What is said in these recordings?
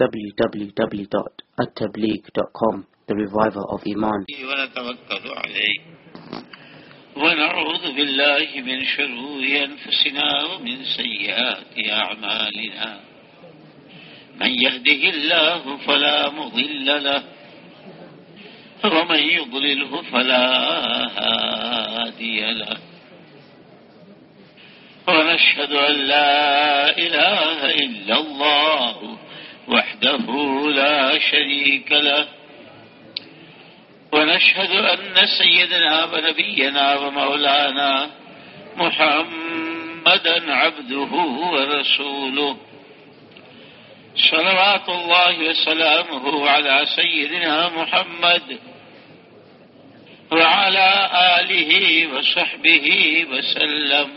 www.attableek.com The Reviver of Iman ونتوكل عليه ونعوذ بالله من شرور أنفسنا ومن سيئات أعمالنا من يهده الله فلا مضل له ومن يضلله فلا هادي له ونشهد أن لا إله إلا الله وحده لا شريك له. ونشهد أن سيدنا ونبينا ومولانا محمدا عبده ورسوله. صلوات الله وسلامه على سيدنا محمد وعلى آله وصحبه وسلم.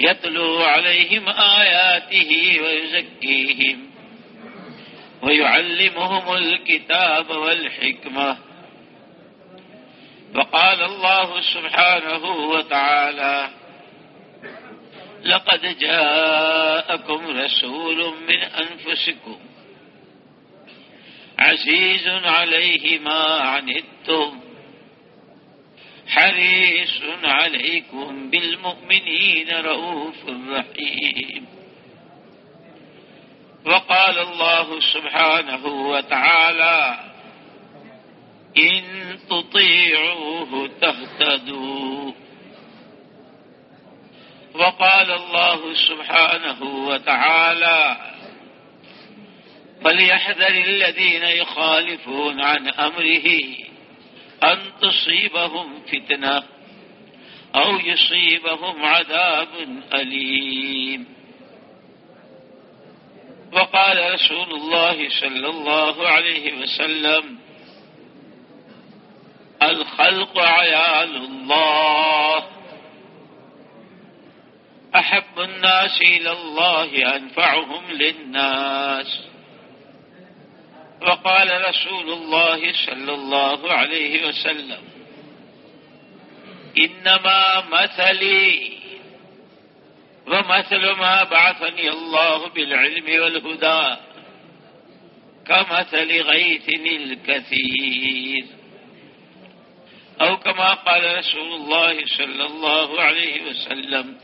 يتلو عليهم آياته ويزكيهم ويعلمهم الكتاب والحكمة. وقال الله سبحانه وتعالى لقد جاءكم رسول من أنفسكم عزيز عليه ما عنتم حريص عليكم بالمؤمنين رؤوف رحيم. وقال الله سبحانه وتعالى إن تطيعوه تهتدوا. وقال الله سبحانه وتعالى فليحذر الذين يخالفون عن أمره أن تصيبهم فتنة أو يصيبهم عذاب أليم. وقال رسول الله صلى الله عليه وسلم الخلق عيال الله. أحب الناس إلى الله أنفعهم للناس. وقال رسول الله صلى الله عليه وسلم إنما مثلي ومثل ما بعثني الله بالعلم والهدى كمثل غيث الكثير. أو كما قال رسول الله صلى الله عليه وسلم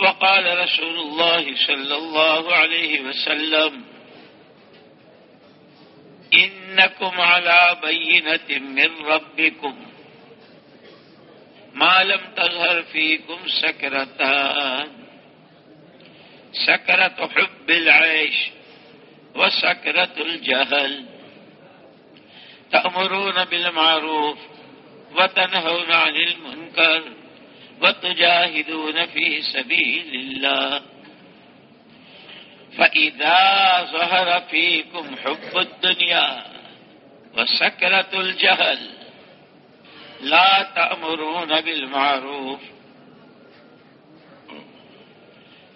وقال رسول الله صلى الله عليه وسلم إنكم على بينة من ربكم. ما لم تظهر فيكم سكرتان سكرة حب العيش وسكرة الجهل. تأمرون بالمعروف وتنهون عن المنكر وتجاهدون في سبيل الله. فإذا ظهر فيكم حب الدنيا وسكرة الجهل لا تأمرون بالمعروف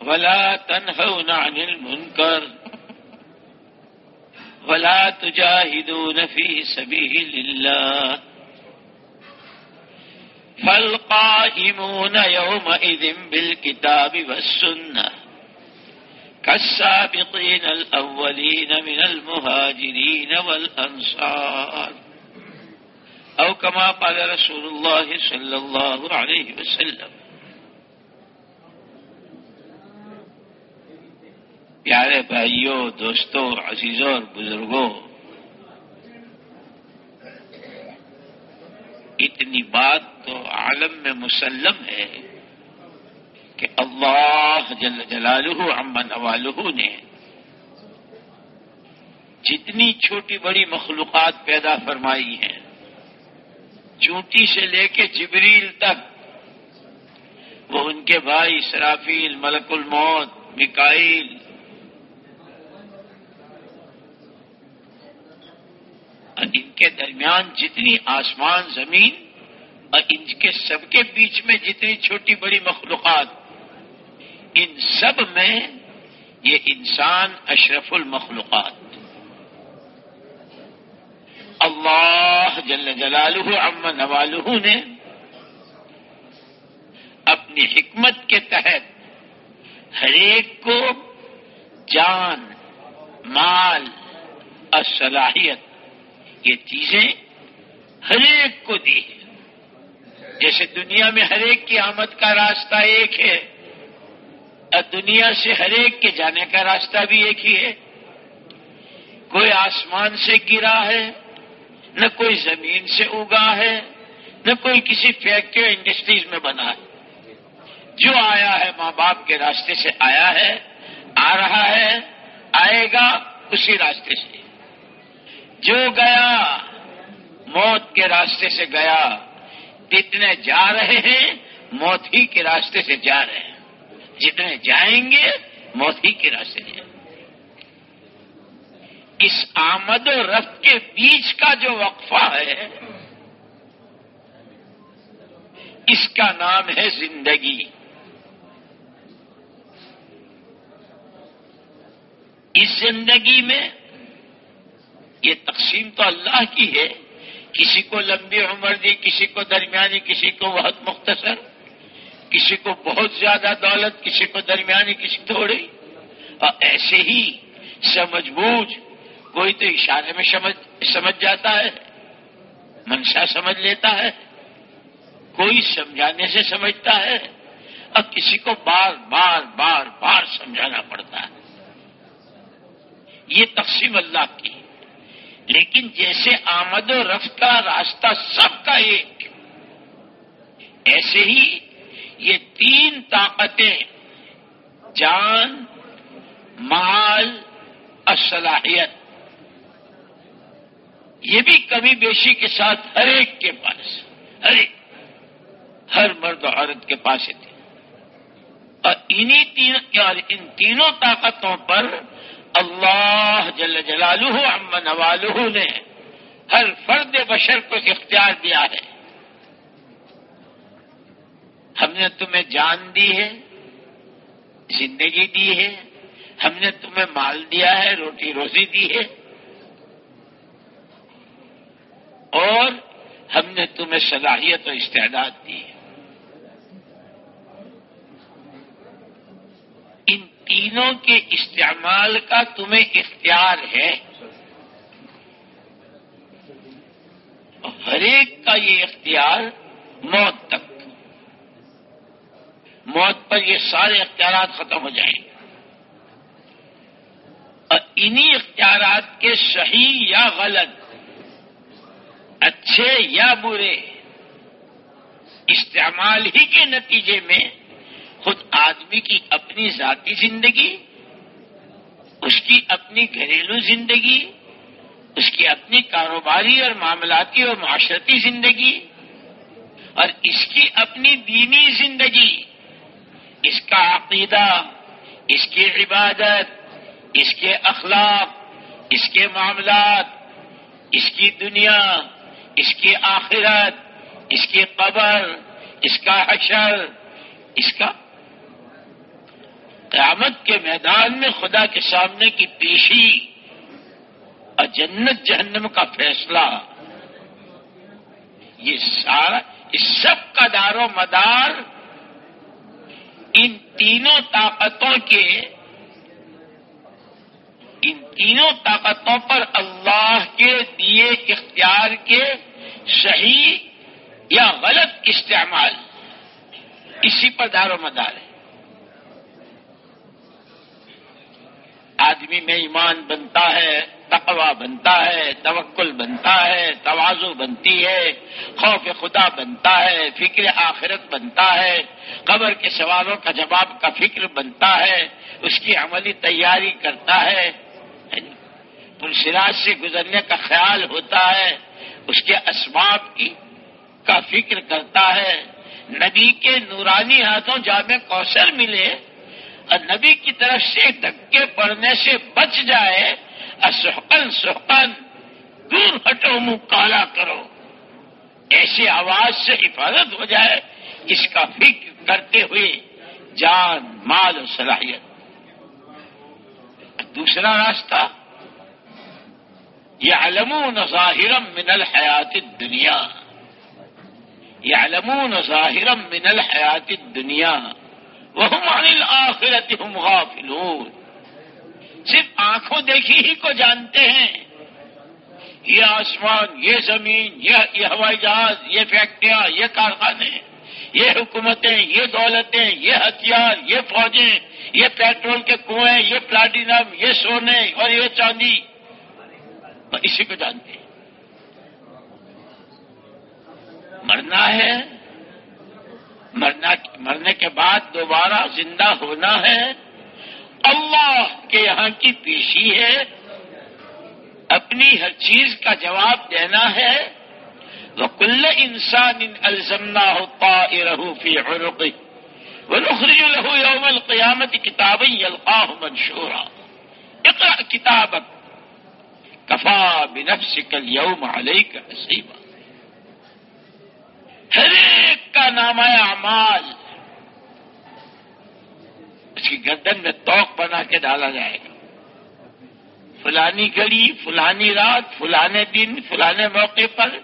ولا تنهون عن المنكر ولا تجاهدون في سبيل الله فالقائمون يومئذ بالكتاب والسنة كالسابقين الأولين من المهاجرين والأنصار. أو كما قال رسول الله صلى الله عليه وسلم. پیارے بھائیوں دوستوں عزیزوں اور بزرگوں اتنی بات تو عالم میں مسلم ہے۔ اللہ جل جلالہ امن والہ نے جتنی چھوٹی بڑی مخلوقات پیدا فرمائی ہیں، چونٹی سے لے کے جبریل تک، وہ ان کے بھائی سرافیل، ملک الموت مکائل اور ان کے درمیان جتنی آسمان، زمین، اور ان کے سب کے بیچ میں جتنی چھوٹی بڑی مخلوقات ان سب میں یہ انسان اشرف المخلوقات۔ اللہ جل جلالہ ام نوالہ نے اپنی حکمت کے تحت ہر ایک کو جان، مال اور صلاحیت یہ چیزیں ہر ایک کو دی ہے جیسے دنیا میں ہر ایک کی آمد کا راستہ ایک ہے۔ اور دنیا سے ہر ایک کے جانے کا راستہ بھی ایک ہی ہے۔ کوئی آسمان سے گرا ہے، نہ کوئی زمین سے اگا ہے، نہ کوئی کسی فیکٹری انڈسٹریز میں بنا ہے۔ جو آیا ہے ماں باپ کے راستے سے آیا ہے، آ رہا ہے، آئے گا اسی راستے سے۔ جو گیا، موت کے راستے سے گیا۔ جتنے جا رہے ہیں، موت ہی کے راستے سے جا رہے ہیں۔ جتنے جائیں گے موت ہی کے راستے سے اس آمد و رفت کے بیچ کا جو وقفہ ہے، اس کا نام ہے زندگی۔ اس زندگی میں یہ تقسیم تو اللہ کی ہے، کسی کو لمبی عمر دی، کسی کو درمیانی، کسی کو بہت مختصر۔ کسی کو بہت زیادہ دولت، کسی کو درمیانی، کسی تھوڑی۔ اور ایسے ہی سمجھ بوجھ، کوئی تو اشارے میں سمجھ سمجھ جاتا ہے، منشا سمجھ لیتا ہے، کوئی سمجھانے سے سمجھتا ہے، اور کسی کو بار بار بار بار سمجھانا پڑتا ہے۔ یہ تقسیم اللہ کی۔ لیکن جیسے آمد و رفت کا راستہ سب کا ایک، ایسے ہی یہ تین طاقتیں، جان، مال، اور صلاحیت۔ یہ بھی کمی بیشی کے ساتھ ہر ایک کے پاس، ہر ایک، ہر مرد و عورت کے پاس تھے اور انہی تین ان تینوں طاقتوں پر اللہ جل جلالہ امن والہ نے ہر فرد بشر کو اختیار دیا ہے۔ ہم نے تمہیں جان دی ہے، زندگی دی ہے، ہم نے تمہیں مال دیا ہے، روٹی روزی دی ہے۔ اور ہم نے تمہیں صلاحیت و استعداد دی ہے۔ ان تینوں کے استعمال کا تمہیں اختیار ہے۔ ہر ایک کا یہ اختیار موت تک۔ موت پر یہ سارے اختیارات ختم ہو جائیں گے۔ اور انہی اختیارات کے صحیح یا غلط، اچھے یا برے، استعمال ہی کے نتیجے میں خود آدمی کی اپنی ذاتی زندگی، اس کی اپنی گھریلو زندگی، اس کی اپنی کاروباری اور معاملاتی اور معاشرتی زندگی، اور اس کی اپنی دینی زندگی۔ اس کا عقیدہ، اس کی عبادت، اس کے اخلاق، اس کے معاملات، اس کی دنیا، اس کی آخرت، اس کی قبر، اس کا حشر، اس کا قیامت کے میدان میں خدا کے سامنے کی پیشی اور جنت جہنم کا فیصلہ۔ یہ سارا، اس سب کا دار و مدار ان تینوں طاقتوں کے ان تینوں طاقتوں پر اللہ کے دیے اختیار کے صحیح یا غلط استعمال اسی پر دار و مدار ہے۔ آدمی میں ایمان بنتا ہے تقوا بنتا ہے، توکل بنتا ہے، توازو بنتی ہے، خوف خدا بنتا ہے، فکر آخرت بنتا ہے، قبر کے سوالوں کا جواب کا فکر بنتا ہے، اس کی عملی تیاری کرتا ہے۔ پلسراج سے گزرنے کا خیال ہوتا ہے، اس کے اسباب کی کا فکر کرتا ہے۔ نبی کے نورانی ہاتھوں جامع کوشل ملے اور نبی کی طرف سے دھکے پڑنے سے بچ جائے سحقن سحقن دور ہٹو، منہ کالا کرو۔ ایسی آواز سے حفاظت ہو جائے، اس کا فکر کرتے ہوئے جان، مال و صلاحیت۔ دوسرا راستہ یہ علمون ظاہرم من الحیات دنیا یہ علمون ظاہرم من الحیات دنیا وہ آخرت ہم غافلون۔ صرف آنکھوں دیکھی ہی کو جانتے ہیں۔ یہ آسمان، یہ زمین، یہ ہوائی جہاز، یہ فیکٹریاں، یہ کارخانے، یہ حکومتیں، یہ دولتیں، یہ ہتھیار، یہ فوجیں، یہ پیٹرول کے کنویں، یہ پلاٹینم، یہ سونے اور یہ چاندی۔ اسی کو جانتے ہیں۔ مرنا ہے۔ مرنا، مرنے کے بعد دوبارہ زندہ ہونا ہے۔ اللہ کے یہاں کی پیشی ہے، اپنی ہر چیز کا جواب دینا ہے۔ وہ کل انسان ان الزمنا ہوتا رہو فی عرقی وہ نخری الہو یوم القیامت کتاب القاہ منشورا۔ اقرا کتابت کفا بنفس کل یوم علیہ کا نصیبہ ہر ایک کا نام اعمال۔ اس کی گردن میں توق بنا کے ڈالا جائے گا۔ فلانی گھڑی فلانی رات، فلانے دن، فلانے موقع پر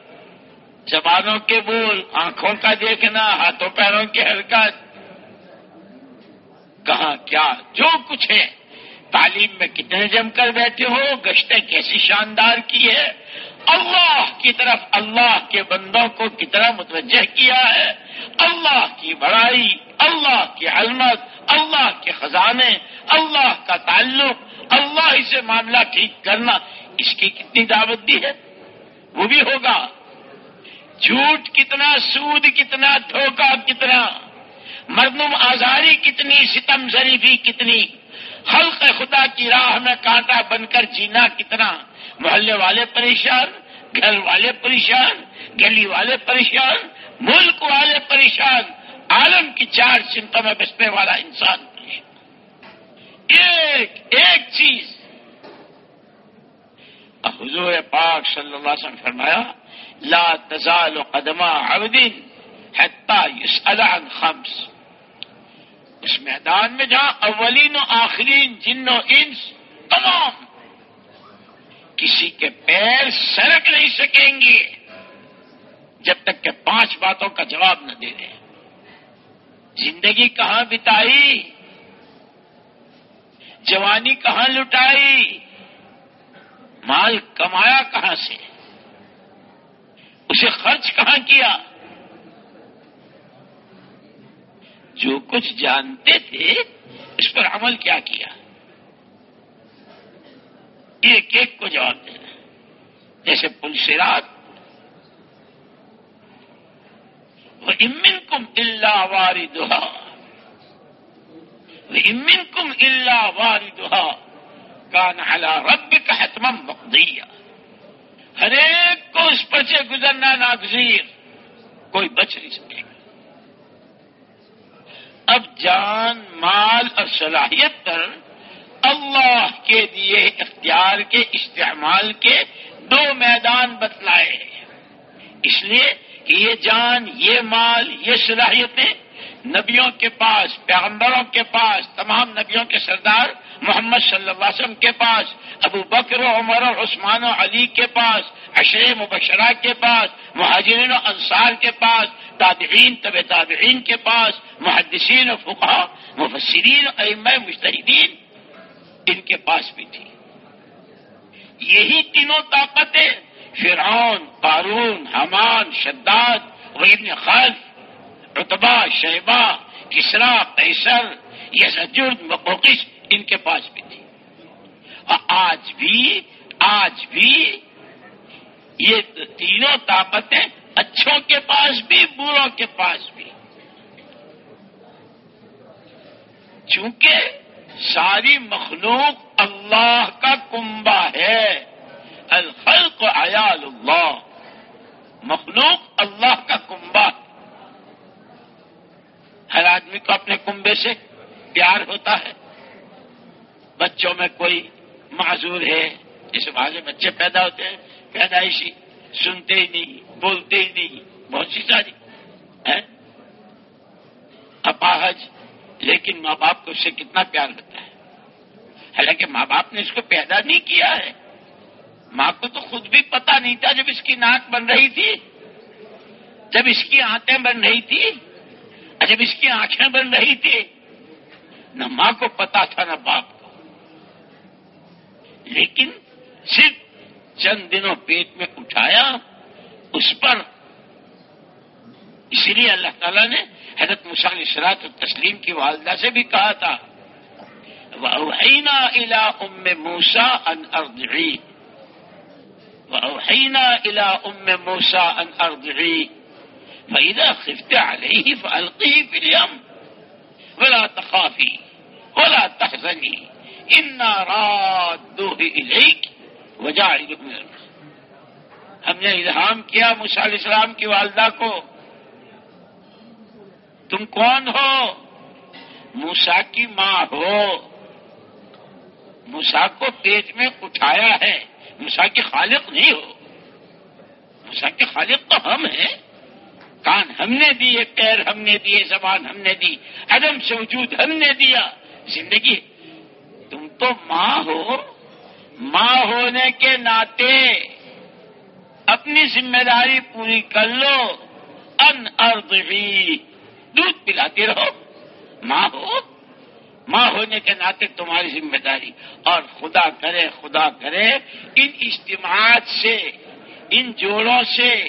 زبانوں کے بول، آنکھوں کا دیکھنا، ہاتھوں پیروں کی حرکت۔ کہاں کیا؟ جو کچھ ہے۔ تعلیم میں کتنے جم کر بیٹھے ہو؟ گشتیں کیسی شاندار کی ہے؟ اللہ کی طرف اللہ کے بندوں کو کتنا متوجہ کیا ہے؟ اللہ کی بڑائی، اللہ کی علمت، اللہ کے خزانے، اللہ کا تعلق، اللہ سے معاملہ ٹھیک کرنا۔ اس کی کتنی دعوت دی ہے؟ وہ بھی ہوگا۔ جھوٹ کتنا، سود کتنا، دھوکہ کتنا، مردم آزاری کتنی، ستم ظریفی کتنی خلق خدا کی راہ میں کانٹا بن کر جینا کتنا؟ محلے والے پریشان، گھر والے پریشان، گلی والے پریشان، ملک والے پریشان، عالم کی چار چنتوں میں بسنے والا انسان پریشان ایک ایک چیز۔ حضور پاک صلی اللہ علیہ وسلم فرمایا، لا تزال قدمہ عبدین حتی یسأل عن خمس۔ اس میدان میں جہاں اولین و آخرین جن و انس تمام کسی کے پیر سرک نہیں سکیں گے جب تک کہ پانچ باتوں کا جواب نہ دے دیں۔ زندگی کہاں بتائی؟ جوانی کہاں لٹائی؟ مال کمایا کہاں سے؟ اسے خرچ کہاں کیا؟ جو کچھ جانتے تھے، اس پر عمل کیا کیا؟ ایک ایک کو جواب دینا جیسے پلسرات وہ امن کم اللہ واری دہا وہ امن کم اللہ واری دہا کا رب کا حتمم مقدیا ہر ایک کو اس پر سے گزرنا ناگزیر، کوئی بچ نہیں سکے۔ گا اب جان، مال اور صلاحیت پر اللہ کے دیے اختیار کے استعمال کے دو میدان بتلائے اس لیے کہ یہ جان، یہ مال، یہ صلاحیتیں نبیوں کے پاس، پیغمبروں کے پاس، تمام نبیوں کے سردار محمد صلی اللہ علیہ وسلم کے پاس، ابو بکر و عمر و عثمان و علی کے پاس اشر مبشرہ کے پاس، مہاجرین و انصار کے پاس، تابعین طب تابعین کے پاس محدثین و فقہ مفسرین ام مشتحدین ان کے پاس بھی تھی۔ یہی تینوں طاقتیں فرعون، قارون، حمان، شداد ابن خلف رتبہ شہبہ کسرا، قیصر یسجد مقوقش ان کے پاس بھی تھی۔ اور آج بھی آج بھی یہ تینوں طاقتیں اچھوں کے پاس بھی، بروں کے پاس بھی۔ چونکہ ساری مخلوق اللہ کا کنبا ہے۔ الخلق عیال اللہ۔ مخلوق اللہ کا کنبا ہر آدمی کو اپنے کنبے سے پیار ہوتا ہے۔ بچوں میں کوئی معذور ہے جس بھاگے بچے پیدا ہوتے ہیں، پیدائشی، سنتے ہی نہیں، بولتے ہی نہیں، بہت سی ساری اپاہج لیکن ماں باپ کو اس سے کتنا پیار ہوتا ہے۔ حالانکہ ماں باپ نے اس کو پیدا نہیں کیا ہے۔ ماں کو تو خود بھی پتا نہیں تھا جب اس کی ناک بن رہی تھی۔ جب اس کی آنکھیں بن رہی تھی۔ جب اس کی آنکھیں بن رہی تھی۔ نہ ماں کو پتا تھا نہ باپ کو۔ لیکن صرف چند دنوں پیٹ میں اٹھایا، اس پر اسی لیے اللہ تعالیٰ نے حضرت مسال اشراط و تسلیم کی والدہ سے بھی کہا تھا، وَأَوْحَيْنَا إِلَىٰ أُمِّ مُوسَىٰ أَنْ أَرْضِعِي، وَأَوْحَيْنَا إِلَىٰ أُمِّ مُوسَىٰ أَنْ أَرْضِعِي، فَإِذَا خِفْتَ عَلَيْهِ فَأَلْقِهِ فِي الْيَمِّ، وَلَا تَخَافِي وَلَا تَحْزَنِي، إِنَّا رَادُّوهُ إِلَيْكِ وَجَاعِلُهُ مِنَ ہم نے الہام کیا موسیٰ علیہ السلام کی والدہ کو۔ تم کون ہو؟ موسا کی ماں ہو۔ موسا کو پیٹ میں اٹھایا ہے۔ موسا کی خالق نہیں ہو۔ موسا کے خالق تو ہم ہیں۔ کان ہم نے دیے پیر ہم نے دیے زبان ہم نے دی۔ عدم سے وجود ہم نے دیا۔ زندگی، تم تو ماں ہو۔ ماں ہونے کے ناطے اپنی ذمہ داری پوری کر لو۔ ان ارد دودھ پلاتے رہو۔ ماں ہو۔ ماں ہونے کے ناطے تمہاری ذمہ داری۔ اور خدا کرے خدا کرے، ان اجتماعات سے، ان جوڑوں سے،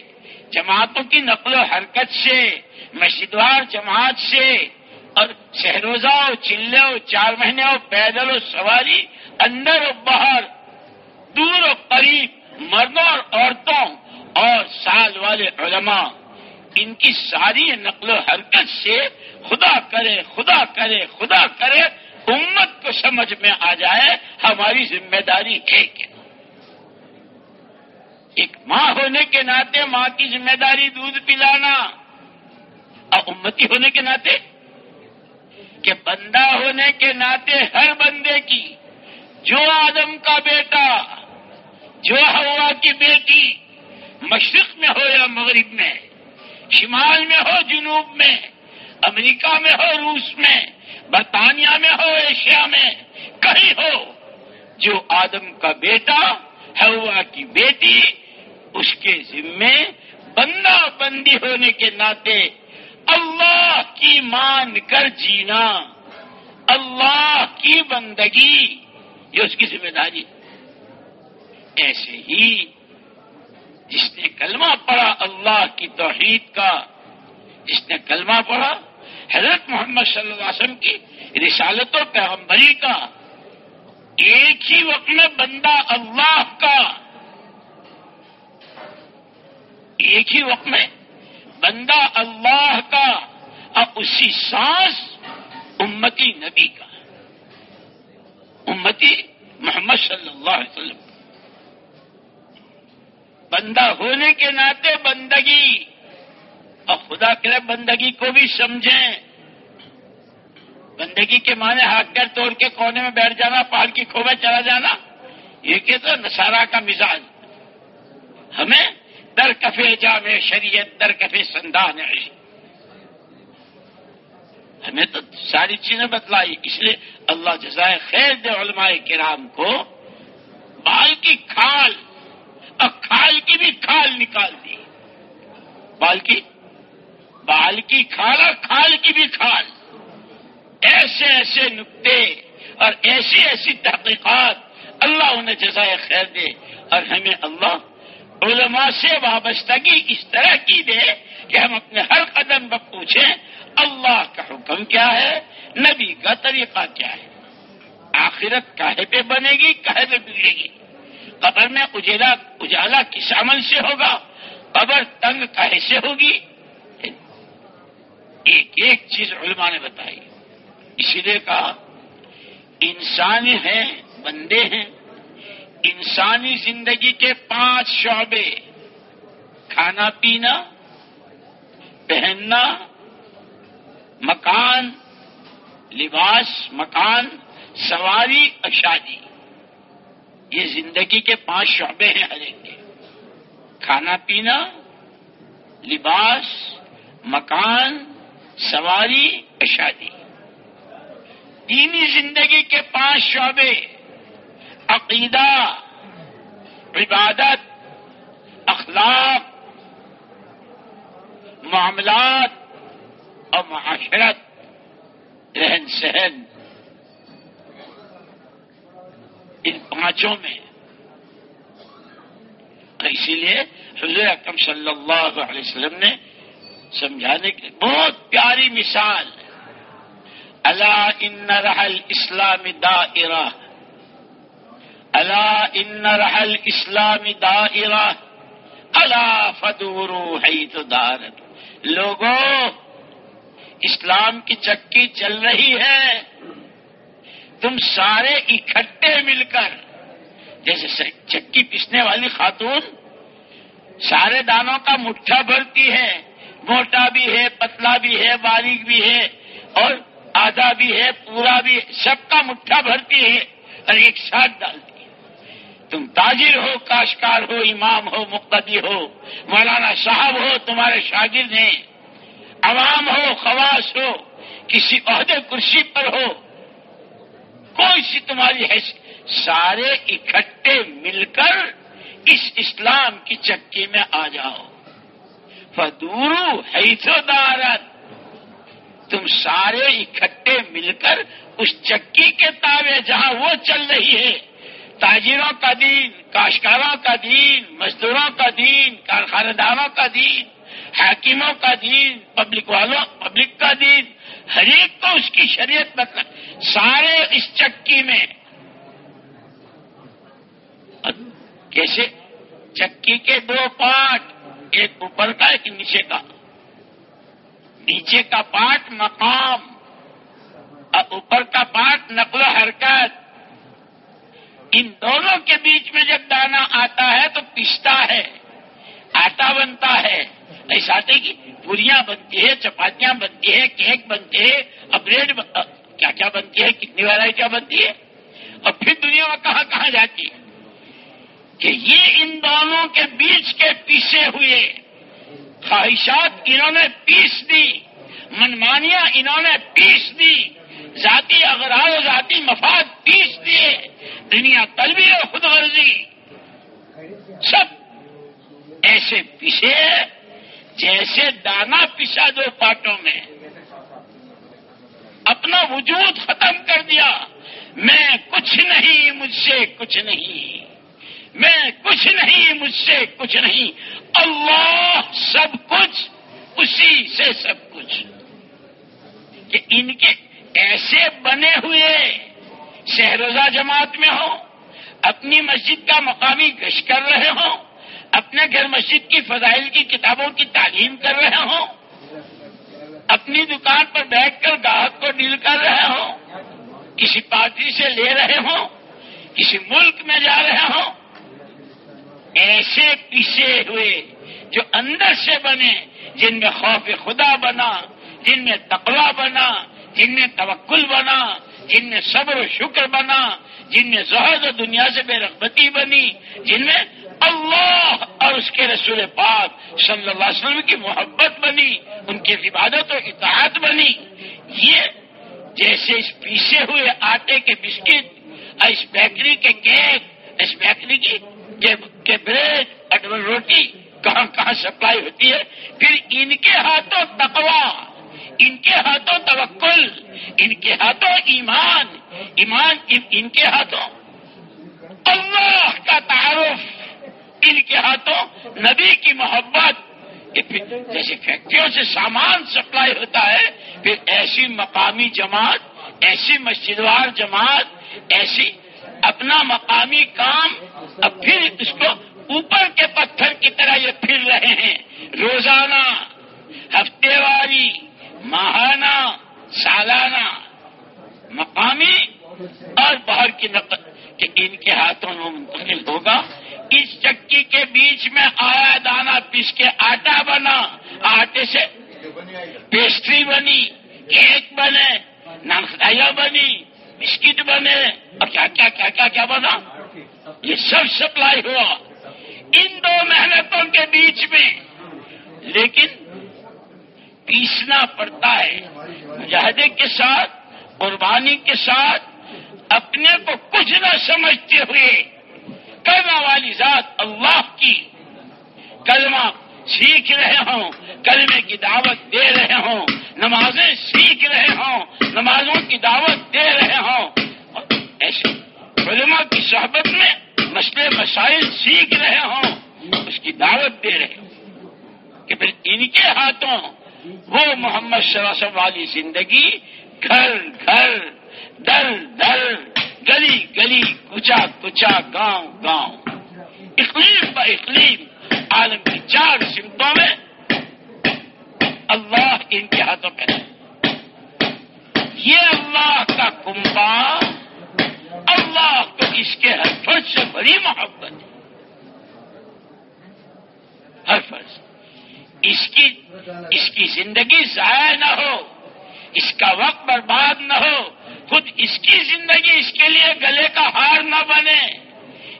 جماعتوں کی نقل و حرکت سے مشیدوار جماعت سے، اور شہروزہ و چلے و چار مہینے و پیدل و سواری اندر و باہر، دور و قریب، مردوں اور عورتوں اور سال والے علماء۔ ان کی ساری نقل و حرکت سے خدا کرے خدا کرے خدا کرے، امت کو سمجھ میں آ جائے، ہماری ذمہ داری ہے۔ کیا ایک ماں ہونے کے ناطے ماں کی ذمہ داری دودھ پلانا۔ اور امتی ہونے کے ناطے؟ کہ بندہ ہونے کے ناطے ہر بندے کی، جو آدم کا بیٹا، جو ہوا کی بیٹی، مشرق میں ہو یا مغرب میں شمال میں ہو، جنوب میں، امریکہ میں ہو، روس میں، برطانیہ میں ہو، ایشیا میں، کہیں ہو، جو آدم کا بیٹا ہوا کی بیٹی، اس کے ذمے بندہ بندی ہونے کے ناطے اللہ کی مان کر جینا، اللہ کی بندگی، یہ اس کی ذمہ داری۔ ایسے ہی جس نے کلمہ پڑھا اللہ کی توحید کا۔ جس نے کلمہ پڑھا حضرت محمد صلی اللہ علیہ وسلم کی رسالت و پیغمبری کا۔ ایک ہی وقت میں بندہ اللہ کا۔ ایک ہی وقت میں بندہ اللہ کا۔ اور اسی سانس امتی نبی کا۔ امتی محمد صلی اللہ علیہ وسلم۔ بندہ ہونے کے ناطے بندگی۔ اور خدا کے بندگی کو بھی سمجھیں۔ بندگی کے معنی ہاتھ کر توڑ کے کونے میں بیٹھ جانا، پہاڑ کی کھو میں چلا جانا، یہ کہ تو نسارا کا مزاج۔ ہمیں در کفے جامع شریعت، در کفے سندان ہمیں تو ساری چیزیں بتلائی۔ اس لیے اللہ جزائے خیر دے علماء کرام کو، بال کی کھال کھال کی بھی کھال نکال دی۔ بال کی؟ بال کی کھال اور کھال کی بھی کھال۔ ایسے ایسے نقطے اور ایسی ایسی تحقیقات اللہ انہیں جزائے خیر دے اور ہمیں اللہ علماء سے وابستگی اس طرح کی دے کہ ہم اپنے ہر قدم پر پوچھیں، اللہ کا حکم کیا ہے؟ نبی کا طریقہ کیا ہے؟ آخرت کاہے پہ بنے گی، کاہے پہ بگڑے گی؟ قبر میں اجیلا اجالا کس عمل سے ہوگا؟ قبر تنگ کیسے ہوگی؟ ایک ایک چیز علماء نے بتائی۔ اسی لیے کہا انسان ہیں، بندے ہیں۔ انسانی زندگی کے پانچ شعبے کھانا، پینا، پہننا، مکان، لباس، مکان، سواری اور شادی یہ زندگی کے پانچ شعبے ہیں ہر ایک کے۔ کھانا پینا، لباس، مکان، سواری، اور شادی۔ دینی زندگی کے پانچ شعبے، عقیدہ، عبادت، اخلاق، معاملات اور معاشرت۔ رہن سہن۔ ان پانچوں میں۔ اسی لیے حضور اکرم صلی اللہ علیہ وسلم نے سمجھانے کی بہت پیاری مثال اللہ ان رحل اسلام دائرہ۔ اللہ ان رحل اسلام دائرہ۔ اللہ فدورو ہے تو دارت۔ لوگوں اسلام کی چکی چل رہی ہے۔ تم سارے اکٹھے مل کر، جیسے چکی پیسنے والی خاتون، سارے دانوں کا مٹھا بھرتی ہے، موٹا بھی ہے، پتلا بھی ہے، باریک بھی ہے، اور آدھا بھی ہے، پورا بھی ہے، سب کا مٹھا بھرتی ہے، اور ایک ساتھ ڈالتی ہے۔ تم تاجر ہو کاشکار ہو، امام ہو، مقتدی ہو، مولانا صاحب ہو، تمہارے شاگرد ہیں۔ عوام ہو، خواص ہو، کسی عہدے کرسی پر ہو کوئی سی تمہاری حیثیت سارے اکٹھے مل کر اس اسلام کی چکی میں آ جاؤ۔ فدورو حیثو دارت تم سارے اکٹھے مل کر اس چکی کے تابے جہاں وہ چل رہی ہے۔ تاجروں کا دین کاشکاروں کا دین، مزدوروں کا دین، کارخانہ داروں کا دین، حاکموں کا دین، پبلک والوں پبلک کا دین۔ ہر ایک کو اس کی شریعت مطلب سارے اس چکی میں کیسے؟ چکی کے دو پارٹ ایک اوپر کا، ایک نیچے کا۔ نیچے کا پارٹ مقام، اور اوپر کا پارٹ نقل و حرکت۔ ان دونوں کے بیچ میں جب دانا آتا ہے تو پستا ہے آٹا بنتا ہے۔ ایسا آتے کی پوریاں بنتی ہے چپاتیاں بنتی ہے کیک بنتے ہیں اور بریڈ کیا کیا بنتی ہے کتنی ویرائٹیاں بنتی ہے اور پھر دنیا میں کہاں کہاں جاتی ہے؟ کہ یہ ان دونوں کے بیچ کے پیسے ہوئے۔ خواہشات انہوں نے پیس دی، منمانیاں انہوں نے پیس دی، ذاتی اغراض و ذاتی مفاد پیس دیے۔ دنیا طلبی اور خود غرضی۔ سب ایسے پیسے جیسے دانا پسا دو پاٹوں میں۔ اپنا وجود ختم کر دیا۔ میں کچھ نہیں، مجھ سے کچھ نہیں۔ میں کچھ نہیں، مجھ سے کچھ نہیں۔ اللہ سب کچھ، اسی سے سب کچھ۔ کہ ان کے ایسے بنے ہوئے شہروزہ جماعت میں ہوں، اپنی مسجد کا مقامی گشت کر رہے ہوں اپنے گھر مسجد کی فضائل کی کتابوں کی تعلیم کر رہے ہوں، اپنی دکان پر بیٹھ کر گاہک کو ڈیل کر رہے ہوں، کسی پارٹی سے لے رہے ہوں، کسی ملک میں جا رہے ہوں، ایسے پیسے ہوئے جو اندر سے بنے، جن میں خوف خدا بنا، جن میں تقوا بنا، جن میں توکل بنا، جن میں صبر و شکر بنا، جن میں زہد و دنیا سے بے رغبتی بنی، جن میں اللہ اور اس کے رسول پاک صلی اللہ علیہ وسلم کی محبت بنی، ان کی عبادت و اطاعت بنی۔ یہ جیسے اس پیسے ہوئے آٹے کے بسکٹ، اور اس بیکری کے کیک اس بیکری کی کے بریڈ اڈول روٹی کہاں کہاں سپلائی ہوتی ہے؟ پھر ان کے ہاتھوں تقوا ان کے ہاتھوں توکل، ان کے ہاتھوں ایمان۔ ایمان ان کے ہاتھوں اللہ کا تعارف۔ ان کے ہاتھوں نبی کی محبت جیسے فیکٹریوں سے سامان سپلائی ہوتا ہے، پھر ایسی مقامی جماعت، ایسی مسجدوار جماعت، ایسی اپنا مقامی کام، اب پھر اس کو اوپر کے پتھر کی طرح یہ پھر رہے ہیں۔ روزانہ، ہفتے واری، ماہانہ، سالانہ، مقامی اور باہر کی نقل، کہ ان کے ہاتھوں میں منتقل ہوگا۔ اس چکی کے بیچ میں آیا دانا پیس کے آٹا بنا، آٹے سے پیسٹری بنی، کیک بنے، نان بنی، بسکٹ بنے۔ اور کیا کیا کیا کیا کیا بنا؟ یہ سب سپلائی ہوا۔ ان دو محنتوں کے بیچ میں۔ لیکن پیسنا پڑتا ہے۔ مجاہدے کے ساتھ، قربانی کے ساتھ، اپنے کو کچھ نہ سمجھتے ہوئے۔ کرنا والی ذات اللہ کی کلمہ سیکھ رہے ہوں، کلمے کی دعوت دے رہے ہوں، نمازیں سیکھ رہے ہوں، نمازوں کی دعوت دے رہے ہوں۔ ایسے علماء کی صحبت میں مسئلے مسائل سیکھ رہے ہوں، اس کی دعوت دے رہے ہوں۔ کہ پھر ان کے ہاتھوں وہ محمد صلی اللہ علیہ وسلم والی زندگی گھر گھر در در گلی گلی، کچا کچا، گاؤں گاؤں۔ اقلیم ب اقلیم۔ عالم کی چار سمتوں میں اللہ ان کے ہاتھوں پہ یہ اللہ کا کنبا اللہ کو اس کے ہر فرض سے بڑی محبت ہے۔ ہر فرض اس کی اس کی زندگی ضائع نہ ہو۔ اس کا وقت برباد نہ ہو، خود اس کی زندگی اس کے لیے گلے کا ہار نہ بنے۔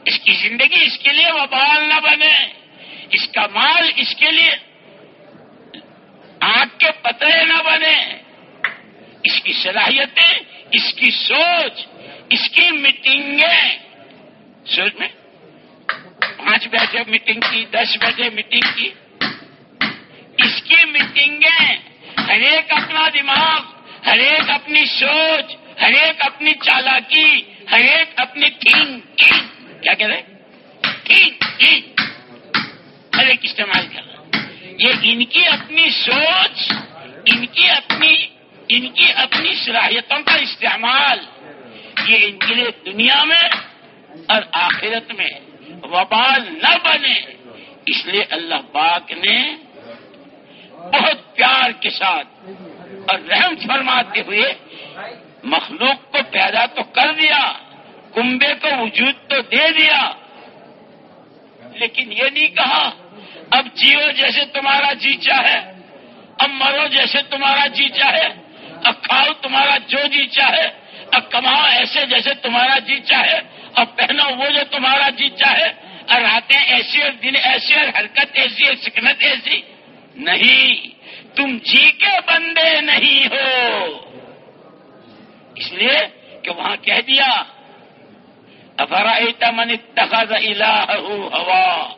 اس کی زندگی اس کے لیے وبال نہ بنے۔ اس کا مال اس کے لیے آنکھ کے پترے نہ بنے۔ اس کی صلاحیتیں، اس کی سوچ، اس کی میٹنگیں۔ سوچ میں؟ پانچ بجے میٹنگ کی، دس بجے میٹنگ کی۔ اس کی میٹنگیں۔ ہر ایک اپنا دماغ ہر ایک اپنی سوچ ہر ایک اپنی چالاکی ہر ایک اپنی تھنگ کیا کہہ رہے ہر ایک استعمال کر رہا یہ ان کی اپنی سوچ، ان کی اپنی، ان کی اپنی صلاحیتوں کا استعمال۔ یہ ان کے لیے دنیا میں اور آخرت میں وبال نہ بنے۔ اس لیے اللہ پاک نے بہت پیار کے ساتھ اور رحم فرماتے ہوئے مخلوق کو پیدا تو کر دیا، کنبے کو وجود تو دے دیا۔ لیکن یہ نہیں کہا، اب جیو جیسے تمہارا جی چاہے اب مرو جیسے تمہارا جی چاہے اب کھاؤ تمہارا جو جی چاہے اب کماؤ ایسے جیسے تمہارا جی چاہے اب پہنو وہ جو تمہارا جی چاہے اور راتیں ایسی اور دن ایسی اور حرکت ایسی اور سکنت ایسی۔ نہیں، تم جی کے بندے نہیں ہو۔ اس لیے کہ وہاں کہہ دیا افرا من اتخذ الہ ہوا؟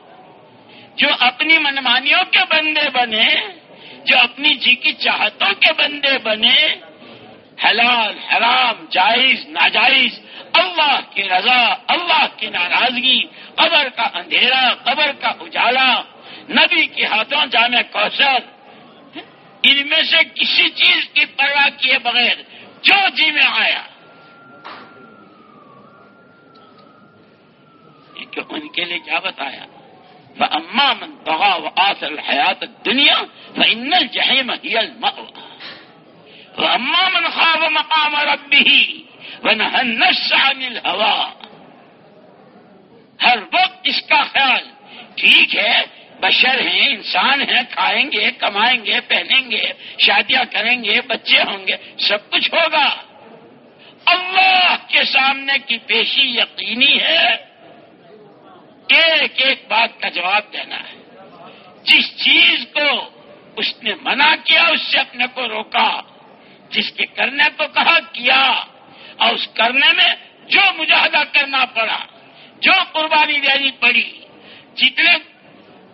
جو اپنی منمانیوں کے بندے بنے، جو اپنی جی کی چاہتوں کے بندے بنے، حلال، حرام، جائز، ناجائز، اللہ کی رضا، اللہ کی ناراضگی، قبر کا اندھیرا، قبر کا اجالا نبی کے ہاتھوں جامع کوثر ان میں سے کسی چیز کی پرواہ کیے بغیر جو جی میں آیا۔ کہ ان کے لیے کیا بتایا؟ وہ اما من بغا و آسر حیات دنیا وہ ان جہیم ہیل وہ اما من خواب مقام ربی وہ نہ ہوا ہر وقت اس کا خیال، ٹھیک ہے بشر ہیں، انسان ہیں، کھائیں گے، کمائیں گے، پہنیں گے، شادیاں کریں گے، بچے ہوں گے، سب کچھ ہوگا۔ اللہ کے سامنے کی پیشی یقینی ہے۔ ایک ایک بات کا جواب دینا ہے۔ جس چیز کو اس نے منع کیا، اس سے اپنے کو روکا، جس کے کرنے کو کہا، کیا۔ اور اس کرنے میں جو مجاہدہ کرنا پڑا، جو قربانی دینی پڑی، جتنے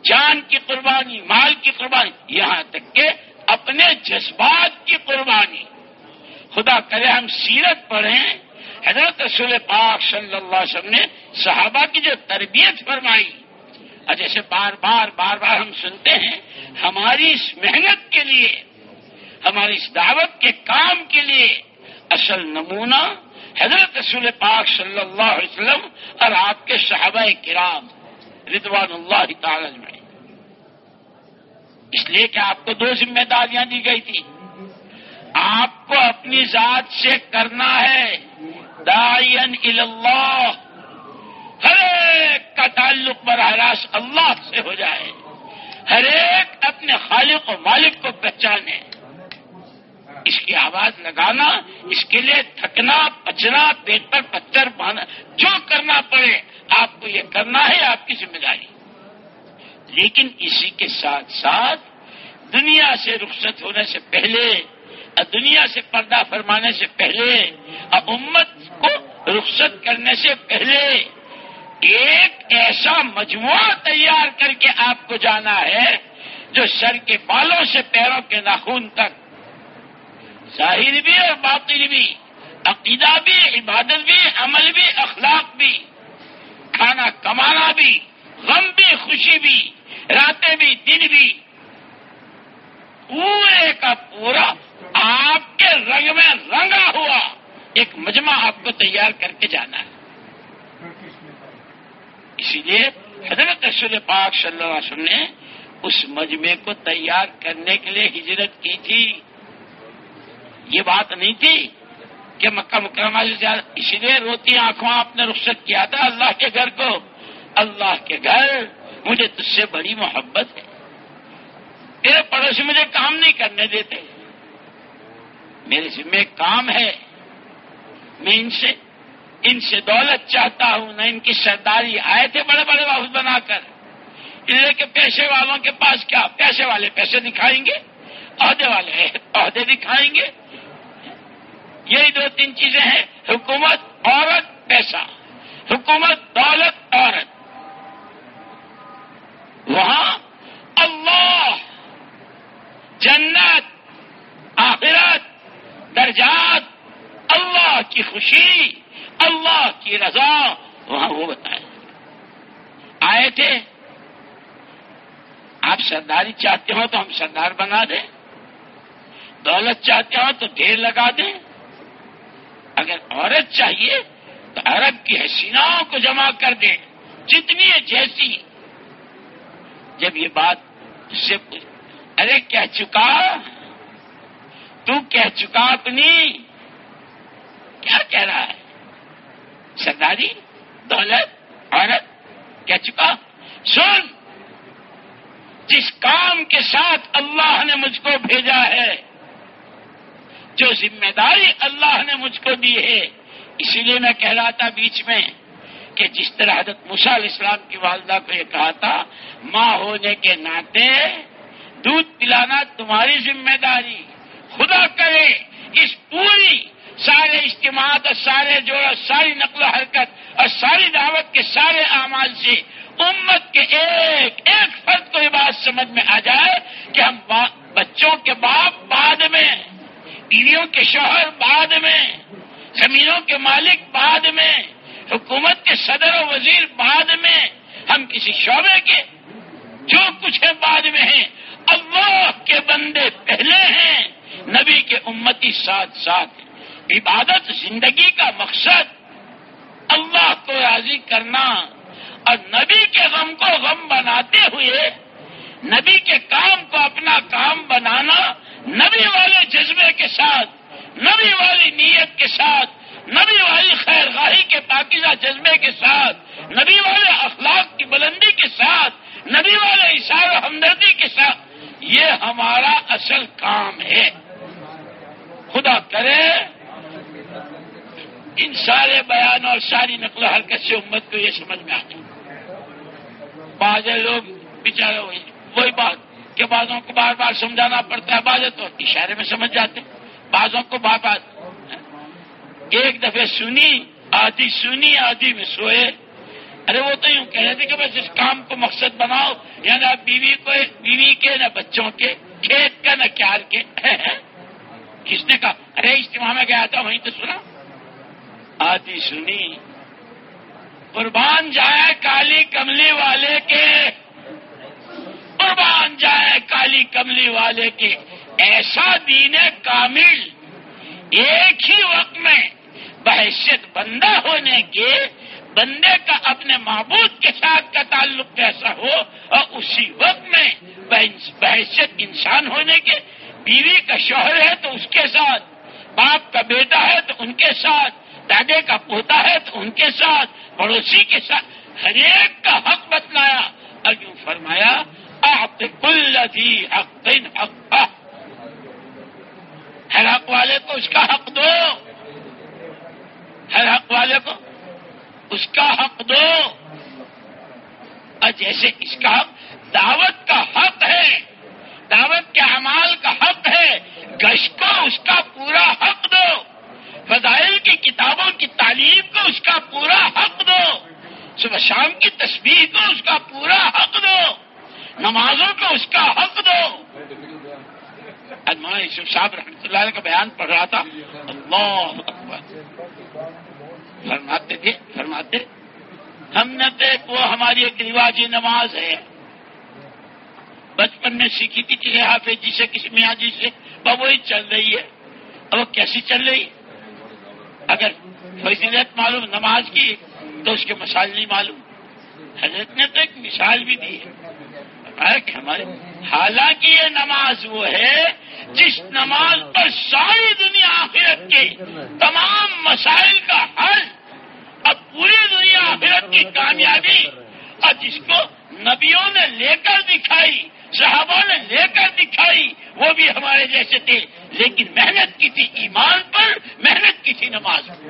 جان کی قربانی، مال کی قربانی، یہاں تک کہ اپنے جذبات کی قربانی۔ خدا کرے ہم سیرت پڑھیں حضرت رسول پاک صلی اللہ علیہ وسلم نے صحابہ کی جو تربیت فرمائی۔ اور جیسے بار بار بار بار ہم سنتے ہیں، ہماری اس محنت کے لیے، ہماری اس دعوت کے کام کے لیے اصل نمونہ حضرت رسول پاک صلی اللہ علیہ وسلم اور آپ کے صحابہ کرام، رضوان اللہ تعالی میں اس لیے کہ آپ کو دو ذمہ داریاں دی گئی تھی۔ آپ کو اپنی ذات سے کرنا ہے۔ دائن اللہ۔ ہر ایک کا تعلق براہ راست اللہ سے ہو جائے۔ ہر ایک اپنے خالق و مالک کو پہچانے۔ اس کی آواز لگانا، اس کے لیے تھکنا، پچنا، پیٹ پر پتھر پانا جو کرنا پڑے، آپ کو یہ کرنا ہے، آپ کی ذمہ داری۔ لیکن اسی کے ساتھ ساتھ دنیا سے رخصت ہونے سے پہلے دنیا سے پردہ فرمانے سے پہلے امت کو رخصت کرنے سے پہلے ایک ایسا مجموعہ تیار کر کے آپ کو جانا ہے جو سر کے بالوں سے پیروں کے ناخون تک ظاہر بھی اور باطل بھی، عقیدہ بھی، عبادت بھی، عمل بھی، اخلاق بھی، کھانا کمانا بھی، غم بھی، خوشی بھی راتیں بھی، دن بھی۔ پورے کا پورا آپ کے رنگ میں رنگا ہوا۔ ایک مجمع آپ کو تیار کر کے جانا ہے۔ اسی لیے حضرت رسول پاک صلی اللہ علیہ وسلم نے اس مجمع کو تیار کرنے کے لیے ہجرت کی تھی۔ یہ بات نہیں تھی کہ مکہ مکرمہ سے زیادہ اسی لیے روتی آنکھوں آپ نے رخصت کیا تھا اللہ کے گھر کو۔ اللہ کے گھر۔ مجھے تجھ سے بڑی محبت ہے۔ تیرے پڑوسی مجھے کام نہیں کرنے دیتے۔ میرے ذمہ کام ہے۔ میں ان سے ان سے دولت چاہتا ہوں، نہ ان کی سرداری آئے تھے بڑے بڑے باؤس بنا کر۔ لیے کہ پیسے والوں کے پاس کیا؟ پیسے والے پیسے دکھائیں گے؟ عہدے والے عہدے دکھائیں گے؟ یہی دو تین چیزیں ہیں۔ حکومت، عورت پیسہ حکومت، دولت، عورت۔ وہاں اللہ، جنت، آخرت، درجات، اللہ کی خوشی، اللہ کی رضا، وہاں وہ بتائے۔ آئے تھے آپ سرداری چاہتے ہو تو ہم سردار بنا دیں، دولت چاہتے ہو تو ڈھیر لگا دیں۔ اگر عورت چاہیے تو عرب کی حسیناؤں کو جمع کر دیں۔ جتنی ہے جیسی جب یہ بات سے ارے کہہ چکا، تو کہہ چکا اپنی۔ کیا کہہ رہا ہے؟ سرداری، دولت، عورت، کہہ چکا۔ سن، جس کام کے ساتھ اللہ نے مجھ کو بھیجا ہے، جو ذمہ داری اللہ نے مجھ کو دی ہے، اسی لیے میں کہہ رہا تھا بیچ میں۔ کہ جس طرح حضرت علیہ السلام کی والدہ کو یہ کہا تھا، ماں ہونے کے ناطے دودھ پلانا تمہاری ذمہ داری۔ خدا کرے، اس پوری سارے اجتماعات اور سارے جوڑ ساری نقل و حرکت اور ساری دعوت کے سارے اعمال سے امت کے ایک ایک فرد کو یہ بات سمجھ میں آ جائے کہ ہم بچوں کے باپ بعد میں، بیویوں کے شوہر بعد میں، زمینوں کے مالک بعد میں حکومت کے صدر و وزیر بعد میں ہم کسی شعبے کے جو کچھ ہے بعد میں ہیں، اللہ کے بندے پہلے ہیں، نبی کے امتی ساتھ ساتھ عبادت زندگی کا مقصد اللہ کو راضی کرنا اور نبی کے غم کو غم بناتے ہوئے نبی کے کام کو اپنا کام بنانا، نبی والے جذبے کے ساتھ، نبی والی نیت کے ساتھ نبی والی خیر خاہی کے پاکیزہ جذبے کے ساتھ، نبی والے اخلاق کی بلندی کے ساتھ، نبی والے اشار و ہمدردی کے ساتھ، یہ ہمارا اصل کام ہے۔ خدا کرے، ان سارے بیان اور ساری نقل و حرکت سے امت کو یہ سمجھ میں آتی۔ بعض لوگ بےچارے وہی بات کہ بعضوں کو بار بار سمجھانا پڑتا ہے، بعض تو اشارے میں سمجھ جاتے بعضوں کو بار بار ایک دفعہ سنی، آدھی سنی، آدھی میں سوئے۔ ارے وہ تو یوں کہہ رہے تھے کہ بس اس کام کو مقصد بناؤ یعنی یا نہ بیوی کو بیوی کے، نہ بچوں کے، کھیت کا، نہ کیار کے۔ کس نے کہا؟ ارے اجتماع میں گیا تھا، وہیں تو سنا۔ آدھی سنی۔ قربان جائے کالی کملی والے کے۔ قربان جائے کالی کملی والے کے۔ ایسا دین کامل، ایک ہی وقت میں بحثیت بندہ ہونے کے بندے کا اپنے معبود کے ساتھ کا تعلق کیسا ہو اور اسی وقت میں بحثیت انسان ہونے کے بیوی کا شوہر ہے تو اس کے ساتھ، باپ کا بیٹا ہے تو ان کے ساتھ، دادے کا پوتا ہے تو ان کے ساتھ، پڑوسی کے ساتھ، ہر ایک کا حق بتلایا۔ اور یوں فرمایا آپ کل حق حق۔ ہر حق والے کو اس کا حق دو۔ ہر حق والے کو اس کا حق دو۔ اور جیسے اس کا حق دعوت کا حق ہے، دعوت کے اعمال کا حق ہے گش کو اس کا پورا حق دو۔ فضائل کی کتابوں کی تعلیم کو اس کا پورا حق دو۔ صبح شام کی تصویر کو اس کا پورا حق دو۔ نمازوں کو اس کا حق دو۔ مولانا یوسف صاحب رحمۃ اللہ کا بیان پڑھ رہا تھا۔ اللہ اکبر۔ فرماتے تھے، فرماتے، ہم نے دیکھ وہ ہماری ایک رواجی نماز ہے۔ بچپن میں سیکھی تھی کسی حافظ جی سے، کسی میاں جی سے وہی چل رہی ہے۔ اب وہ کیسی چل رہی؟ اگر فضیلت معلوم، نماز کی، تو اس کے مسائل نہیں معلوم۔ حضرت نے تو ایک مثال بھی دی ہے۔ کہ ہمارے، حالانکہ یہ نماز وہ ہے جس نماز پر ساری دنیا آخرت کے تمام مسائل کا حل اب پوری دنیا آخرت کی کامیابی اور جس کو نبیوں نے لے کر دکھائی، صحابہ نے لے کر دکھائی، وہ بھی ہمارے جیسے تھے۔ لیکن محنت کی تھی ایمان پر، محنت کی تھی نماز پر۔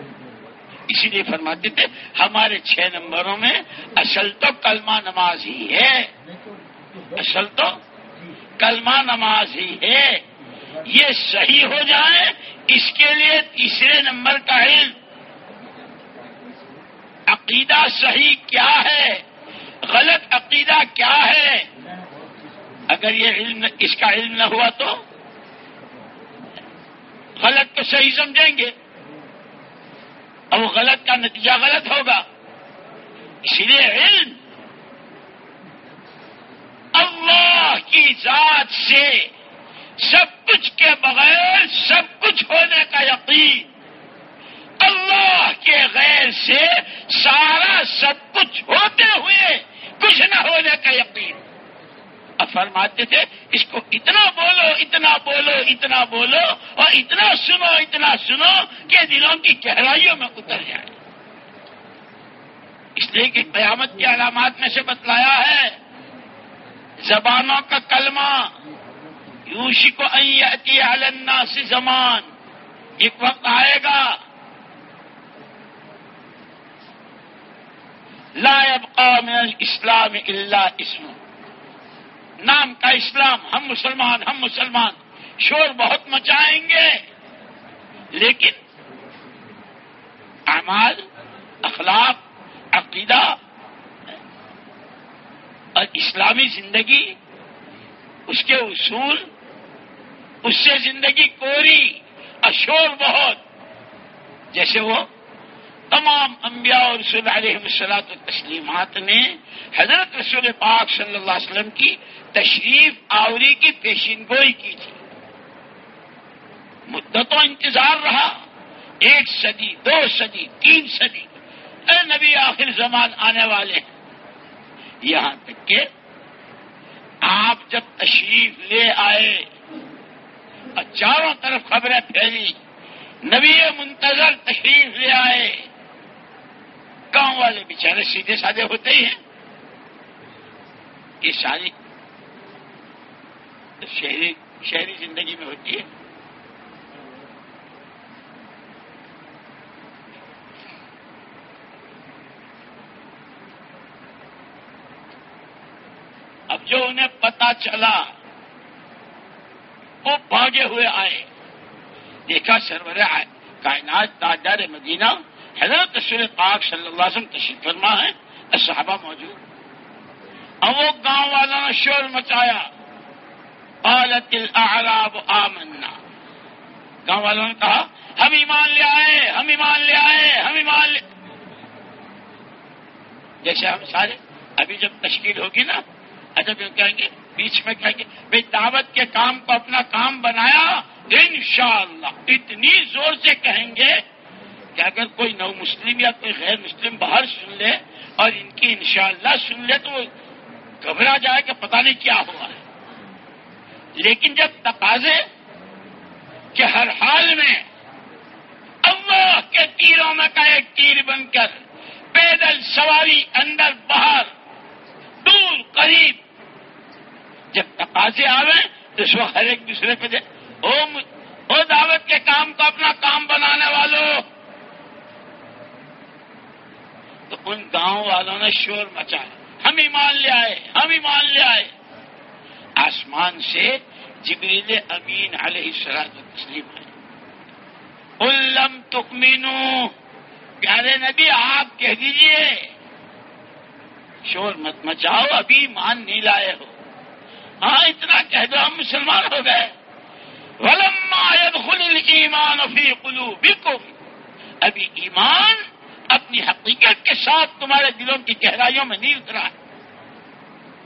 اسی لیے فرماتے تھے، ہمارے چھ نمبروں میں اصل تو کلمہ نماز ہی ہے۔ اصل تو کلمہ نماز ہی ہے۔ یہ صحیح ہو جائے، اس کے لیے تیسرے نمبر کا علم۔ عقیدہ صحیح کیا ہے؟ غلط عقیدہ کیا ہے؟ اگر یہ علم اس کا علم نہ ہوا تو غلط کو صحیح سمجھیں گے۔ اور وہ غلط کا نتیجہ غلط ہوگا۔ اسی لیے علم اللہ کی ذات سے سب کچھ کے بغیر سب کچھ ہونے کا یقین اللہ کے غیر سے سارا سب کچھ ہوتے ہوئے کچھ نہ ہونے کا یقین۔ اب فرماتے تھے، اس کو اتنا بولو اتنا بولو اتنا بولو اور اتنا سنو اتنا سنو کہ دلوں کی گہرائیوں میں اتر جائے۔ اس لیے کہ قیامت کی علامات میں سے بتلایا ہے، زبانوں کا کلمہ یوشی کو اتی علنا سے زمان، ایک وقت آئے گا لا يبقى من الاسلام الا اسم. نام کا اسلام، ہم مسلمان ہم مسلمان. شور بہت مچائیں گے. لیکن اعمال، اخلاق، عقیدہ اور اسلامی زندگی، اس کے اصول، اس سے زندگی کوری اشور بہت. جیسے وہ تمام انبیاء اور رسول علیہ وسلاۃ تسلیمات نے حضرت رسول پاک صلی اللہ علیہ وسلم کی تشریف آوری کی پیشین گوئی کی تھی۔ مدتوں انتظار رہا۔ ایک صدی، دو صدی، تین صدی۔ اے نبی، آخر زمان آنے والے ہیں۔ یہاں تک کہ آپ جب تشریف لے آئے اور چاروں طرف خبریں پھیلی، نبی منتظر تشریف لے آئے۔ گاؤں والے بیچارے سیدھے سادے ہوتے ہی ہیں۔ یہ ساری شہری شہری زندگی میں ہوتی ہے۔ اب جو انہیں پتا چلا، وہ بھاگے ہوئے آئے۔ دیکھا سرور کائنات تاجدار مدینہ حضرت رسول پاک صلی اللہ علیہ وسلم تشریف فرما ہے صحابہ موجود اب وہ گاؤں والوں نے شور مچایا۔ قالت الاعراب آمنا۔ گاؤں والوں نے کہا، ہم ایمان لے آئے، ہم ایمان لے آئے، ہم ایمان لے جیسے ہم سارے ابھی جب تشکیل ہوگی نا اچھا ادب کہیں گے، بیچ میں کہیں گے، بھائی دعوت کے کام کو اپنا کام بنایا، انشاءاللہ، اتنی زور سے کہیں گے کہ اگر کوئی نو مسلم یا کوئی غیر مسلم باہر سن لے اور ان کی انشاءاللہ سن لے تو گھبرا جائے کہ پتہ نہیں کیا ہوا ہے۔ لیکن جب تقاضے کہ ہر حال میں اللہ کے تیروں میں کا ایک تیر بن کر پیدل سواری اندر باہر دور قریب جب تقاضے آوے تو اس وقت ہر ایک دوسرے پہ دے او دعوت کے کام کو اپنا کام بنانے والوں تو ان گاؤں والوں نے شور مچایا۔ ہم ایمان لے آئے، ہم ایمان لے آئے۔ آسمان سے جبریل امین علیہ السلام تسلیم ہے الم تکمینو پیارے نبی، آپ کہہ دیجیے۔ شور مت مچاؤ، ابھی مان نہیں لائے ہو۔ ہاں اتنا کہہ دو، ہم مسلمان ہو گئے۔ ولما ایمان فی قلوبکم ابھی ایمان اپنی حقیقت کے ساتھ تمہارے دلوں کی گہرائیوں میں نہیں اترا ہے۔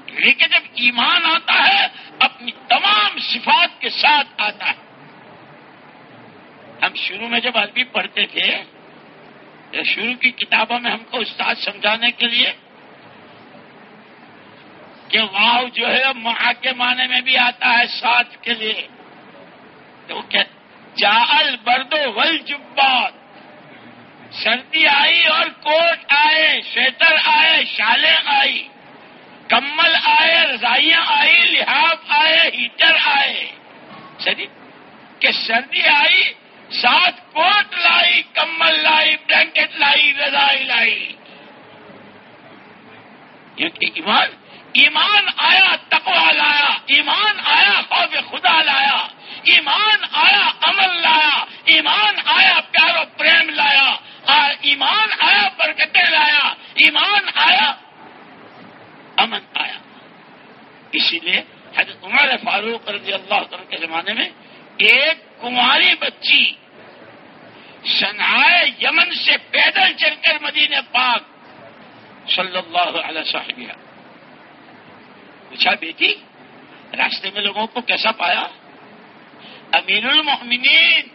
لیکن جب ایمان آتا ہے، اپنی تمام صفات کے ساتھ آتا ہے۔ ہم شروع میں جب عربی پڑھتے تھے شروع کی کتابوں میں ہم کو استاد سمجھانے کے لیے کہ واؤ جو ہے ماں کے معنی میں بھی آتا ہے ساتھ کے لیے۔ تو کیا جال بردو ول جبات سردی آئی اور کوٹ آئے سویٹر آئے، شالیں آئی، کمل آئے، رضائیاں آئی لحاظ آئے، ہیٹر آئے۔ سردی کہ سردی آئی، ساتھ کوٹ لائی، کمل لائی، بلینکٹ لائی، رضائی لائی۔ کیونکہ ایمان ایمان آیا تقوا لایا، ایمان آیا، خوف خدا لایا۔ ایمان آیا، عمل لایا۔ ایمان آیا، پیار و پریم لایا۔ ایمان آیا برکتیں لایا ایمان آیا، امن آیا۔ اسی لیے حضرت عمر فاروق رضی اللہ عنہ کے زمانے میں ایک کماری بچی سنائے یمن سے پیدل چل کر مدینہ پاک صلی اللہ علیہ صاحبہ پوچھا، بیٹی، راستے میں لوگوں کو کیسا پایا؟ امیر المؤمنین،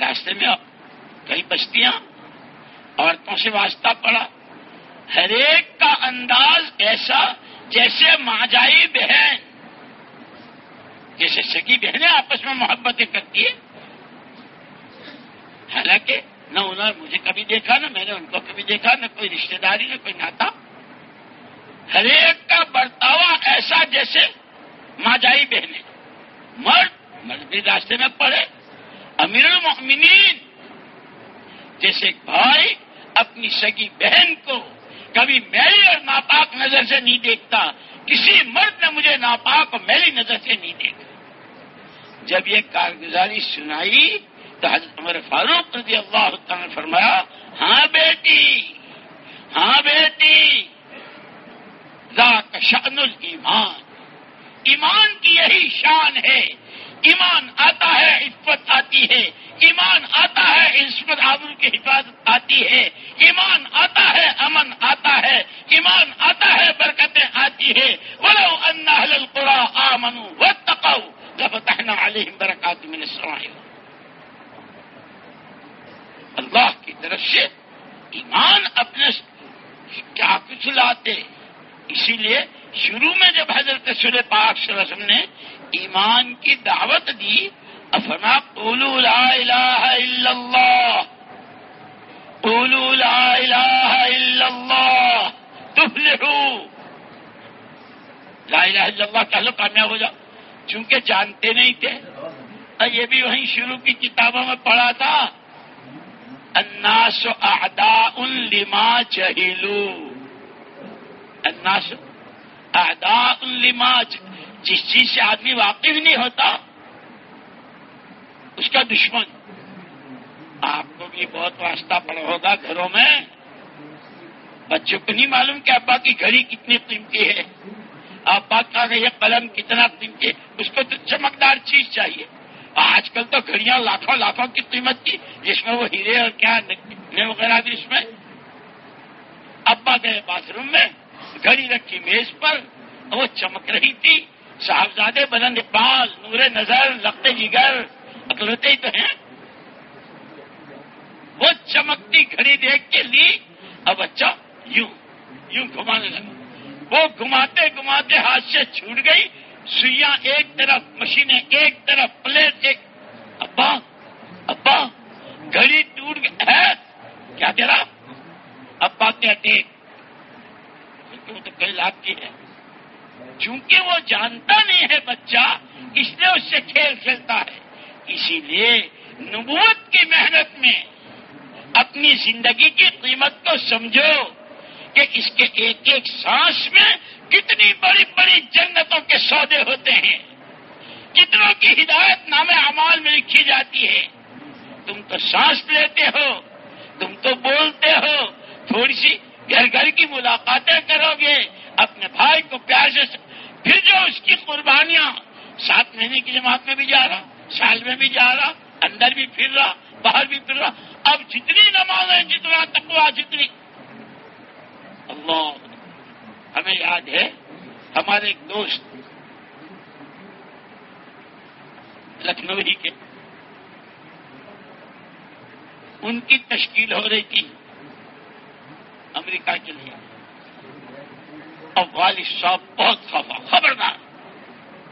راستے میں کئی بستیاں عورتوں سے واسطہ پڑا۔ ہر ایک کا انداز ایسا جیسے ماجائی بہن۔ جیسے سگی بہنیں آپس میں محبتیں کرتی ہے حالانکہ نہ انہوں نے مجھے کبھی دیکھا، نہ میں نے ان کو کبھی دیکھا، نہ کوئی رشتہ داری، نہ کوئی ناتا۔ ہر ایک کا برتاوا ایسا جیسے ماجائی بہنیں۔ مرد مرد بھی راستے میں پڑے۔ امیر المؤمنین جیسے ایک بھائی اپنی سگی بہن کو کبھی میری اور ناپاک نظر سے نہیں دیکھتا، کسی مرد نے مجھے ناپاک اور میری نظر سے نہیں دیکھا۔ جب یہ کارگزاری سنائی تو حضرت عمر فاروق رضی اللہ تعالیٰ نے فرمایا ہاں بیٹی ہاں بیٹی، ذاک شان المان ایمان کی یہی شان ہے۔ ایمان آتا ہے، عفت آتی ہے۔ ایمان آتا ہے، عصمت آبر کی حفاظت آتی ہے۔ ایمان آتا ہے، امن آتا ہے۔ ایمان آتا ہے، برکتیں آتی ہے ولو ان القرا آمنو و تقو لفتحنا علیہم برکات من السماء اللہ کی طرف سے ایمان اپنے کیا کچھ لاتے۔ اسی لیے شروع میں جب حضرت سر پاک صلی اللہ علیہ وسلم نے ایمان کی دعوت دی افنا قولوا لا الہ الا اللہ، قولوا لا الہ الا اللہ، تفلحوا. لا الہ الا اللہ کہہ لو کامیاب ہو جاؤ۔ چونکہ جانتے نہیں تھے۔ یہ بھی وہیں شروع کی کتابوں میں پڑھا تھا۔ الناس اعداء لما جہلو الناس اعداء لما جس چیز سے آدمی واقف نہیں ہوتا، اس کا دشمن۔ آپ کو بھی بہت واسطہ پڑا ہوگا گھروں میں۔ بچوں کو نہیں معلوم کہ ابا کی گھڑی کتنی قیمتی ہے۔ ابا کا یہ قلم کتنا قیمتی ہے۔ اس کو تو چمکدار چیز چاہیے۔ آج کل تو گھڑیاں لاکھوں لاکھوں کی قیمت کی، جس میں وہ ہیرے اور کیا وغیرہ بھی اس میں۔ ابا گئے باتھ روم میں۔ گھڑی رکھی میز پر وہ چمک رہی تھی۔ صاحبزادے بلند اقبال، نور نظر لگتے جگر، اکلوتے ہی تو ہیں۔ وہ چمکتی گھڑی دیکھ کے لی۔ اب بچہ یوں یوں گھمانے لگا۔ وہ گھماتے گھماتے ہاتھ سے چھوٹ گئی۔ سوئیاں ایک طرف، مشینیں ایک طرف، پلیٹ ایک۔ ابا ابا، گھڑی ٹوٹ گئی۔ ہے، کیا تیرا؟ ابا کیا ٹیک وہ تو کئی کی ہے۔ چونکہ وہ جانتا نہیں ہے بچہ، اس لیے اس سے کھیل کھیلتا ہے۔ اسی لیے نبوت کی محنت میں اپنی زندگی کی قیمت کو سمجھو کہ اس کے ایک ایک سانس میں کتنی بڑی بڑی جنتوں کے سودے ہوتے ہیں۔ کتنوں کی ہدایت نام اعمال میں لکھی جاتی ہے۔ تم تو سانس لیتے ہو، تم تو بولتے ہو، تھوڑی سی گھر گھر کی ملاقاتیں کرو گے، اپنے بھائی کو پیار سے پھر جو اس کی قربانیاں، سات مہینے کی جماعت میں بھی جا رہا، سال میں بھی جا رہا، اندر بھی پھر رہا، باہر بھی پھر رہا، اب جتنی نماز ہے جتنا تقوا جتنی۔ اللہ، ہمیں یاد ہے، ہمارے ایک دوست لکھنؤ ہی کے، ان کی تشکیل ہو رہی تھی۔ امریکہ کے لیے۔ اب والد صاحب بہت خفا خبردار۔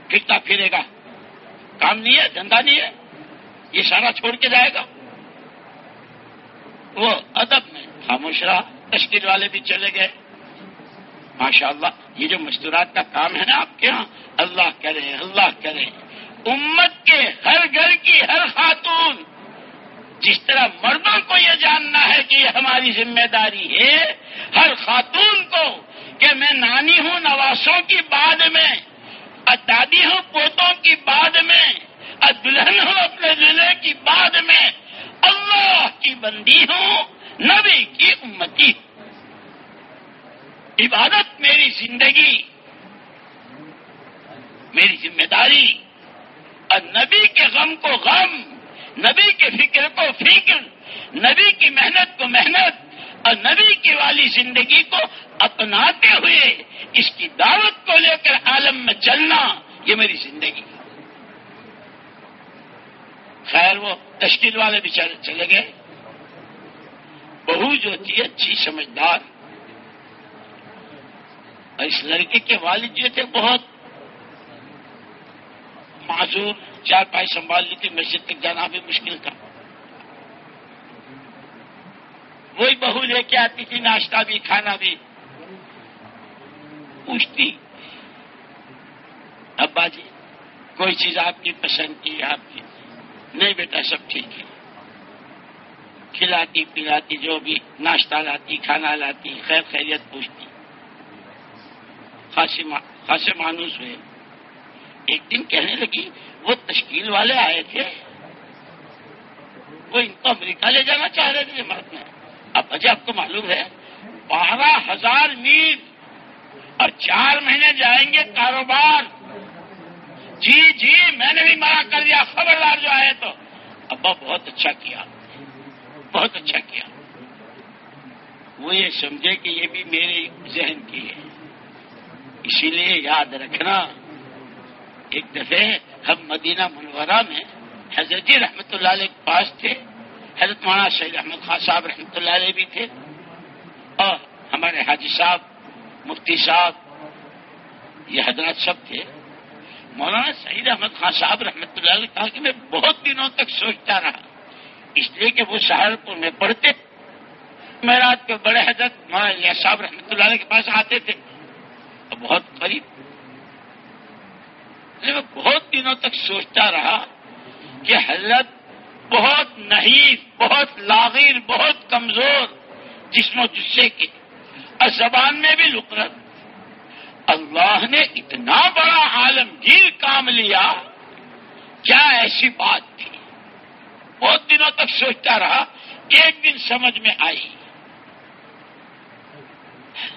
پھرتا پھرے گا۔ کام نہیں ہے، دھندا نہیں ہے۔ یہ سارا چھوڑ کے جائے گا۔ وہ ادب میں خاموش رہا، تشکیل والے بھی چلے گئے۔ ماشاء اللہ یہ جو مستورات کا کام ہے نا آپ کے یہاں اللہ کرے اللہ کرے۔ امت کے ہر گھر کی ہر خاتون جس طرح مردوں کو یہ جاننا ہے کہ یہ ہماری ذمہ داری ہے، ہر خاتون کو کہ میں نانی ہوں نواسوں کی بعد میں دادی ہوں، پوتوں کی بعد میں دلہن ہوں اپنے ضلع کی بعد میں، اللہ کی بندی ہوں، نبی کی امتی۔ ہوں عبادت میری زندگی، میری ذمہ داری، اور نبی کے غم کو غم۔ نبی کے فکر کو فکر، نبی کی محنت کو محنت اور نبی کی والی زندگی کو اپناتے ہوئے اس کی دعوت کو لے کر عالم میں چلنا یہ میری زندگی خیر وہ تشکیل والے بھی چلے گئے۔ بہو جو تھی اچھی سمجھدار۔ اور اس لڑکے کے والد جو تھے بہت معذور۔ چار پائی سنبھال لی تھی، مسجد تک جانا بھی مشکل تھا۔ وہی بہو لے کے آتی تھی، ناشتہ بھی، کھانا بھی۔ پوچھتی، ابا جی کوئی چیز آپ کی پسند کی، آپ کی؟ نہیں بیٹا، سب ٹھیک ہے۔ کھلاتی، پلاتی، جو بھی ناشتہ لاتی، کھانا لاتی، خیر خیریت پوچھتی۔ خاصے مانوس ہوئے۔ ایک دن کہنے لگی، وہ تشکیل والے آئے تھے۔ وہ ان کو امریکہ لے جانا چاہ رہے تھے مرد میں۔ اب اجے آپ کو معلوم ہے، بارہ ہزار میل اور چار مہینے جائیں گے کاروبار۔ جی جی میں نے بھی منع کر دیا، خبردار جو آئے تو۔ ابا، بہت اچھا کیا۔ بہت اچھا کیا۔ وہ یہ سمجھے کہ یہ بھی میرے ذہن کی ہے۔ اسی لیے یاد رکھنا۔ ایک دفعہ ہم مدینہ منورہ میں حضرت جی رحمت اللہ علیہ کے پاس تھے، حضرت مولانا سید احمد خان صاحب رحمۃ اللہ علیہ بھی تھے، اور ہمارے حاجی صاحب، مفتی صاحب، یہ حضرات سب تھے۔ مولانا سعید احمد خان صاحب رحمۃ اللہ علیہ کہا کہ میں بہت دنوں تک سوچتا رہا، اس لیے کہ وہ سہارنپور میں پڑھتے میں رات کو بڑے حضرت مولانا صاحب رحمۃ اللہ علیہ کے پاس آتے تھے بہت قریب۔ میں بہت دنوں تک سوچتا رہا کہ حضرت بہت نحیف، بہت لاغیر، بہت کمزور جسم و جسے کے، اور زبان میں بھی لکرت اللہ نے اتنا بڑا عالمگیر کام لیا، کیا ایسی بات تھی؟ بہت دنوں تک سوچتا رہا، ایک دن سمجھ میں آئی۔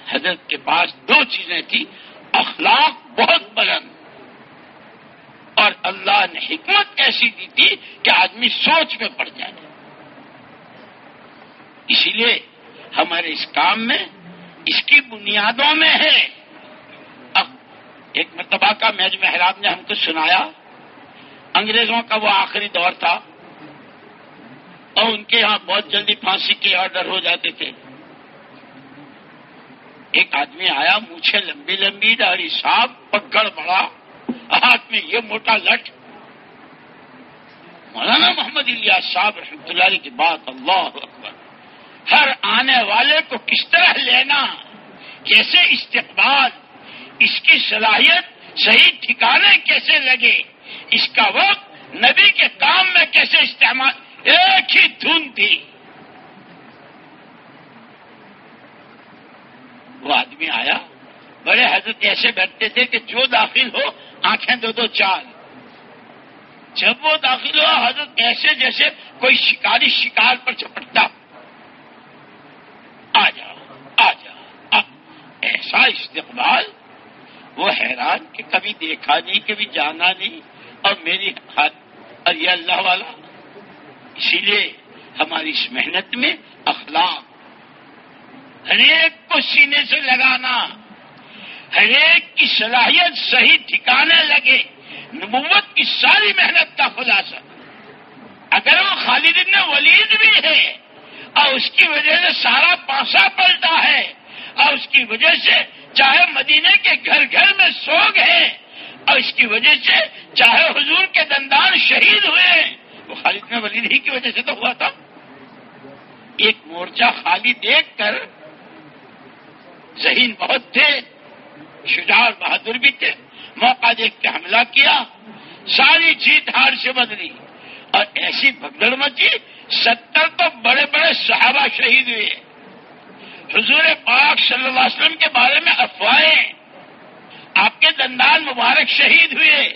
حضرت کے پاس دو چیزیں تھیں، اخلاق بہت بلند۔ اور اللہ نے حکمت ایسی دی تھی کہ آدمی سوچ میں پڑ جائے۔ اسی لیے ہمارے اس کام میں، اس کی بنیادوں میں ہے۔ اب ایک مرتبہ کا میج محراب نے ہم کو سنایا، انگریزوں کا وہ آخری دور تھا اور ان کے یہاں بہت جلدی پھانسی کے آرڈر ہو جاتے تھے۔ ایک آدمی آیا مجھے لمبی لمبی، داڑھی صاف پگڑ بڑا۔ ہاتھ میں یہ موٹا لٹ۔ مولانا محمد الیاس صاحب رحمۃ اللہ علیہ کی بات اللہ اکبر۔ ہر آنے والے کو کس طرح لینا؟ کیسے استقبال؟ اس کی صلاحیت صحیح ٹھکانے کیسے لگے؟ اس کا وقت نبی کے کام میں کیسے استعمال؟ ایک ہی دھن تھی۔ وہ آدمی آیا۔ بڑے حضرت ایسے بیٹھتے تھے کہ جو داخل ہو، آنکھیں دو دو چار جب وہ داخل ہوا، حضرت ایسے جیسے کوئی شکاری شکار پر چپٹتا۔ آ جاؤ آ جاؤ۔ ایسا استقبال، وہ حیران کہ کبھی دیکھا نہیں، کبھی جانا نہیں۔ اور میری اور یہ اللہ والا۔ اسی لیے ہماری اس محنت میں اخلاق، ہر ایک کو سینے سے لگانا۔ ایک کی صلاحیت صحیح ٹھکانے لگے، نبوت کی ساری محنت کا خلاصہ۔ اگر وہ خالد ابن ولید بھی ہے اور اس کی وجہ سے سارا پاسا پلٹا ہے اور اس کی وجہ سے چاہے مدینے کے گھر گھر میں سوگ ہے اور اس کی وجہ سے چاہے حضور کے دندان شہید ہوئے وہ خالد ابن ولید ہی کی وجہ سے تو ہوا تھا۔ ایک مورچہ خالی دیکھ کر ذہین بہت تھے۔ شجاع بہادر بھی تھے، موقع دیکھ کے حملہ کیا، ساری جیت ہار سے بدلی۔ اور ایسی بگڑ مچی، ستر تو بڑے بڑے صحابہ شہید ہوئے۔ حضور پاک صلی اللہ علیہ وسلم کے بارے میں افواہیں۔ آپ کے دندان مبارک شہید ہوئے۔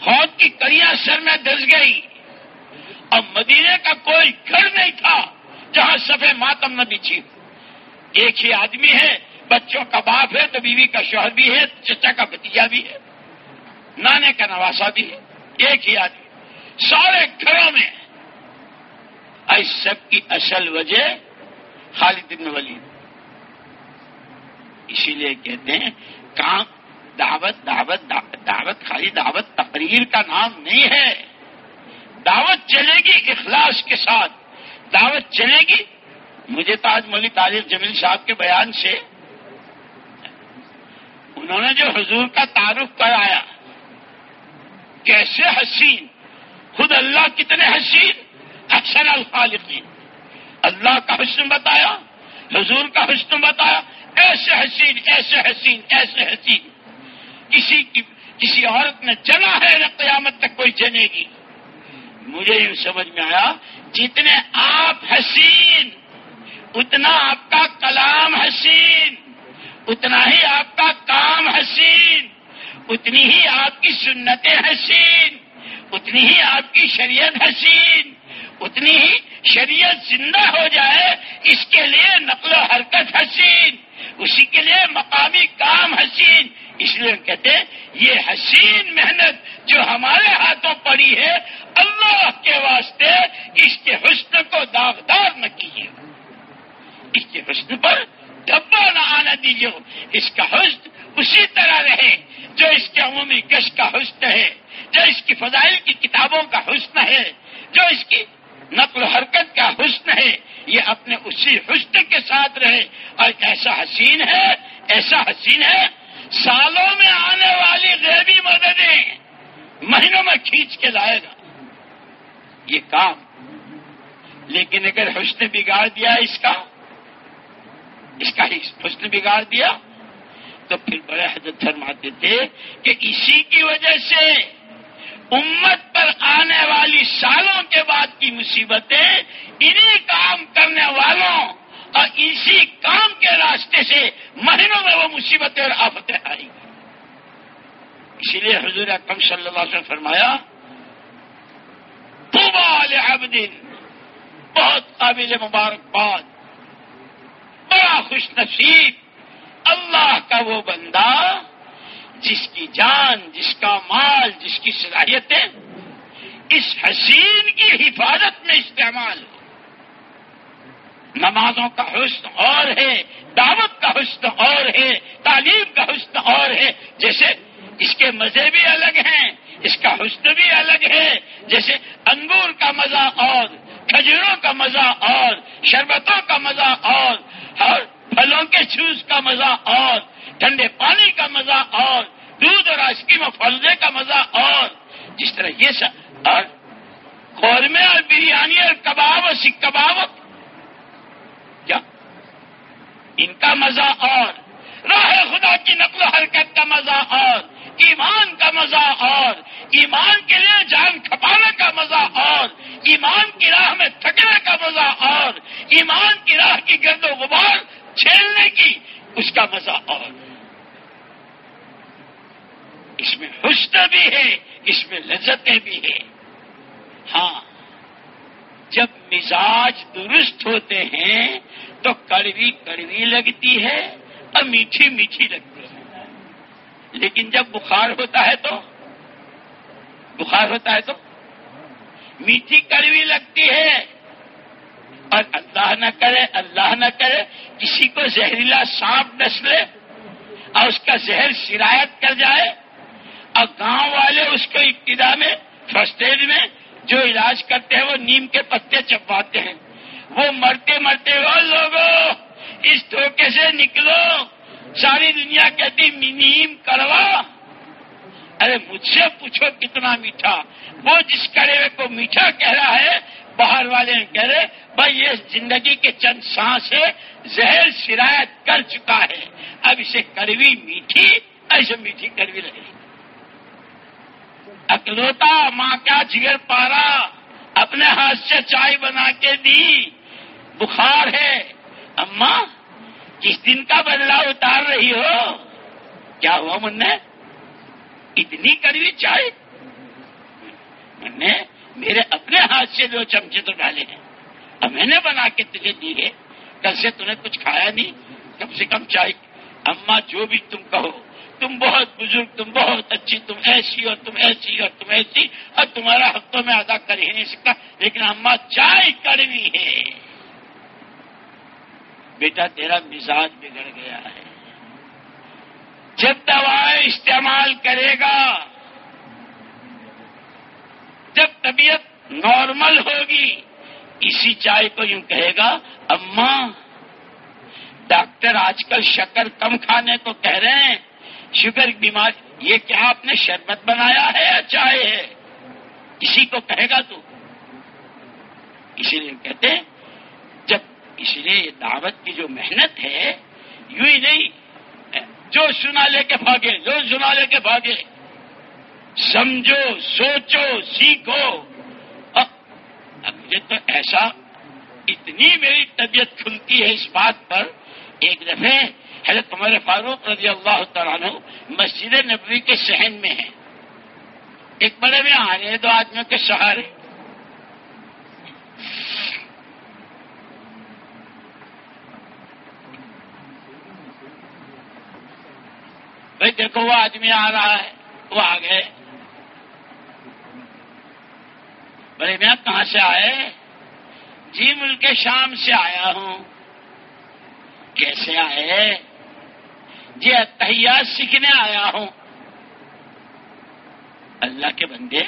خوف کی کڑیاں سر میں دس گئی۔ اور مدینے کا کوئی گھر نہیں تھا جہاں سفید ماتم نہ بچھی ایک ہی آدمی ہے بچوں کا باپ ہے تو بیوی کا شوہر بھی ہے، چچا کا بتیجا بھی ہے، نانے کا نواسا بھی ہے، ایک ہی آدمی۔ سارے گھروں میں اس سب کی اصل وجہ خالد بن ولید۔ اسی لیے کہتے ہیں، کام، دعوت دعوت دعوت خالی دعوت تقریر کا نام نہیں ہے۔ دعوت چلے گی اخلاص کے ساتھ۔ دعوت چلے گی۔ مجھے تاج ملی طالب جمیل صاحب کے بیان سے انہوں نے جو حضور کا تعارف کرایا، کیسے حسین؟ خود اللہ کتنے حسین؟ اکثر الخالقین۔ اللہ کا حسن بتایا، حضور کا حسن بتایا، ایسے حسین ایسے حسین ایسے حسین۔ کسی کی، کسی عورت نے چلا ہے نہ قیامت تک کوئی چنے گی۔ مجھے یوں سمجھ میں آیا، جتنے آپ حسین، اتنا آپ کا کلام حسین۔ اتنا ہی آپ کا کام حسین اتنی ہی آپ کی سنتیں حسین اتنی ہی آپ کی شریعت حسین اتنی ہی شریعت زندہ ہو جائے، اس کے لیے نقل و حرکت حسین اسی کے لیے مقامی کام حسین اس لیے کہتے ہیں، یہ حسین محنت جو ہمارے ہاتھوں پڑی ہے۔ اللہ کے واسطے اس کے حسن کو داغدار نہ کیجیے۔ اس کے حسن پر دبا نہ آنا دیجیے۔ اس کا حسن اسی طرح رہے۔ جو اس کے عمومی گش کا حسن ہے، جو اس کی فضائل کی کتابوں کا حسن ہے، جو اس کی نقل و حرکت کا حسن ہے، یہ اپنے اسی حسن کے ساتھ رہے۔ اور ایسا حسین ہے، ایسا حسین ہے، سالوں میں آنے والی غیبی مددیں مہینوں میں کھینچ کے لائے گا۔ یہ کام۔ لیکن اگر حسن بگاڑ دیا اس کا اس کا حسن بگاڑ دیا تو پھر بڑے حضرت فرماتے تھے کہ اسی کی وجہ سے امت پر آنے والی سالوں کے بعد کی مصیبتیں انہی کام کرنے والوں اور اسی کام کے راستے سے مہینوں میں وہ مصیبتیں اور آفتیں آئیں گی۔ اسی لیے حضور اکرم صلی اللہ علیہ وسلم فرمایا تو عبدین بہت قابل مبارکباد۔ بڑا خوش نصیب۔ اللہ کا وہ بندہ جس کی جان، جس کا مال، جس کی صلاحیتیں اس حسین کی حفاظت میں استعمال ہو۔ نمازوں کا حسن اور ہے، دعوت کا حسن اور ہے، تعلیم کا حسن اور ہے۔ جیسے اس کے مزے بھی الگ ہیں، اس کا حسن بھی الگ ہے۔ جیسے انگور کا مزہ اور کھجوروں کا مزہ اور شربتوں کا مزہ اور اور پھلوں کے جوس کا مزہ اور ٹھنڈے پانی کا مزہ اور دودھ اور آئس کریم اور فلدے کا مزہ اور جس طرح یہ سب، اور قورمے اور بریانی اور کباب اور سکھ کباب کیا ان کا مزہ اور راہ خدا کی نقل و حرکت کا مزہ اور، ایمان کا مزہ اور، ایمان کے لیے جان کھپانے کا مزہ اور، ایمان کی راہ میں تھکنے کا مزہ اور، ایمان کی راہ کی گرد و غبار چھیلنے کی اس کا مزہ اور۔ اس میں حسن بھی ہے اس میں لذتیں بھی ہیں۔ ہاں جب مزاج درست ہوتے ہیں تو کڑوی کڑوی لگتی ہے۔ اور میٹھی میٹھی لگتی ہے۔ لیکن جب بخار ہوتا ہے تو، بخار ہوتا ہے تو میٹھی کڑوی لگتی ہے۔ اور اللہ نہ کرے، اللہ نہ کرے، کسی کو زہریلا سانپ ڈس لے اور اس کا زہر شرایت کر جائے۔ اور گاؤں والے اس کو ابتدا میں فرسٹ ایڈ میں جو علاج کرتے ہیں، وہ نیم کے پتے چپواتے ہیں۔ وہ مرتے مرتے وہ لوگوں اس دھوکے سے نکلو، ساری دنیا کہتی نیم کروا. ارے، مجھ سے پوچھو کتنا میٹھا۔ وہ جس کڑے کو میٹھا کہہ رہا ہے، باہر والے کہہ رہے، بھائی، یہ زندگی کے چند سانس ہے زہر شرایت کر چکا ہے۔ اب اسے کڑوی میٹھی، ایسے میٹھی کڑوی لگے اکلوتا ماں کا جگر پارا، اپنے ہاتھ سے چائے بنا کے دی۔ بخار ہے اماں کس دن کا بدلا اتار رہی ہو، کیا ہوا من اتنی کڑوی چائے؟ من نے میرے اپنے ہاتھ سے دو چمچے تو ڈالے ہیں۔ اب میں نے بنا کے تجھے دی ہے۔ کل سے تم نے کچھ کھایا نہیں، کم سے کم چائے۔ اما، جو بھی تم کہو، تم بہت بزرگ، تم بہت اچھی، تم ایسی اور تم ایسی اور تم ایسی، اور تمہارا حق تو میں ادا کر ہی نہیں سکتا۔ لیکن اما، چائے کڑوی ہے۔ بیٹا تیرا مزاج بگڑ گیا ہے۔ جب دوائیں استعمال کرے گا، جب طبیعت نارمل ہوگی، اسی چائے کو یوں کہے گا اما ڈاکٹر آج کل شکر کم کھانے کو کہہ رہے ہیں، شوگر بیماری یہ کیا آپ نے شربت بنایا ہے یا چائے ہے؟ کسی کو کہے گا تو۔ اسی لیے کہتے ہیں اس لیے یہ دعوت کی جو محنت ہے، یوں ہی نہیں، جو سنا لے کے بھاگے، جو سنا لے کے بھاگے۔ سمجھو، سوچو، سیکھو۔ اب مجھے تو ایسا اتنی میری طبیعت کھلتی ہے اس بات پر۔ ایک دفعہ حضرت عمر فاروق رضی اللہ تعالیٰ مسجد نبوی کے شہن میں ہیں۔ ایک بڑے میں آنے دو آدمیوں کے سہارے۔ بھائی دیکھو، وہ آدمی آ رہا ہے، وہ آ گئے۔ بڑے میں کہاں سے آئے؟ جی ملک شام سے آیا ہوں۔ کیسے آئے؟ جی اتحیات سیکھنے آیا ہوں۔ اللہ کے بندے،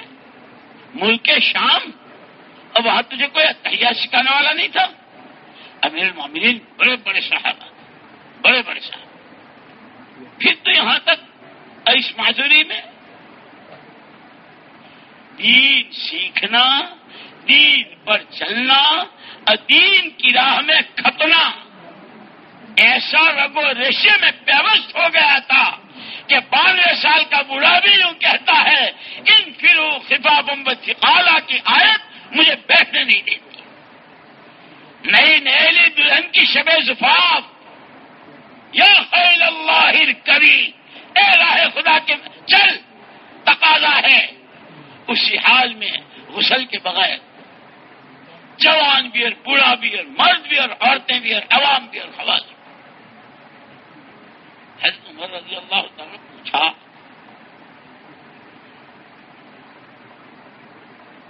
ملک شام؟ اور وہاں تجھے کوئی اتحیات سکھانے والا نہیں تھا؟ امیر المومنین، بڑے بڑے صاحب بڑے بڑے صاحب پھر تو یہاں تک اس معذوری میں دین سیکھنا، دین پر چلنا، اور دین کی راہ میں کھپنا۔ ایسا رگو ریشے میں پیوست ہو گیا تھا کہ بانوے سال کا بوڑھا بھی یوں کہتا ہے، ان فرو خفا بمبت خالا کی آیت مجھے بیٹھنے نہیں دیتی نئی نیلی دلہن کی شب زفاف یا خیل اللہ کبھی اے راہ خدا کے چل، تقاضا ہے۔ اسی حال میں غسل کے بغیر، جوان بھی اور بوڑھا بھی اور مرد بھی اور عورتیں بھی اور عوام بھی اور خواص حضرت عمر رضی اللہ تعالیٰ پوچھا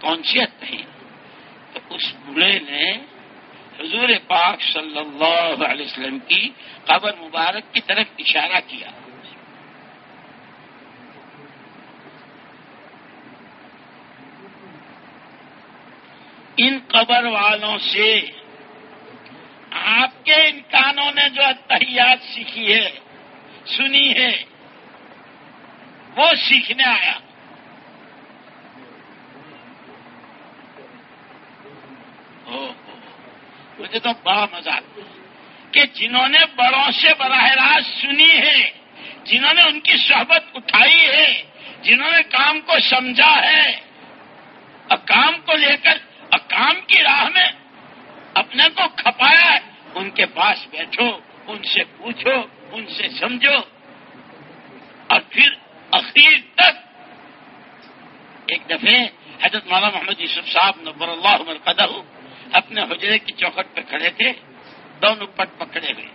کون سی نہیں؟ تو اس بوڑھے نے حضور پاک صلی اللہ علیہ وسلم کی قبر مبارک کی طرف اشارہ کیا۔ ان قبر والوں سے آپ کے ان کانوں نے جو اتحیات سیکھی ہے، سنی ہے، وہ سیکھنے آیا۔ مجھے تو بڑا مزہ کہ جنہوں نے بڑوں سے براہ راست سنی ہے، جنہوں نے ان کی صحبت اٹھائی ہے، جنہوں نے کام کو سمجھا ہے، اور کام کو لے کر، اور کام کی راہ میں اپنے کو کھپایا ہے، ان کے پاس بیٹھو، ان سے پوچھو، ان سے سمجھو۔ اور پھر اخیر تک ایک دفعہ حضرت مولانا محمد یوسف صاحب نبر اللہ عمر قدہ اپنے حجرے کی چوکھٹ پہ کھڑے تھے، دونوں پٹ پکڑے ہوئے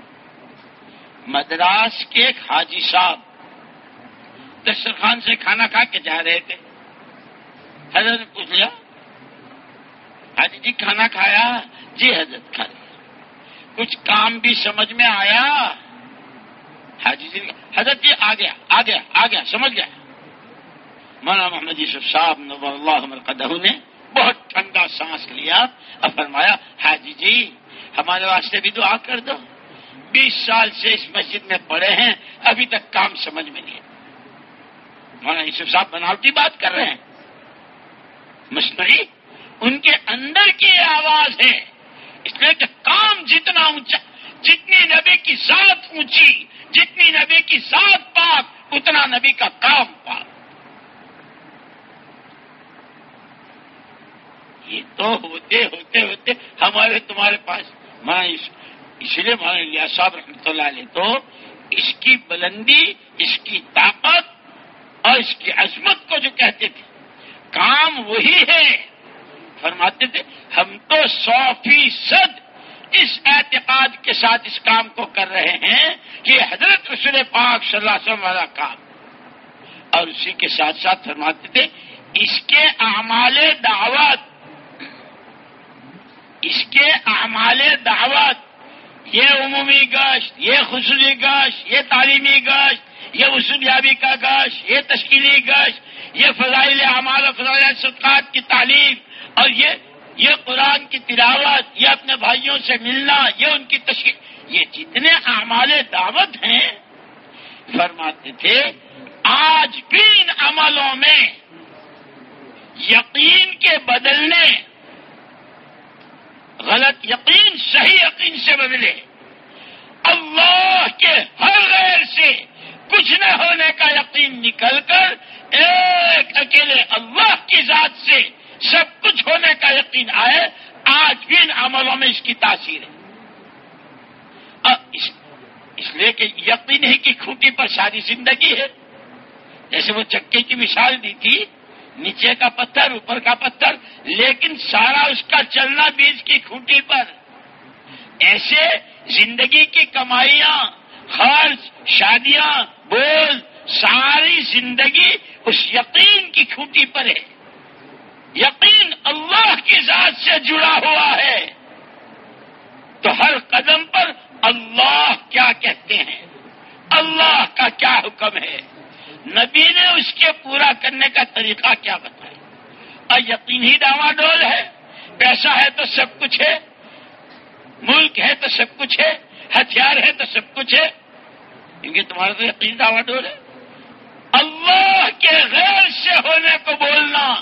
مدراس کے ایک حاجی صاحب دسترخوان سے کھانا کھا کے جا رہے تھے۔ حضرت نے پوچھ لیا، حاجی جی کھانا کھایا؟ جی حضرت کھا لیا کچھ کام بھی سمجھ میں آیا؟ حاجی جی حضرت جی آ گیا آ گیا آ گیا، سمجھ گیا۔ مولانا محمد یوسف صاحب نور اللہ قدہ نے بہت ٹھنڈا سانس لیا اور فرمایا حاجی جی ہمارے واسطے بھی دعا کر دو۔ بیس سال سے اس مسجد میں پڑے ہیں، ابھی تک کام سمجھ میں نہیں مولانا یوسف صاحب بناوٹی بات کر رہے ہیں۔ مصنوعی ان کے اندر کی آواز ہے۔ اس لیے کہ کام جتنا اونچا، جتنی نبی کی ذات اونچی، جتنی نبی کی ذات پاک، اتنا نبی کا کام پاک۔ یہ تو ہوتے ہوتے ہوتے ہمارے تمہارے پاس اس لیے مانا لیا صاحب رحمۃ اللہ علیہ تو اس کی بلندی، اس کی طاقت اور اس کی عظمت کو جو کہتے تھے، کام وہی ہے۔ فرماتے تھے، ہم تو سو فیصد اس اعتقاد کے ساتھ اس کام کو کر رہے ہیں کہ حضرت رسول پاک صلی اللہ علیہ وسلم والا کام۔ اور اسی کے ساتھ ساتھ فرماتے تھے، اس کے اعمال دعوت اس کے اعمال دعوت، یہ عمومی گشت یہ خصوصی گشت یہ تعلیمی گشت یہ وصولیابی کا گشت یہ تشکیلی گشت یہ فضائل اعمال و فضائل صدقات کی تعلیم اور یہ یہ قرآن کی تلاوت، یہ اپنے بھائیوں سے ملنا، یہ ان کی تشکیل، یہ جتنے اعمال دعوت ہیں، فرماتے تھے، آج بھی ان عملوں میں یقین کے بدلنے غلط یقین، صحیح یقین سے بدلے اللہ کے ہر غیر سے کچھ نہ ہونے کا یقین نکل کر ایک اکیلے اللہ کی ذات سے سب کچھ ہونے کا یقین آئے، آج بھی ان عملوں میں اس کی تاثیر ہے۔ اس اس لیے کہ یقین ہی کی کھوٹی پر ساری زندگی ہے۔ جیسے وہ چکے کی مثال دی تھی نیچے کا پتھر، اوپر کا پتھر، لیکن سارا اس کا چلنا بیج کی کھوٹی پر۔ ایسے زندگی کی کمائیاں، خرچ، شادیاں، بول، ساری زندگی اس یقین کی کھوٹی پر ہے۔ یقین اللہ کی ذات سے جڑا ہوا ہے۔ تو ہر قدم پر اللہ کیا کہتے ہیں؟ اللہ کا کیا حکم ہے؟ نبی نے اس کے پورا کرنے کا طریقہ کیا بتایا؟ اور یقین ہی ڈاوا ڈول ہے، پیسہ ہے تو سب کچھ ہے، ملک ہے تو سب کچھ ہے، ہتھیار ہے تو سب کچھ ہے۔ کیونکہ تمہارا تو یقین ڈاوا ڈول ہے۔ اللہ کے غیر سے ہونے کو بولنا،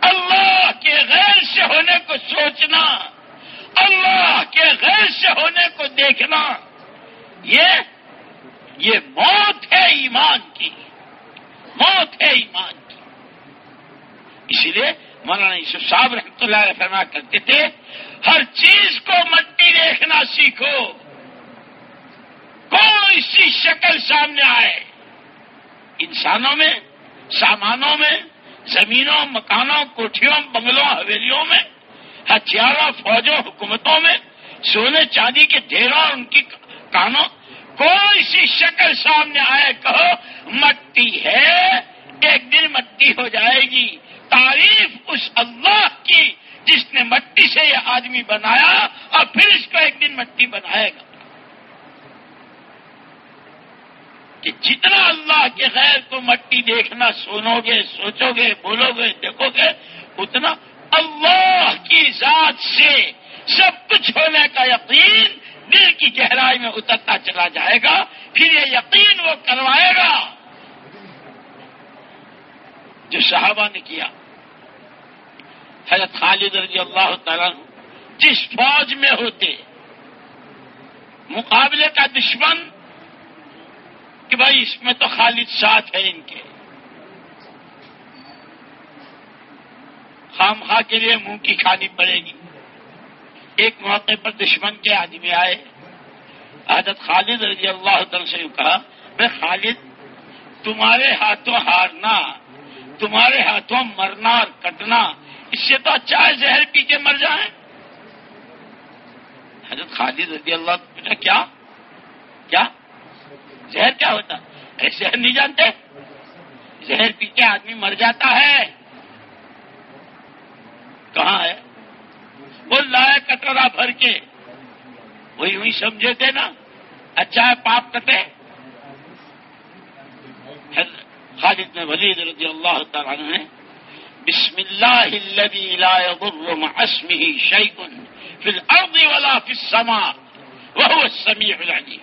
اللہ کے غیر سے ہونے کو سوچنا، اللہ کے غیر سے ہونے کو دیکھنا، یہ یہ موت ہے ایمان کی۔ موت ہے ایمان کی۔ اسی لیے مولانا یوسف صاحب رحمۃ اللہ علیہ فرما کرتے تھے، ہر چیز کو مٹی دیکھنا سیکھو۔ کوئی سی شکل سامنے آئے۔ انسانوں میں، سامانوں میں، زمینوں، مکانوں، کوٹھیوں، بنگلوں، حویلیوں میں، ہتھیاروں، فوجوں، حکومتوں میں، سونے چاندی کے ڈھیروں ان کی کانوں کوئی سی شکل سامنے آئے، کہو، مٹی ہے، ایک دن مٹی ہو جائے گی۔ تعریف اس اللہ کی جس نے مٹی سے یہ آدمی بنایا اور پھر اس کو ایک دن مٹی بنائے گا۔ کہ جتنا اللہ کے غیر کو مٹی دیکھنا سنو گے، سوچو گے، بولو گے، دیکھو گے، اتنا اللہ کی ذات سے سب کچھ ہونے کا یقین دل کی گہرائی میں اترتا چلا جائے گا، پھر یہ یقین وہ کروائے گا۔ جو صحابہ نے کیا، حضرت خالد رضی اللہ تعالیٰ جس فوج میں ہوتے، مقابلے کا دشمن، کہ بھائی اس میں تو خالد ساتھ ہے ان کے۔ خام خواہ کے لیے منہ کی کھانی پڑے گی۔ ایک موقع پر دشمن کے آدمی آئے۔ حضرت خالد رضی اللہ تعالی سے کہا، میں خالد، تمہارے ہاتھوں ہارنا، تمہارے ہاتھوں مرنا اور کٹنا، اس سے تو اچھا ہے، زہر پی کے مر جائیں۔ حضرت خالد رضی اللہ کیا؟ کیا؟ زہر کیا ہوتا؟ ہے زہر نہیں جانتے؟ زہر پی کے آدمی مر جاتا ہے۔ کہاں ہے؟ وہ لائے کٹورا بھر کے۔ وہی وہی سمجھے تھے نا؟ اچھا ہے، پاپ کٹے خالد میں ولید رضی اللہ تعالیٰ نے بسم اللہ الذي لا يضر مع اسمه شيء في الارض ولا في السماء وهو السميع العليم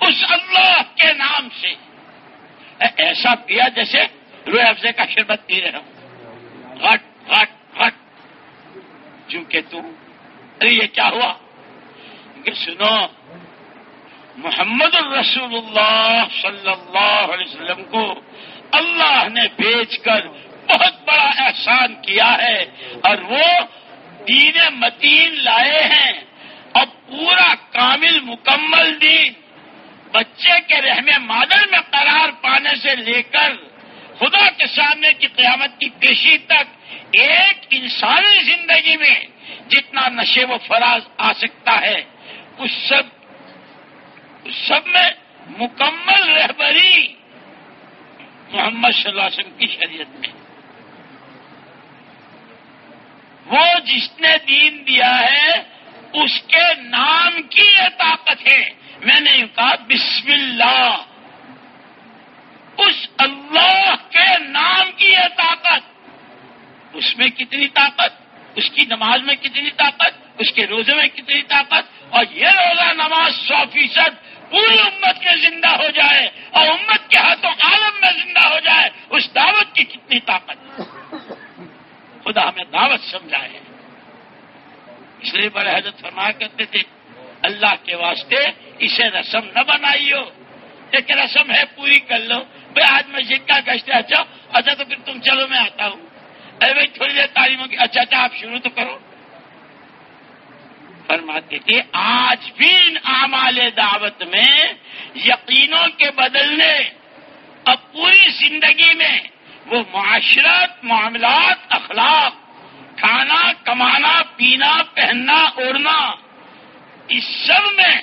اس اللہ کے نام سے۔ ایسا پیا جیسے روئے افزے کا شربت پی رہے ہوں۔ ہٹ ہٹ چونکہ تو ارے یہ کیا ہوا؟ کہ سنو، محمد الرسول اللہ صلی اللہ علیہ وسلم کو اللہ نے بھیج کر بہت بڑا احسان کیا ہے اور وہ دین متین لائے ہیں اور پورا کامل مکمل دین بچے کے رحم مادر میں قرار پانے سے لے کر خدا کے سامنے کی قیامت کی پیشی تک ایک انسانی زندگی میں جتنا نشے و فراز آ سکتا ہے، اس سب اس سب میں مکمل رہبری محمد صلی اللہ علیہ وسلم کی شریعت میں۔ وہ جس نے دین دیا ہے، اس کے نام کی یہ طاقت ہے۔ میں نے کہا، بسم اللہ۔ اس اللہ کے نام کی یہ طاقت؟ اس میں کتنی طاقت؟ اس کی نماز میں کتنی طاقت؟ اس کے روزے میں کتنی طاقت؟ اور یہ روزہ نماز سو فیصد پوری امت میں زندہ ہو جائے اور امت کے ہاتھوں عالم میں زندہ ہو جائے، اس دعوت کی کتنی طاقت؟ خدا ہمیں دعوت سمجھائے۔ اس لیے بڑے حضرت فرمایا کرتے تھے، اللہ کے واسطے اسے رسم نہ بنائیو۔ ایک رسم ہے پوری کر لو۔ بھائی، آج میں کا گشت اچھا اچھا تو پھر تم چلو، میں آتا ہوں۔ ارے بھائی، تھوڑی دیر تعلیم ہوگی۔ اچھا اچھا آپ شروع تو کرو۔ فرماتے تھے آج بھی ان اعمال دعوت میں یقینوں کے بدلنے، اب پوری زندگی میں وہ معاشرت، معاملات، اخلاق، کھانا، کمانا، پینا، پہننا، اوڑھنا، اس سب میں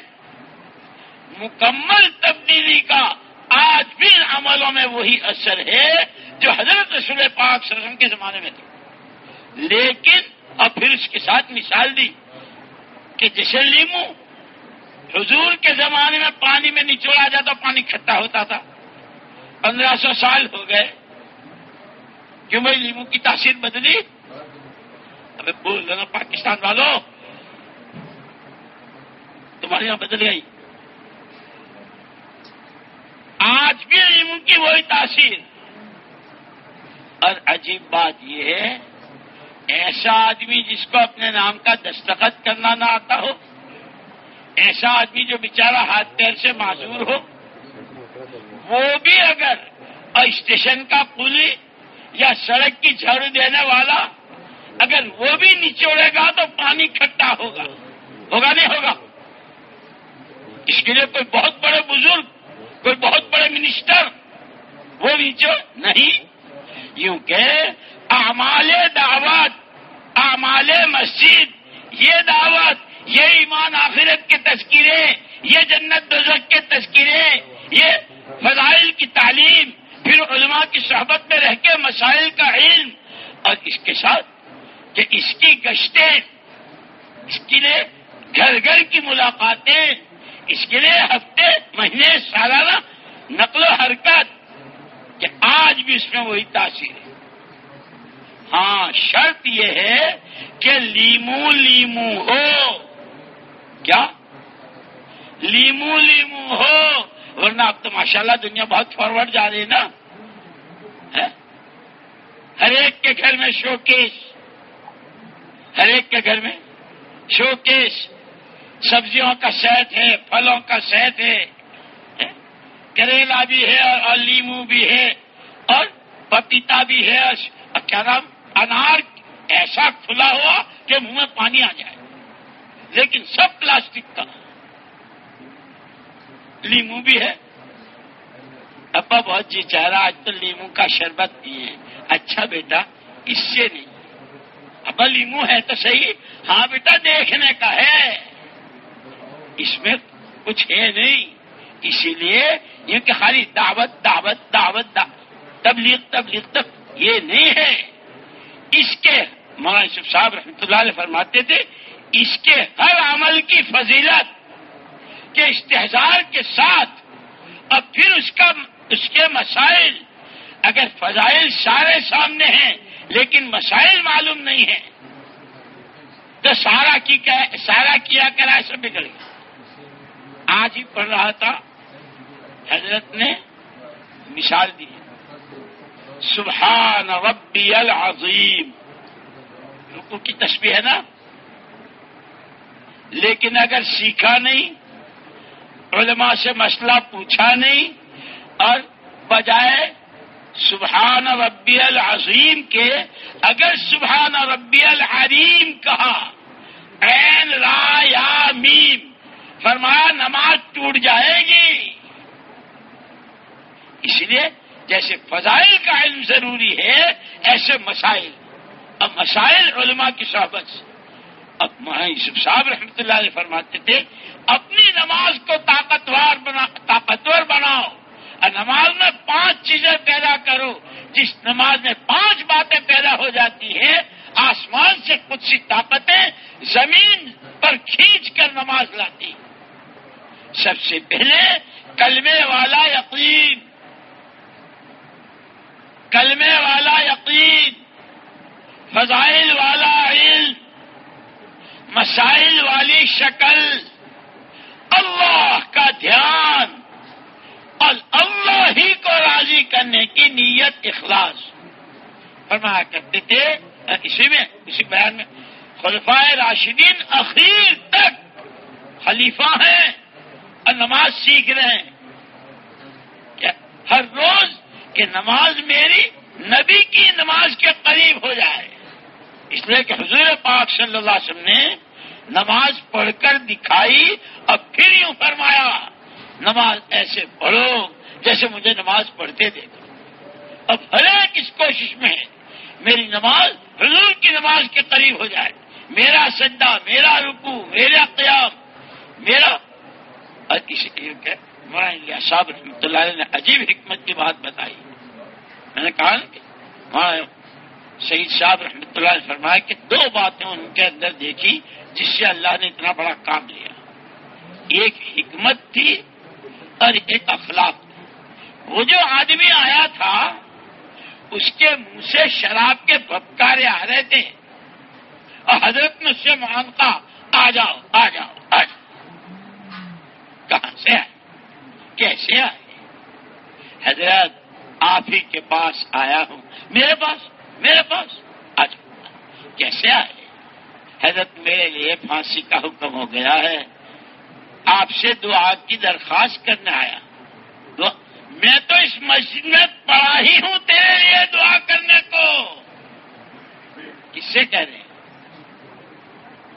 مکمل تبدیلی کا آج بھی ان عملوں میں وہی اثر ہے جو حضرت رسول پاک سرم کے زمانے میں تھے۔ لیکن اب پھر اس کے ساتھ مثال دی کہ جیسے لیمو حضور کے زمانے میں پانی میں نچوڑا جاتا، پانی کھٹا ہوتا تھا۔ پندرہ سو سال ہو گئے۔ کیوں بھائی لیمو کی تاثیر بدلی؟ ابھی بول رہا پاکستان والوں تمہاری یہاں بدل گئی۔ آج بھی لیمو کی وہی تاثیر۔ اور عجیب بات یہ ہے، ایسا آدمی جس کو اپنے نام کا دستخط کرنا نہ آتا ہو، ایسا آدمی جو بیچارہ ہاتھ پیر سے معذور ہو، وہ بھی اگر اسٹیشن کا پولی یا سڑک کی جھاڑو دینے والا اگر وہ بھی نچوڑے گا تو پانی کھٹا ہوگا۔ ہوگا نہیں ہوگا؟ اس کے لیے کوئی بہت بڑے بزرگ کوئی بہت بڑے منسٹر وہ نیچو نہیں۔ یوں کہ اعمال دعوت، اعمال مسجد، یہ دعوت، یہ ایمان آخرت کے تذکرے، یہ جنت دزک کے تذکرے، یہ فضائل کی تعلیم، پھر علماء کی صحبت میں رہ کے مسائل کا علم۔ اور اس کے ساتھ کہ اس کی گشتیں، اس کے لیے گھر گھر کی ملاقاتیں اس کے لیے ہفتے، مہینے، سالانہ نقل و حرکت کہ آج بھی اس میں وہی تاثیر ہے۔ ہاں شرط یہ ہے کہ لیمو لیمو ہو۔ کیا؟ لیمو لیمو ہو۔ ورنہ اب تو ماشاءاللہ دنیا بہت فارورڈ جا رہی ہے نا۔ ہر ایک کے گھر میں شوکیس۔ ہر ایک کے گھر میں شوکیس۔ سبزیوں کا صحت ہے، پھلوں کا صحت ہے۔ کریلا بھی ہے اور لیمو بھی ہے۔ اور پپیتا بھی ہے۔ اور کیا نام؟ انار ایسا کھلا ہوا کہ منہ میں پانی آ جائے۔ لیکن سب پلاسٹک کا۔ لیمو بھی ہے۔ ابا بہت جی چاہ رہا آج تو لیمو کا شربت پیے اچھا بیٹا، اس سے نہیں۔ ابا لیمو ہے تو صحیح۔ ہاں بیٹا، دیکھنے کا ہے۔ اس میں کچھ ہے نہیں۔ اسی لیے یہ کہ خالی دعوت دعوت دعوت تبلیغ تبلیغ تب یہ نہیں ہے۔ اس کے مولانا یوسف صاحب رحمۃ اللہ علیہ فرماتے تھے، اس کے ہر عمل کی فضیلت کے استحصال کے ساتھ، اور پھر اس کا، اس کے مسائل، اگر فضائل سارے سامنے ہیں، لیکن مسائل معلوم نہیں ہیں، تو سارا کی سارا کیا کرا سب بگڑ گیا۔ آج ہی پڑھ رہا تھا، حضرت نے مثال دی سبحان ربی العظیم۔ رکو کی تشبیح ہے نا؟ لیکن اگر سیکھا نہیں، علماء سے مسئلہ پوچھا نہیں، اور بجائے سبحان ربی العظیم کے اگر سبحان ربی العظیم کہا، این را یا میم۔ فرمایا نماز ٹوٹ جائے گی۔ اس لیے جیسے فضائل کا علم ضروری ہے، ایسے مسائل۔ اب مسائل علماء کی صحبت سے۔ اب یوسف صاحب رحمۃ اللہ علیہ فرماتے تھے، اپنی نماز کو طاقتور بنا، طاقتور بناؤ۔ اور نماز میں پانچ چیزیں پیدا کرو، جس نماز میں پانچ باتیں پیدا ہو جاتی ہیں، آسمان سے کچھ سی طاقتیں زمین پر کھینچ کر نماز لاتی۔ ہیں سب سے پہلے کلمے والا یقین۔ کلمے والا یقین۔ فضائل والا علم۔ مسائل والی شکل۔ اللہ کا دھیان۔ اور اللہ ہی کو راضی کرنے کی نیت اخلاص۔ فرمایا کرتے تھے، اسی میں، اسی بیان میں، خلفائے راشدین اخیر تک خلیفہ ہیں۔ اور نماز سیکھ رہے ہیں۔ ہر روز کہ نماز میری نبی کی نماز کے قریب ہو جائے۔ اس لیے کہ حضور پاک صلی اللہ علیہ وسلم نے نماز پڑھ کر دکھائی اور پھر یوں فرمایا، نماز ایسے پڑھو جیسے مجھے نماز پڑھتے دیکھو۔ اب ہر ایک اس کوشش میں ہے، میری نماز حضور کی نماز کے قریب ہو جائے۔ میرا سجدہ، میرا رکو میرا قیام، میرا اور کسی مولانا صاحب رحمۃ اللہ نے عجیب حکمت کی بات بتائی۔ میں نے کہا کہ شہید صاحب رحمۃ اللہ نے فرمایا کہ دو باتیں ان کے اندر دیکھی جس سے اللہ نے اتنا بڑا کام لیا۔ ایک حکمت تھی اور ایک اخلاق۔ تھی وہ جو آدمی آیا تھا، اس کے منہ سے شراب کے بھپکارے آ رہے تھے۔ اور حضرت نے اس سے مانگتا آ جاؤ آ جاؤ آ جاؤ۔ کہاں سے آئے؟ کیسے آئے؟ حضرت آپ ہی کے پاس آیا ہوں۔ میرے پاس میرے پاس۔ آ جاؤ کیسے آئے؟ حضرت میرے لیے پھانسی کا حکم ہو گیا ہے۔ آپ سے دعا کی درخواست کرنے آیا میں تو اس مسجد میں پڑا ہی ہوں تیرے لیے دعا کرنے کو۔ کس سے کہہ رہے ہیں؟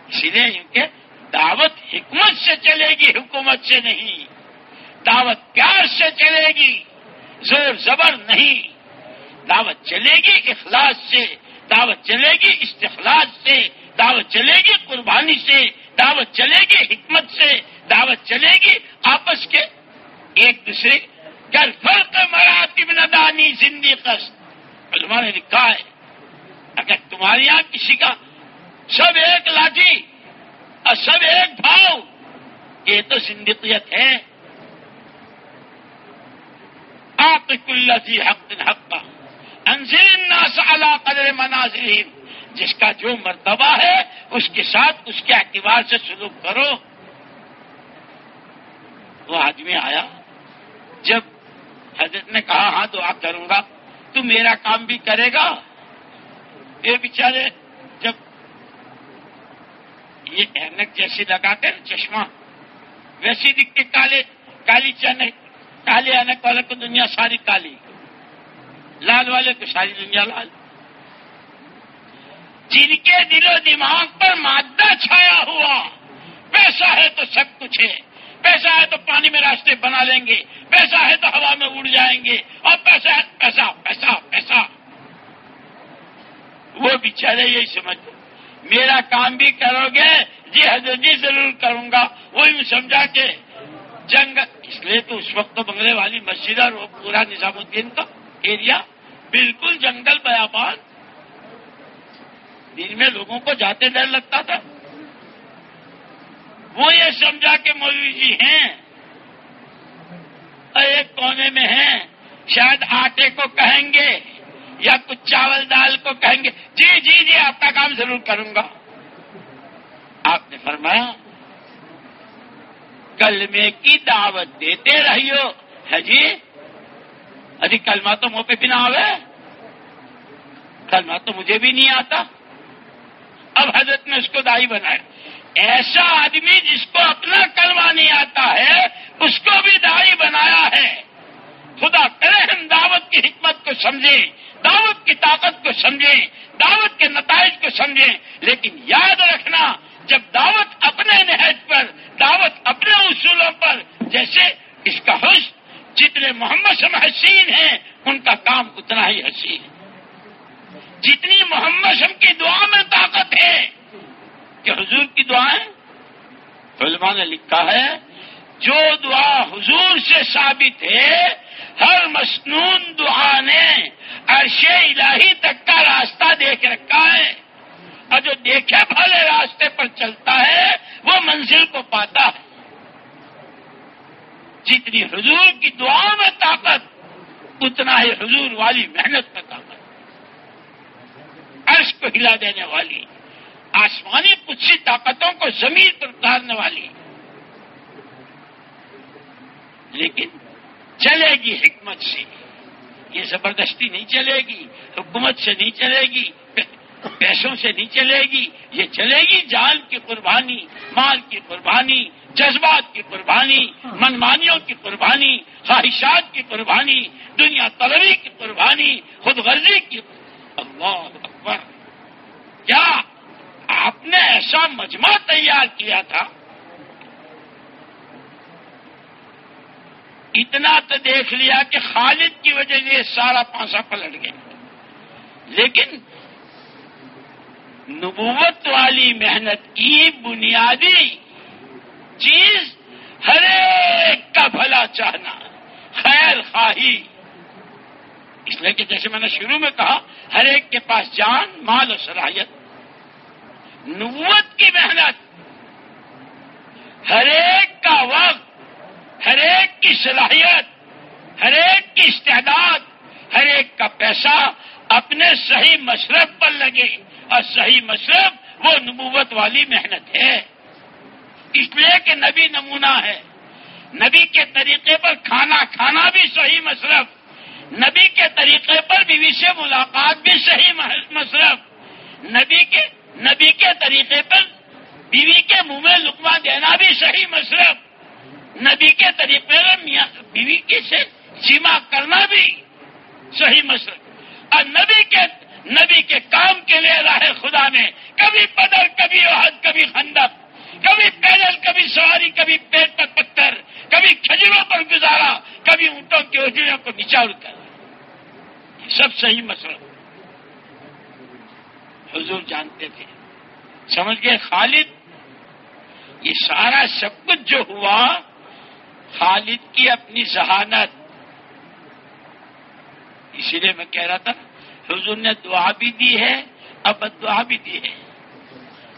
اسی لیے کیونکہ دعوت حکمت سے چلے گی، حکومت سے نہیں۔ دعوت پیار سے چلے گی، زور زبر نہیں۔ دعوت چلے گی اخلاص سے، دعوت چلے گی استخلاص سے، دعوت چلے گی قربانی سے، دعوت چلے گی حکمت سے، دعوت چلے گی آپس کے ایک دوسرے۔ کل فرق مراتب ندانی زندگی قسط علماء نے لکھا ہے، اگر تمہارے یہاں کسی کا سب ایک لاٹھی اور سب ایک بھاؤ یہ تو زندگیت ہے۔ آپ کل حق حق۔ انزل الناس على قدر منازلهم جس کا جو مرتبہ ہے، اس کے ساتھ اس کے اعتبار سے سلوک کرو۔ وہ آدمی آیا۔ جب حضرت نے کہا ہاں دعا کروں گا تو میرا کام بھی کرے گا۔ یہ بیچارے یہ اینک جیسی لگا کر چشمہ۔ ویسی دکھتے کالے، کالی چن کالے آنے والے کو دنیا ساری کالی۔ لال والے کو ساری دنیا لال۔ جن کے دل و دماغ پر مادہ چھایا ہوا، پیسہ ہے تو سب کچھ ہے۔ پیسہ ہے تو پانی میں راستے بنا لیں گے۔ پیسہ ہے تو ہوا میں اڑ جائیں گے۔ اور پیسہ ہے پیسہ پیسہ پیسہ۔ وہ بیچارے یہی سمجھ میرا کام بھی کرو گے جی حضرت جی ضرور کروں گا۔ وہی سمجھا کے جنگ، اس لیے تو اس وقت بنگلے والی مسجد اور پورا نظام الدین کا ایریا بالکل جنگل بیابان۔ دن میں لوگوں کو جاتے ڈر لگتا تھا۔ وہ یہ سمجھا کہ مولوی جی ہیں۔ ایک کونے میں ہیں۔ شاید آٹے کو کہیں گے۔ یا کچھ چاول دال کو کہیں گے جی جی جی آپ کا کام ضرور کروں گا۔ آپ نے فرمایا، کلمے کی دعوت دیتے رہیو۔ ہے جی؟ ابھی جی، کلمہ تو منہ پہ بھی نہ آوے۔ کلمہ تو مجھے بھی نہیں آتا۔ اب حضرت نے اس کو دائی بنایا۔ ایسا آدمی جس کو اپنا کلمہ نہیں آتا ہے، اس کو بھی دائی بنایا ہے۔ خدا کرے ہم دعوت کی حکمت کو سمجھیں۔ دعوت کی طاقت کو سمجھیں، دعوت کے نتائج کو سمجھیں، لیکن یاد رکھنا، جب دعوت اپنے نہج پر، دعوت اپنے اصولوں پر، جیسے اس کا حسن، جتنے محمد سم حسین ہیں، ان کا کام اتنا ہی حسین ہے۔ جتنی محمد شم کی دعا میں طاقت ہے، کہ حضور کی دعائیں علماء نے لکھا ہے، جو دعا حضور سے ثابت ہے ہر مصنون دعا نے عرش الہی تک کا راستہ دیکھ رکھا ہے۔ اور جو دیکھے بھلے راستے پر چلتا ہے، وہ منزل کو پاتا ہے۔ جتنی حضور کی دعا میں طاقت، اتنا ہی حضور والی محنت میں طاقت۔ عرش کو ہلا دینے والی، آسمانی کچھ طاقتوں کو زمین پر اتارنے والی۔ لیکن چلے گی حکمت سے۔ یہ زبردستی نہیں چلے گی، حکومت سے نہیں چلے گی، پیسوں سے نہیں چلے گی، یہ چلے گی جان کی قربانی، مال کی قربانی، جذبات کی قربانی، منمانیوں کی قربانی، خواہشات کی قربانی، دنیا طلبی کی قربانی خود غرضی کی۔ اللہ اکبر۔ کیا آپ نے ایسا مجمع تیار کیا تھا؟ اتنا تو دیکھ لیا کہ خالد کی وجہ سے سارا پانسا پلٹ گیا۔ لیکن نبوت والی محنت کی بنیادی چیز ہر ایک کا بھلا چاہنا، خیر خواہی۔ اس لیے کہ جیسے میں نے شروع میں کہا، ہر ایک کے پاس جان، مال اور صلاحیت۔ نبوت کی محنت ہر ایک کا وقت ہر ایک کی صلاحیت، ہر ایک کی استعداد، ہر ایک کا پیسہ اپنے صحیح مشرف پر لگے۔ اور صحیح مشرف وہ نبوت والی محنت ہے۔ اس لیے کہ نبی نمونہ ہے۔ نبی کے طریقے پر کھانا کھانا بھی صحیح مشرف نبی کے طریقے پر بیوی سے ملاقات بھی صحیح مصرف۔ نبی کے نبی کے طریقے پر بیوی کے منہ میں لکما دینا بھی صحیح مصرف۔ نبی کے طریقے پر بیوی کے سے سیما کرنا بھی صحیح مصرف اور نبی کے نبی کے کام کے لیے راہ خدا نے کبھی پدر کبھی عہد، کبھی خندق، کبھی پیدل، کبھی سواری، کبھی پیٹ پر پتھر، کبھی کھجوروں پر گزارا، کبھی اونٹوں کی اجڑیوں کو نچاڑ کر سب صحیح مسئلہ حضور جانتے تھے۔ سمجھ گئے خالد؟ یہ سارا سب کچھ جو ہوا خالد کی اپنی ذہانت۔ اسی لیے میں کہہ رہا تھا، حضور نے دعا بھی دی ہے، اب دعا بھی دی ہے۔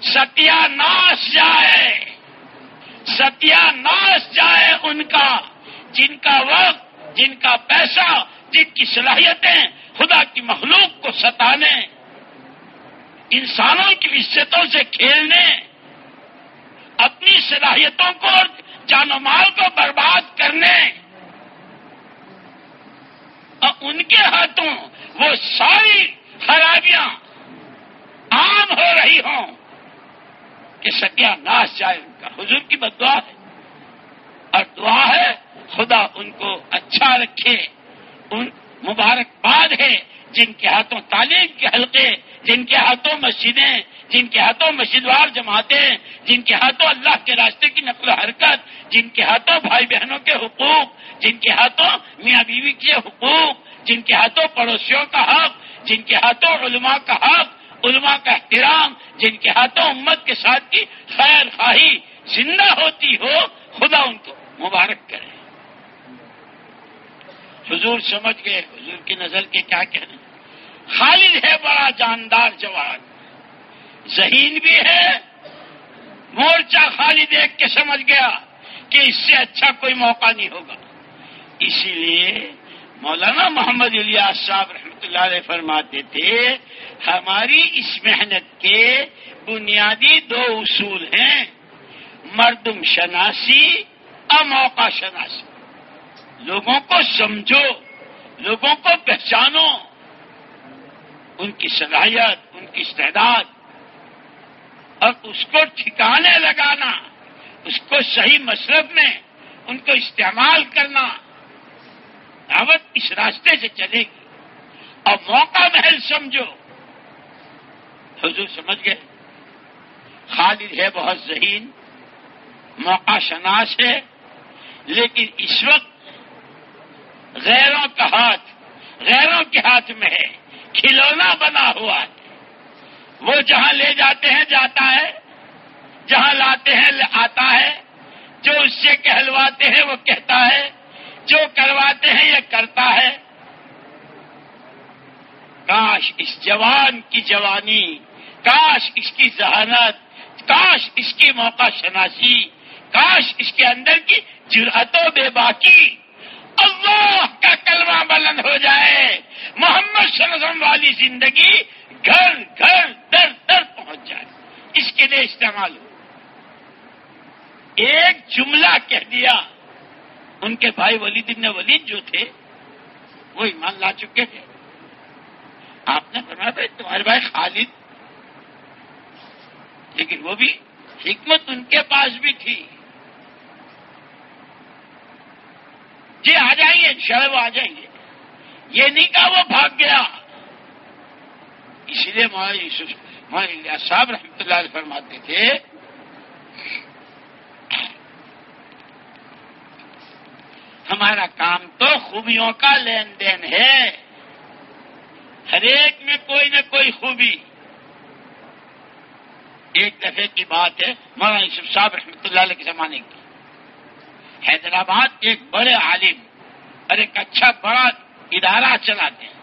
ستیا ناش جائے ستیا ناش جائے ان کا، جن کا وقت، جن کا پیسہ، جن کی صلاحیتیں خدا کی مخلوق کو ستانے، انسانوں کی عزتوں سے کھیلنے، اپنی صلاحیتوں کو جان و مال کو برباد کرنے۔ اور ان کے ہاتھوں وہ ساری خرابیاں عام ہو رہی ہوں کہ ستیہ ناش جائے ان کا۔ حضور کی بد دعا ہے۔ اور دعا ہے، خدا ان کو اچھا رکھے۔ ان مبارکباد ہے، جن کے ہاتھوں تعلیم کے حلقے، جن کے ہاتھوں مسجدیں جن کے ہاتھوں مسجد وار جماعتیں جن کے ہاتھوں اللہ کے راستے کی نقل و حرکت، جن کے ہاتھوں بھائی بہنوں کے حقوق، جن کے ہاتھوں میاں بیوی کے حقوق، جن کے ہاتھوں پڑوسیوں کا حق، جن کے ہاتھوں علماء کا حق، علماء کا احترام، جن کے ہاتھوں امت کے ساتھ کی خیر خواہی زندہ ہوتی ہو، خدا ان کو مبارک کرے۔ حضور سمجھ گئے، حضور کی نظر کے کیا کہنے۔ خالد ہے بڑا جاندار جوان۔ ذہین بھی ہے۔ مورچہ خالی دیکھ کے سمجھ گیا کہ اس سے اچھا کوئی موقع نہیں ہوگا۔ اسی لیے مولانا محمد الیاس صاحب رحمۃ اللہ علیہ فرماتے تھے، ہماری اس محنت کے بنیادی دو اصول ہیں۔ مردم شناسی اور موقع شناسی۔ لوگوں کو سمجھو، لوگوں کو پہچانو۔ ان کی صلاحیت، ان کی استعداد اور اس کو ٹھکانے لگانا، اس کو صحیح مصرف میں ان کو استعمال کرنا دعوت اس راستے سے چلے گی۔ اور موقع محل سمجھو۔ حضور سمجھ گئے؟ خالد ہے بہت ذہین، موقع شناس ہے، لیکن اس وقت غیروں کا ہاتھ، غیروں کے ہاتھ میں ہے، کھلونا بنا ہوا ہے۔ وہ جہاں لے جاتے ہیں، جاتا ہے۔ جہاں لاتے ہیں، آتا ہے۔ جو اس سے کہلواتے ہیں، وہ کہتا ہے۔ جو کرواتے ہیں، یہ کرتا ہے۔ کاش اس جوان کی جوانی، کاش اس کی ذہانت، کاش اس کی موقع شناسی، کاش اس کے اندر کی جرعت و بے باقی اللہ کا کلمہ بلند ہو جائے۔ محمد صلی اللہ علیہ وسلم والی زندگی گھر گھر در در پہنچ جائے۔ اس کے لیے استعمال ہو۔ ایک جملہ کہہ دیا۔ ان کے بھائی ولید ابن ولید جو تھے، وہ ایمان لا چکے تھے آپ نے فرمایا بھائی تمہارے بھائی خالد، لیکن وہ بھی حکمت ان کے پاس بھی تھی۔ جی آ جائیں گے شاید وہ آ جائیں گے۔ یہ نہیں کہا وہ بھاگ گیا۔ اسی لیے مولانا صاحب رحمۃ اللہ علیہ فرماتے تھے، ہمارا کام تو خوبیوں کا لین دین ہے۔ ہر ایک میں کوئی نہ کوئی خوبی۔ ایک دفعے کی بات ہے مولانا یوسف صاحب رحمۃ اللہ علیہ کے زمانے کی۔ حیدرآباد کے ایک بڑے عالم، اور ایک اچھا بڑا ادارہ چلاتے ہیں۔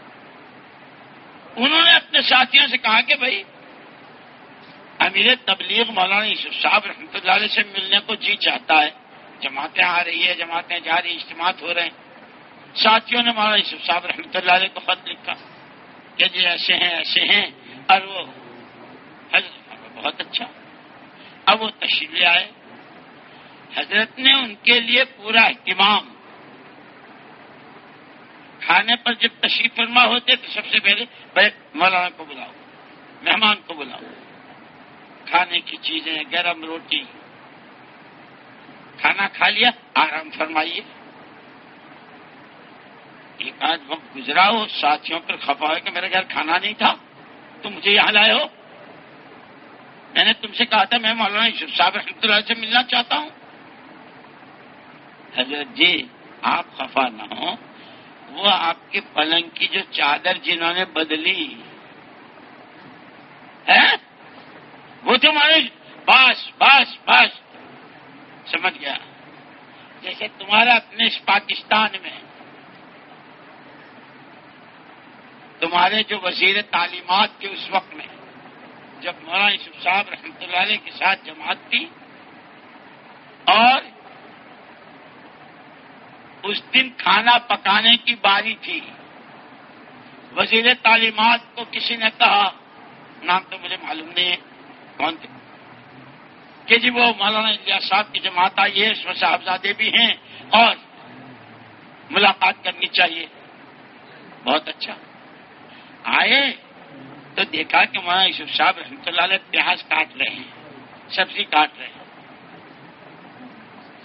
انہوں نے اپنے ساتھیوں سے کہا کہ بھائی، امیر تبلیغ مولانا یوسف صاحب رحمۃ اللہ علیہ سے ملنے کو جی چاہتا ہے۔ جماعتیں آ رہی ہے جماعتیں جا رہی اجتماعات ہو رہے ہیں۔ ساتھیوں نے مولانا یوسف صاحب رحمۃ اللہ علیہ کو خط لکھا کہ جی ایسے ہیں ایسے ہیں، اور وہ بہت اچھا۔ اب وہ تشریح آئے۔ حضرت نے ان کے لیے پورا اہتمام۔ کھانے پر جب تشریف فرما ہوتے تو سب سے پہلے مولانا کو بلاؤ، مہمان کو بلاؤ۔ کھانے کی چیزیں، گرم روٹی۔ کھانا کھا لیا، آرام فرمائیے۔ ایک آدھ وقت گزرا ہو، ساتھیوں پر خفا ہو کہ میرے گھر کھانا نہیں تھا، تم مجھے یہاں لائے ہو۔ میں نے تم سے کہا تھا، میں مولانا یوسف صاحب رحمۃ اللہ سے ملنا چاہتا ہوں۔ حضرت جی آپ خفا نہ ہو وہ آپ کے پلنگ کی جو چادر جنہوں نے بدلی۔ ہے وہ تمہارے بس بس بس سمجھ گیا؟ جیسے تمہارا اپنے پاکستان میں، تمہارے جو وزیر تعلیمات کے اس وقت میں، جب مولانا یوسف صاحب رحمۃ اللہ علیہ کے ساتھ جماعت تھی، اور اس دن کھانا پکانے کی باری تھی۔ وزیر تعلیمات کو کسی نے کہا، نام تو مجھے معلوم نہیں ہے، کون تھے؟ کہ جی وہ مولانا الیاس صاحب کی جماعت آئی ہے، اس میں صاحبزادے بھی ہیں اور ملاقات کرنی چاہیے۔ بہت اچھا۔ آئے تو دیکھا کہ مولانا یوسف صاحب رحمۃ اللہ علیہ پیاز کاٹ رہے ہیں، سبزی کاٹ رہے ہیں۔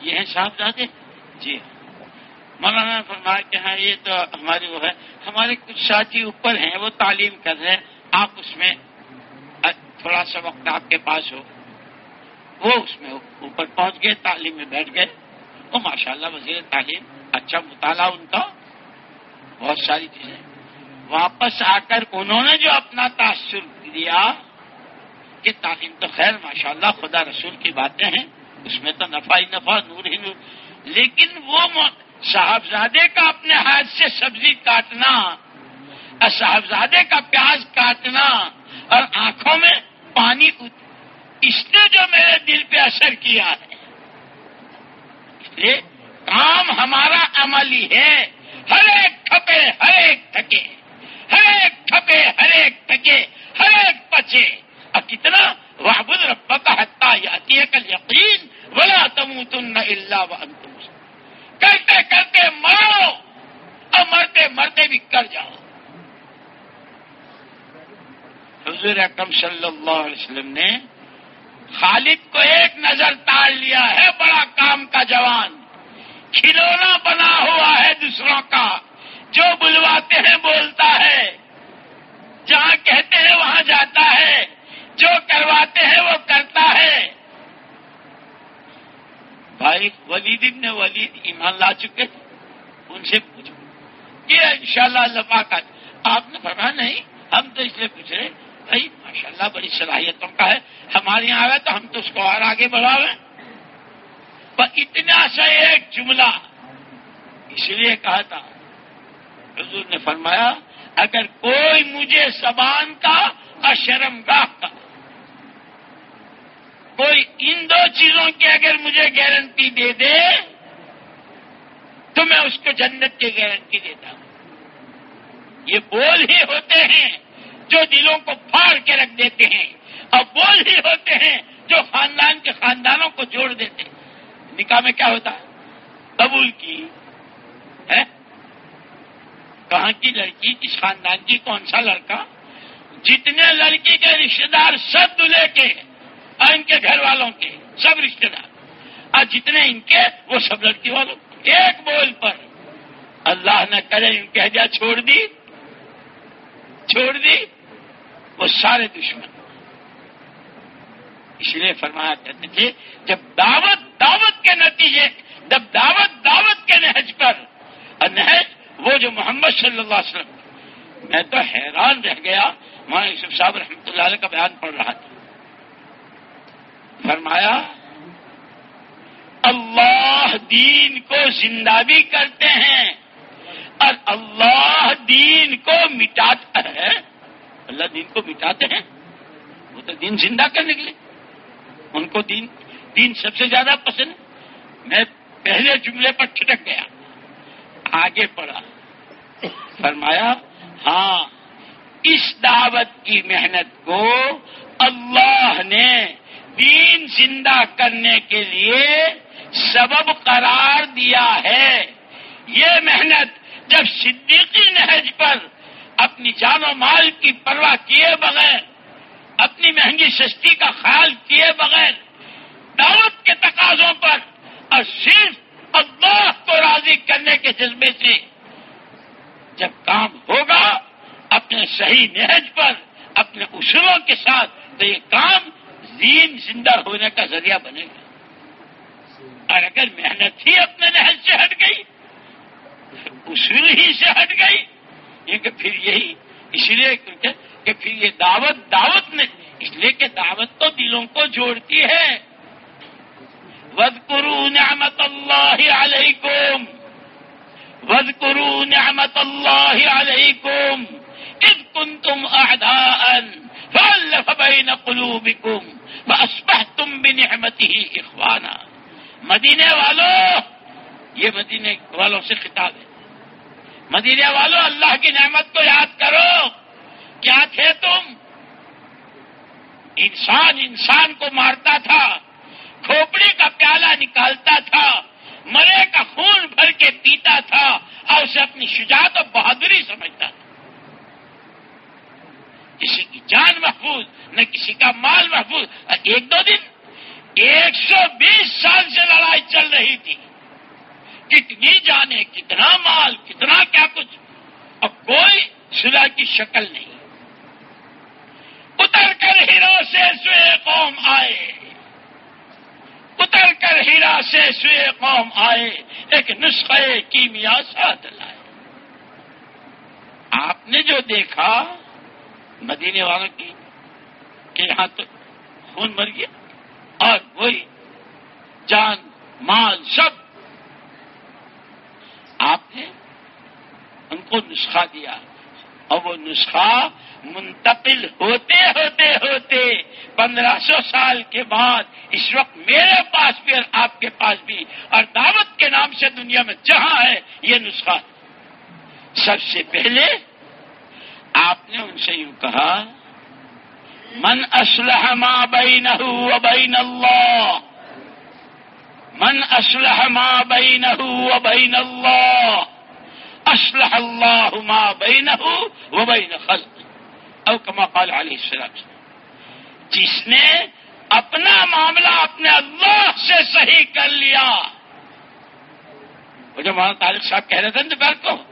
یہ ہیں صاحبزادے؟ جی ہاں۔ مولانا نے فرمایا کہ ہاں یہ تو ہماری وہ ہے، ہمارے کچھ ساتھی اوپر ہیں، وہ تعلیم کر رہے ہیں، آپ اس میں تھوڑا سا وقت آپ کے پاس ہو۔ وہ اس میں اوپر پہنچ گئے، تعلیم میں بیٹھ گئے۔ وہ ماشاء اللہ وزیر تعلیم اچھا مطالعہ ان کا۔ بہت ساری چیزیں۔ واپس آ کر انہوں نے جو اپنا تاثر دیا کہ تعلیم تو خیر ماشاء اللہ خدا رسول کی باتیں ہیں، اس میں تو نفع ہی نفع، نور ہی نور۔ لیکن وہ صاحبزادے کا اپنے ہاتھ سے سبزی کاٹنا اور صاحبزادے کا پیاز کاٹنا اور آنکھوں میں پانی اس نے جو میرے دل پہ اثر کیا ہے۔ اس لیے کام ہمارا عملی ہے۔ ہر ایک کھپے، ہر ایک تھکے۔ ہر ایک کھپے، ہر ایک تھکے۔ ہر ایک پچے۔ اور کتنا وحبد رب کا حتہ یا کل یقین ولا تم تم اللہ کرتے کرتے مرو اور مرتے مرتے بھی کر جاؤ۔ حضور اکرم صلی اللہ علیہ وسلم نے خالد کو ایک نظر تال لیا ہے، بڑا کام کا جوان۔ کھلونا بنا ہوا ہے دوسروں کا، جو بلواتے ہیں بولتا ہے۔ جہاں کہتے ہیں وہاں جاتا ہے، جو کرواتے ہیں وہ کرتا ہے۔ بھائی ولید ابن ولید ایمان لا چکے ان سے پوچھو۔ یہ ان شاء اللہ اللہ آپ نے فرمایا نہیں، ہم تو اس لیے پوچھ رہے بھائی ماشاء اللہ بڑی صلاحیتوں کا ہے، ہمارے یہاں آئے تو ہم تو اس کو اور آگے بڑھاوے پر اتنا سا ایک جملہ اس لیے کہا تھا، حضور نے فرمایا، اگر کوئی مجھے زبان کا اور شرم گاہ کا کوئی ان دو چیزوں کی اگر مجھے گارنٹی دے دے، تو میں اس کو جنت کی گارنٹی دیتا ہوں۔ یہ بول ہی ہوتے ہیں جو دلوں کو پھاڑ کے رکھ دیتے ہیں، اور بول ہی ہوتے ہیں جو خاندان کے خاندانوں کو جوڑ دیتے ہیں۔ نکاح میں کیا ہوتا؟ ہے قبول کی، ہے؟ کہاں کی لڑکی، کس خاندان کی، کون سا لڑکا؟ جتنے لڑکی کے رشتے دار سب دلے کے اور ان کے گھر والوں کے، سب رشتے دار۔ اور جتنے ان کے، وہ سب لڑکی والوں ایک بول پر۔ اللہ نہ کرے ان کہہ دیا چھوڑ دی۔ چھوڑ دی۔ وہ سارے دشمن۔ اس لیے فرمایا کرتے تھے، جب دعوت دعوت کے نتیجے، جب دعوت دعوت کے نہج پر۔ اور نہج وہ جو محمد صلی اللہ علیہ وسلم۔ میں تو حیران رہ گیا۔ مولانا یوسف صاحب رحمۃ اللہ علیہ کا بیان پڑھ رہا تھا۔ فرمایا، اللہ دین کو زندہ بھی کرتے ہیں اور اللہ دین کو مٹاتا ہے۔ اللہ دین کو مٹاتے ہیں؟ وہ تو دین زندہ کرنے کے لیے۔ ان کو دین دین سب سے زیادہ پسند۔ میں پہلے جملے پر ٹھٹک گیا۔ آگے پڑھا۔ فرمایا ہاں اس دعوت کی محنت کو اللہ نے دین زندہ کرنے کے لیے سبب قرار دیا ہے۔ یہ محنت جب صدیقی نہج پر اپنی جان و مال کی پرواہ کیے بغیر، اپنی مہنگی سستی کا خیال کیے بغیر، دعوت کے تقاضوں پر اور صرف اللہ کو راضی کرنے کے جذبے سے جب کام ہوگا، اپنے صحیح نہج پر، اپنے اصولوں کے ساتھ تو یہ کام دین زندہ ہونے کا ذریعہ بنے گا۔ اور اگر محنت ہی اپنے نہج سے ہٹ گئی۔ اصول ہی سے ہٹ گئی۔ یہ کہ پھر یہی، اس لیے کہ پھر یہ دعوت دعوت نہیں اس لیے کہ دعوت تو دلوں کو جوڑتی ہے۔ ود کرو نعمت اللہ علیکم ود کرو نعمت اللہ علیکم اذ کنتم اعداء قلوبکم تم بھی نعمتی ہی اخوانا مدینے والوں یہ مدینے والوں سے خطاب ہے۔ مدینے والوں اللہ کی نعمت کو یاد کرو۔ کیا تھے تم؟ انسان انسان کو مارتا تھا، کھوپڑی کا پیالہ نکالتا تھا، مرے کا خون بھر کے پیتا تھا، اور اسے اپنی شجاعت اور بہادری سمجھتا تھا۔ کسی کی جان محفوظ، نہ کسی کا مال محفوظ۔ ایک دو دن، ایک سو بیس سال سے لڑائی چل رہی تھی۔ کتنی جانے کتنا مال، کتنا کیا کچھ۔ اب کوئی صلح کی شکل نہیں۔ اتر کر ہیرا سے سوئے قوم آئے۔ اتر کر ہیرا سے سوئے قوم آئے۔ ایک نسخے کیمیا ساتھ لائے۔ آپ نے جو دیکھا مدینے والوں کی کہ یہاں تو خون مر گیا اور وہی جان، مال، سب آپ نے ان کو نسخہ دیا۔ اور وہ نسخہ منتقل ہوتے ہوتے ہوتے پندرہ سو سال کے بعد اس وقت میرے پاس بھی اور آپ کے پاس بھی اور دعوت کے نام سے دنیا میں جہاں ہے یہ نسخہ۔ سب سے پہلے آپ نے ان سے یوں کہا، من اسلح ما بینہ و بین اللہ. من اسلح ما بینہ و بین اللہ. اسلح اللہ ما بینہ و بین خلق. او کما قال علیہ السلام. جس نے اپنا معاملہ اپنے اللہ سے صحیح کر لیا. وہ جو مولانا طارق صاحب کہہ رہے تھے دوپہر کو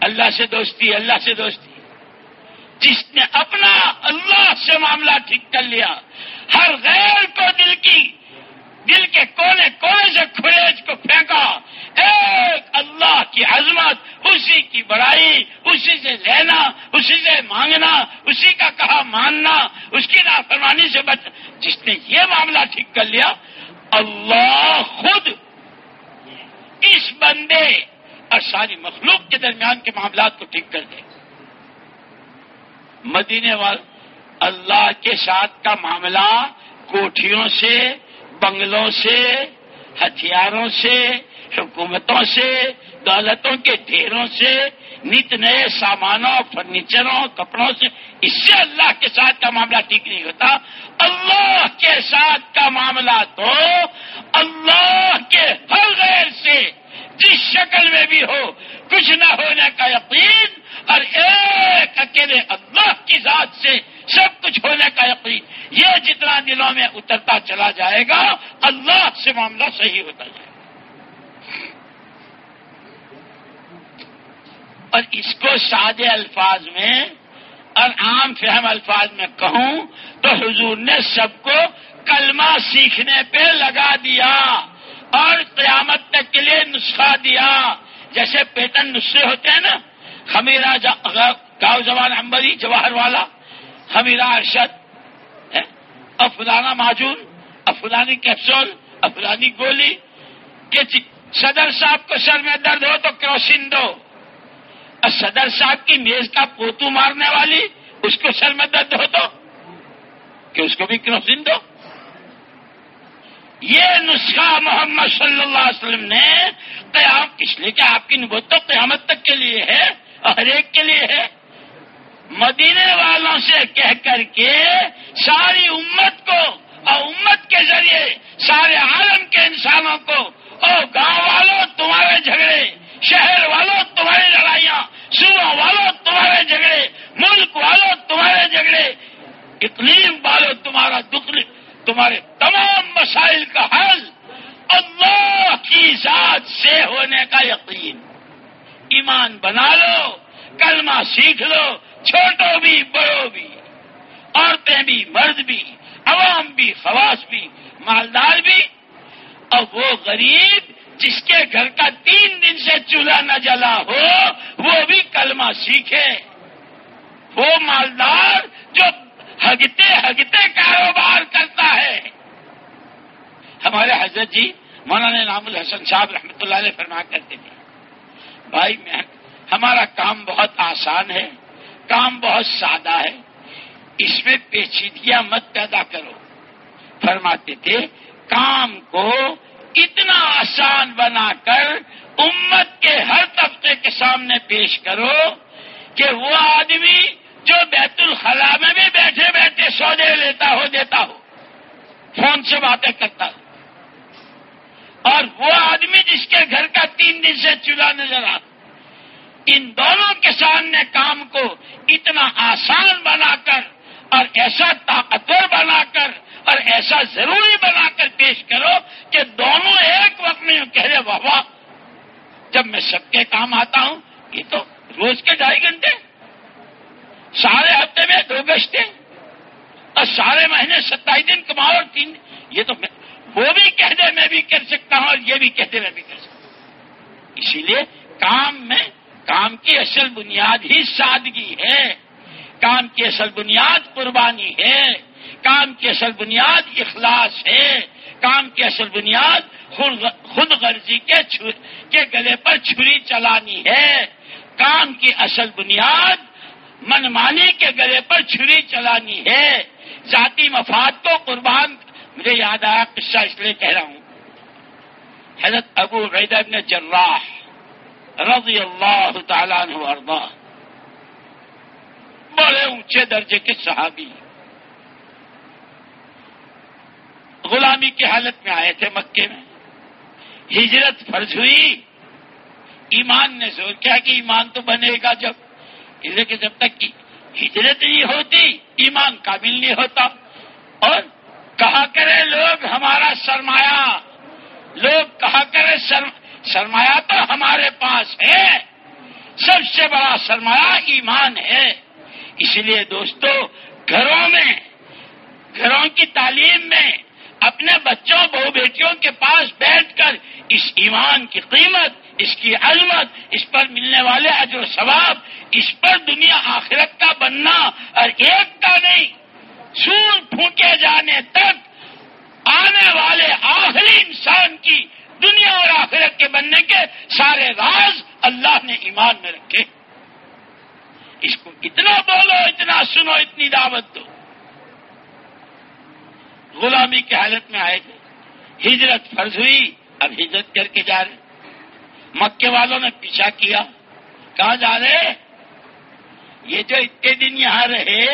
اللہ سے دوستی، اللہ سے دوستی۔ جس نے اپنا اللہ سے معاملہ ٹھیک کر لیا، ہر غیر کو دل کی، دل کے کونے کونے سے کھلیج کو پھینکا۔ ایک اللہ کی عظمت، اسی کی بڑائی، اسی سے لینا، اسی سے مانگنا، اسی کا کہا ماننا، اس کی نافرمانی سے بچ۔ جس نے یہ معاملہ ٹھیک کر لیا، اللہ خود اس بندے اور ساری مخلوق کے درمیان کے معاملات کو ٹھیک کر دے۔ مدینے وال اللہ کے ساتھ کا معاملہ کوٹھیوں سے، بنگلوں سے، ہتھیاروں سے، حکومتوں سے، دولتوں کے ڈھیروں سے، نت نئے سامانوں، فرنیچروں، کپڑوں سے، اس سے اللہ کے ساتھ کا معاملہ ٹھیک نہیں ہوتا۔ اللہ کے ساتھ کا معاملہ تو اللہ کے ہر غیر سے جس شکل میں بھی ہو، کچھ نہ ہونے کا یقین، اور ایک اکیلے اللہ کی ذات سے سب کچھ ہونے کا یقین۔ یہ جتنا دلوں میں اترتا چلا جائے گا، اللہ سے معاملہ صحیح ہوتا جائے گا۔ اور اس کو سادے الفاظ میں اور عام فہم الفاظ میں کہوں تو حضور نے سب کو کلمہ سیکھنے پہ لگا دیا۔ اور قیامت تک کے لیے نسخہ دیا۔ جیسے پیٹن نسخے ہوتے ہیں نا، خمیرہ گاؤ زبان امبری جواہر والا، خمیرہ ارشد افلانا معجون افلانی کیپسول افلانی گولی۔ کہ صدر صاحب کو سر میں درد ہو تو کروسین دو۔ اور صدر صاحب کی میز کا پوتو مارنے والی، اس کو سر میں درد ہو تو کہ اس کو بھی کروسین دو۔ یہ نسخہ محمد صلی اللہ علیہ وسلم نے قیام اس لیے؟ کہ آپ کی نبوت تو قیامت تک کے لیے ہے؟ ہر ایک کے لیے ہے؟ مدینے والوں سے کہہ کر کے ساری امت کو اور امت کے ذریعے سارے عالم کے انسانوں کو اور گاؤں والوں تمہارے جھگڑے، شہر والوں تمہاری لڑائیاں، صوبہ والوں تمہارے جھگڑے، ملک والوں تمہارے جھگڑے، اقلیم والوں تمہارا دکھ تمہارے تمام مسائل کا حل اللہ کی ذات سے ہونے کا یقین۔ ایمان بنا لو، کلمہ سیکھ لو چھوٹو بھی، بڑوں بھی۔ عورتیں بھی، مرد بھی، عوام بھی، خواص بھی، مالدار بھی۔ اور وہ غریب جس کے گھر کا تین دن سے چولہا نہ جلا ہو، وہ بھی کلمہ سیکھے۔ وہ مالدار جو ہگتے ہگتے کاروبار کرتا ہے۔ ہمارے حضرت جی مولانا نام الحسن صاحب رحمۃ اللہ علیہ فرما کرتے تھے۔ بھائی، میں ہمارا کام بہت آسان ہے، کام بہت سادہ ہے۔ اس میں پیچیدگیاں مت پیدا کرو۔ فرماتے تھے، کام کو اتنا آسان بنا کر امت کے ہر طبقے کے سامنے پیش کرو کہ وہ آدمی جو بیت الخلاء میں بھی بیٹھے بیٹھے سودے لیتا ہو دیتا ہو، فون سے باتیں کرتا ہو۔ اور وہ آدمی جس کے گھر کا تین دن سے چولہا نظر آتا، ان دونوں کے سامنے کام کو اتنا آسان بنا کر اور ایسا طاقتور بنا کر اور ایسا ضروری بنا کر پیش کرو کہ دونوں ایک وقت میں کہہ رہے، واہ واہ، جب میں سب کے کام آتا ہوں، یہ تو روز کے ڈھائی گھنٹے سارے ہفتے میں دو گشتے اور سارے مہینے ستائیس دن کماؤ اور تین یہ تو وہ بھی کہہ دے، میں بھی کر سکتا ہوں، اور یہ بھی کہہ دے، میں بھی کر سکتا ہوں۔ اسی لیے کام میں کام کی اصل بنیاد ہی سادگی ہے۔ کام کی اصل بنیاد قربانی ہے۔ کام کی اصل بنیاد اخلاص ہے۔ کام کی اصل بنیاد خود غرضی کے گلے پر چھری چلانی ہے۔ کام کی اصل بنیاد منمانی کے گلے پر چھری چلانی ہے۔ ذاتی مفاد کو قربان۔ مجھے یاد آیا قصہ اس لیے کہہ رہا ہوں۔ حضرت ابو عبیدہ ابن جراح رضی اللہ تعالیٰ عنہ بڑے اونچے درجے کے صحابی۔ غلامی کی حالت میں آئے تھے مکے میں۔ ہجرت فرض ہوئی۔ ایمان نے زور کیا کہ ایمان تو بنے گا جب۔ اس لیے کہ جب تک کی ہجرت نہیں ہوتی، ایمان قابل نہیں ہوتا۔ اور کہا کرے لوگ ہمارا سرمایہ، لوگ کہا کرے سرمایہ تو ہمارے پاس ہے۔ سب سے بڑا سرمایہ ایمان ہے۔ اس لیے دوستو، گھروں میں، گھروں کی تعلیم میں، اپنے بچوں، بہو بیٹیوں کے پاس بیٹھ کر اس ایمان کی قیمت اس کی علمت اس پر ملنے والے اجر و ثواب، اس پر دنیا آخرت کا بننا اور ایک کا نہیں، سور پھونکے جانے تک آنے والے آخری انسان کی دنیا اور آخرت کے بننے کے سارے راز اللہ نے ایمان میں رکھے۔ اس کو اتنا بولو، اتنا سنو، اتنی دعوت دو۔ غلامی کی حالت میں آئے تھے، ہجرت فرض ہوئی، اب ہجرت کر کے جا رہے مکے والوں نے پیچھا کیا۔ کہاں جا رہے، یہ جو اتنے دن یہاں رہے،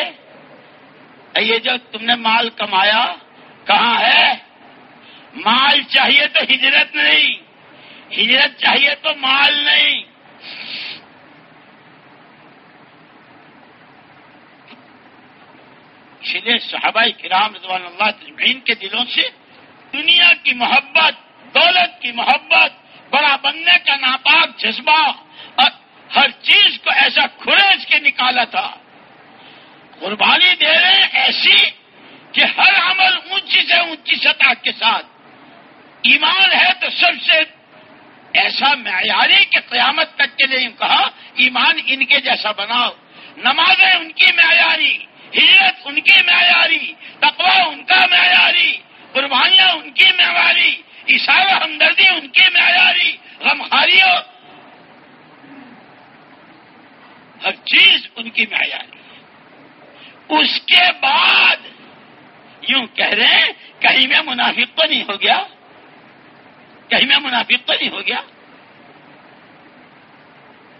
یہ جو تم نے مال کمایا، کہاں ہے؟ مال چاہیے تو ہجرت نہیں، ہجرت چاہیے تو مال نہیں۔ اسی لیے صحابہ کرام رضوان اللہ تجمین کے دلوں سے دنیا کی محبت، دولت کی محبت بڑا بننے کا ناپاک جذبہ اور ہر چیز کو ایسا کھریج کے نکالا تھا۔ قربانی دے رہے ہیں ایسی کہ ہر عمل اونچی سے اونچی سطح کے ساتھ۔ ایمان ہے تو سب سے ایسا معیاری کہ قیامت تک کے لیے کہا، ایمان ان کے جیسا بناؤ۔ نمازیں ان کی معیاری، ہجرت ان کی معیاری تقوا ان کا معیاری، قربانیاں ان کی معیاری اشارہ ہمدردی ان کی معیاری غمخاری ہر چیز ان کی معیاری اس کے بعد یوں کہہ رہے ہیں، کہیں میں منافق تو نہیں ہو گیا؟ کہیں میں منافق تو نہیں ہو گیا؟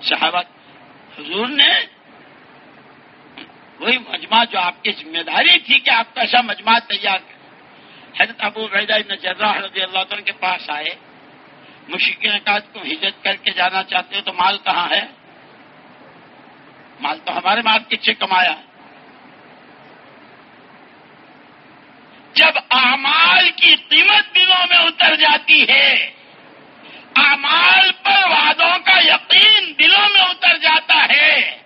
صحابہ، حضور نے وہی مجمع جو آپ کی ذمہ داری تھی کہ آپ کا ایسا مجمع تیار کر حضرت ابو ابن جرح رضی اللہ عنہ کے پاس آئے۔ مشکل نے کہا، تم ہجرت کر کے جانا چاہتے ہو، تو مال کہاں ہے؟ مال تو ہمارے مال کچھ کمایا۔ جب اعمال کی قیمت دنوں میں اتر جاتی ہے، اعمال پر وعدوں کا یقین دلوں میں اتر جاتا ہے،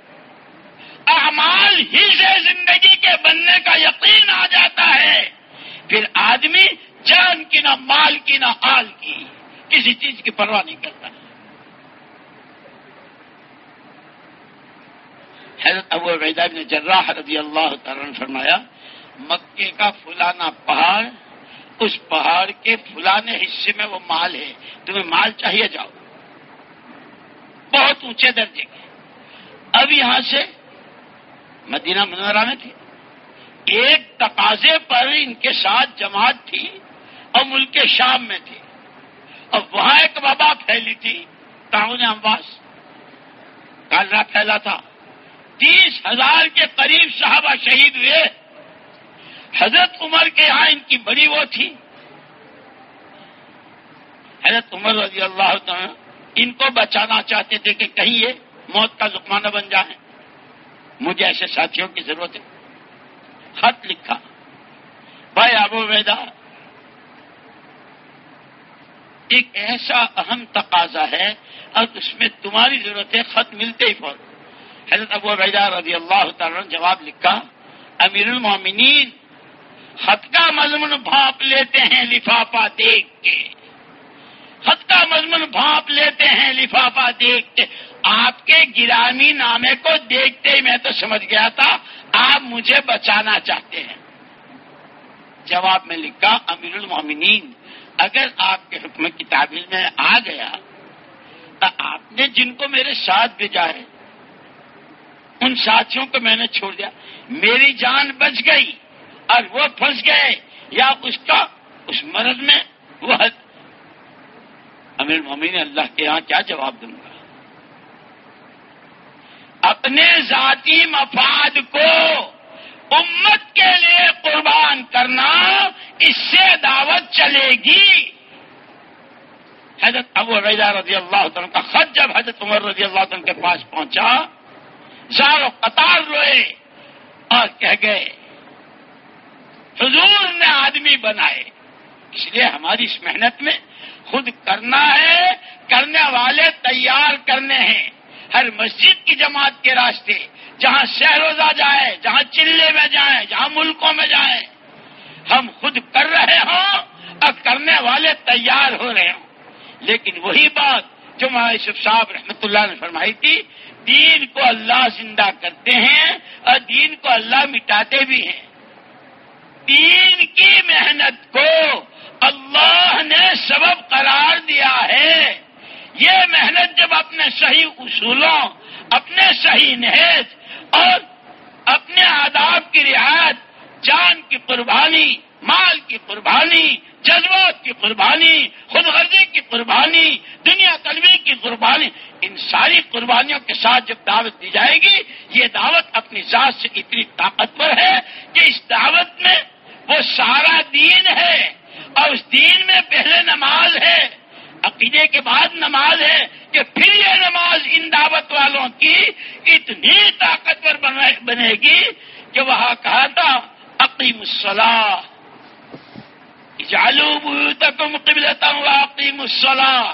اعمال ہی سے زندگی کے بننے کا یقین آ جاتا ہے۔ پھر آدمی جان کی نہ مال کی نہ آل کی، کسی چیز کی پرواہ نہیں کرتا۔ حضرت ابو عبیدہ نے جراح رضی اللہ تعالیٰ فرمایا مکے کا فلانا پہاڑ، اس پہاڑ کے فلانے حصے میں وہ مال ہے۔ تمہیں مال چاہیے، جاؤ۔ بہت اونچے درجے کے۔ اب یہاں سے مدینہ منورہ میں تھے۔ ایک تقاضے پر ان کے ساتھ جماعت تھی اور ملک شام میں تھی۔ اور وہاں ایک وبا پھیلی تھی، تعاون امواس کالرا پھیلا تھا۔ تیس ہزار کے قریب صحابہ شہید ہوئے۔ حضرت عمر کے یہاں ان کی بڑی وہ تھی۔ حضرت عمر رضی اللہ تعالیٰ ان کو بچانا چاہتے تھے کہ کہیں یہ موت کا زکمانہ بن جائے۔ مجھے ایسے ساتھیوں کی ضرورت ہے۔ خط لکھا۔ بھائی ابو ویدا ایک ایسا اہم تقاضا ہے، اور اس میں تمہاری ضرورت ہے خط ملتے ہی فوراً۔ حضرت ابو عبیدہ رضی اللہ تعالیٰ نے جواب لکھا، امیر المومنین، خط کا مضمون بھاپ لیتے ہیں لفافہ دیکھ کے۔ خط کا مضمون بھاپ لیتے ہیں لفافہ دیکھ کے۔ آپ کے گرامی نامے کو دیکھتے ہی میں تو سمجھ گیا تھا، آپ مجھے بچانا چاہتے ہیں۔ جواب میں لکھا، امیر المومنین، اگر آپ کے حکم کی تعبیر میں آ گیا، تو آپ نے جن کو میرے ساتھ بھیجا ہے، ان ساتھیوں کو میں نے چھوڑ دیا۔ میری جان بچ گئی اور وہ پھنس گئے، یا اس کا، اس مرض میں وہ امیر ممی اللہ کے یہاں کیا جواب دوں؟ گا اپنے ذاتی مفاد کو امت کے لیے قربان کرنا اس سے دعوت چلے گی۔ حضرت ابو رضا رضی اللہ عنہ کا خط جب حضرت عمر رضی اللہ عنہ کے پاس پہنچا و قطار روئے اور کہہ گئے، حضور نے آدمی بنائے، اس لیے ہماری اس محنت میں خود کرنا ہے، کرنے والے تیار کرنے ہیں۔ ہر مسجد کی جماعت کے راستے، جہاں شہروزہ جائے، جہاں چلے میں جائیں جہاں ملکوں میں جائیں ہم خود کر رہے ہوں اور کرنے والے تیار ہو رہے ہوں۔ لیکن وہی بات جو یوسف صاحب رحمت اللہ نے فرمائی تھی، دین کو اللہ زندہ کرتے ہیں اور دین کو اللہ مٹاتے بھی ہیں۔ دین کی محنت کو اللہ نے سبب قرار دیا ہے۔ یہ محنت جب اپنے صحیح اصولوں، اپنے صحیح نہج اور اپنے آداب کی رعایت، جان کی قربانی، مال کی قربانی، جذبات کی قربانی، خود غرضی کی قربانی، دنیا طلبی کی قربانی، ان ساری قربانیوں کے ساتھ جب دعوت دی جائے گی، یہ دعوت اپنی ذات سے اتنی طاقتور ہے کہ اس دعوت میں وہ سارا دین ہے اور اس دین میں پہلے نماز ہے۔ عقیدے کے بعد نماز ہے کہ پھر یہ نماز ان دعوت والوں کی اتنی طاقتور بنے گی کہ وہاں کہا تھا عقیم الصلاح جالو بیوتکم قبلتا واقیم الصلاح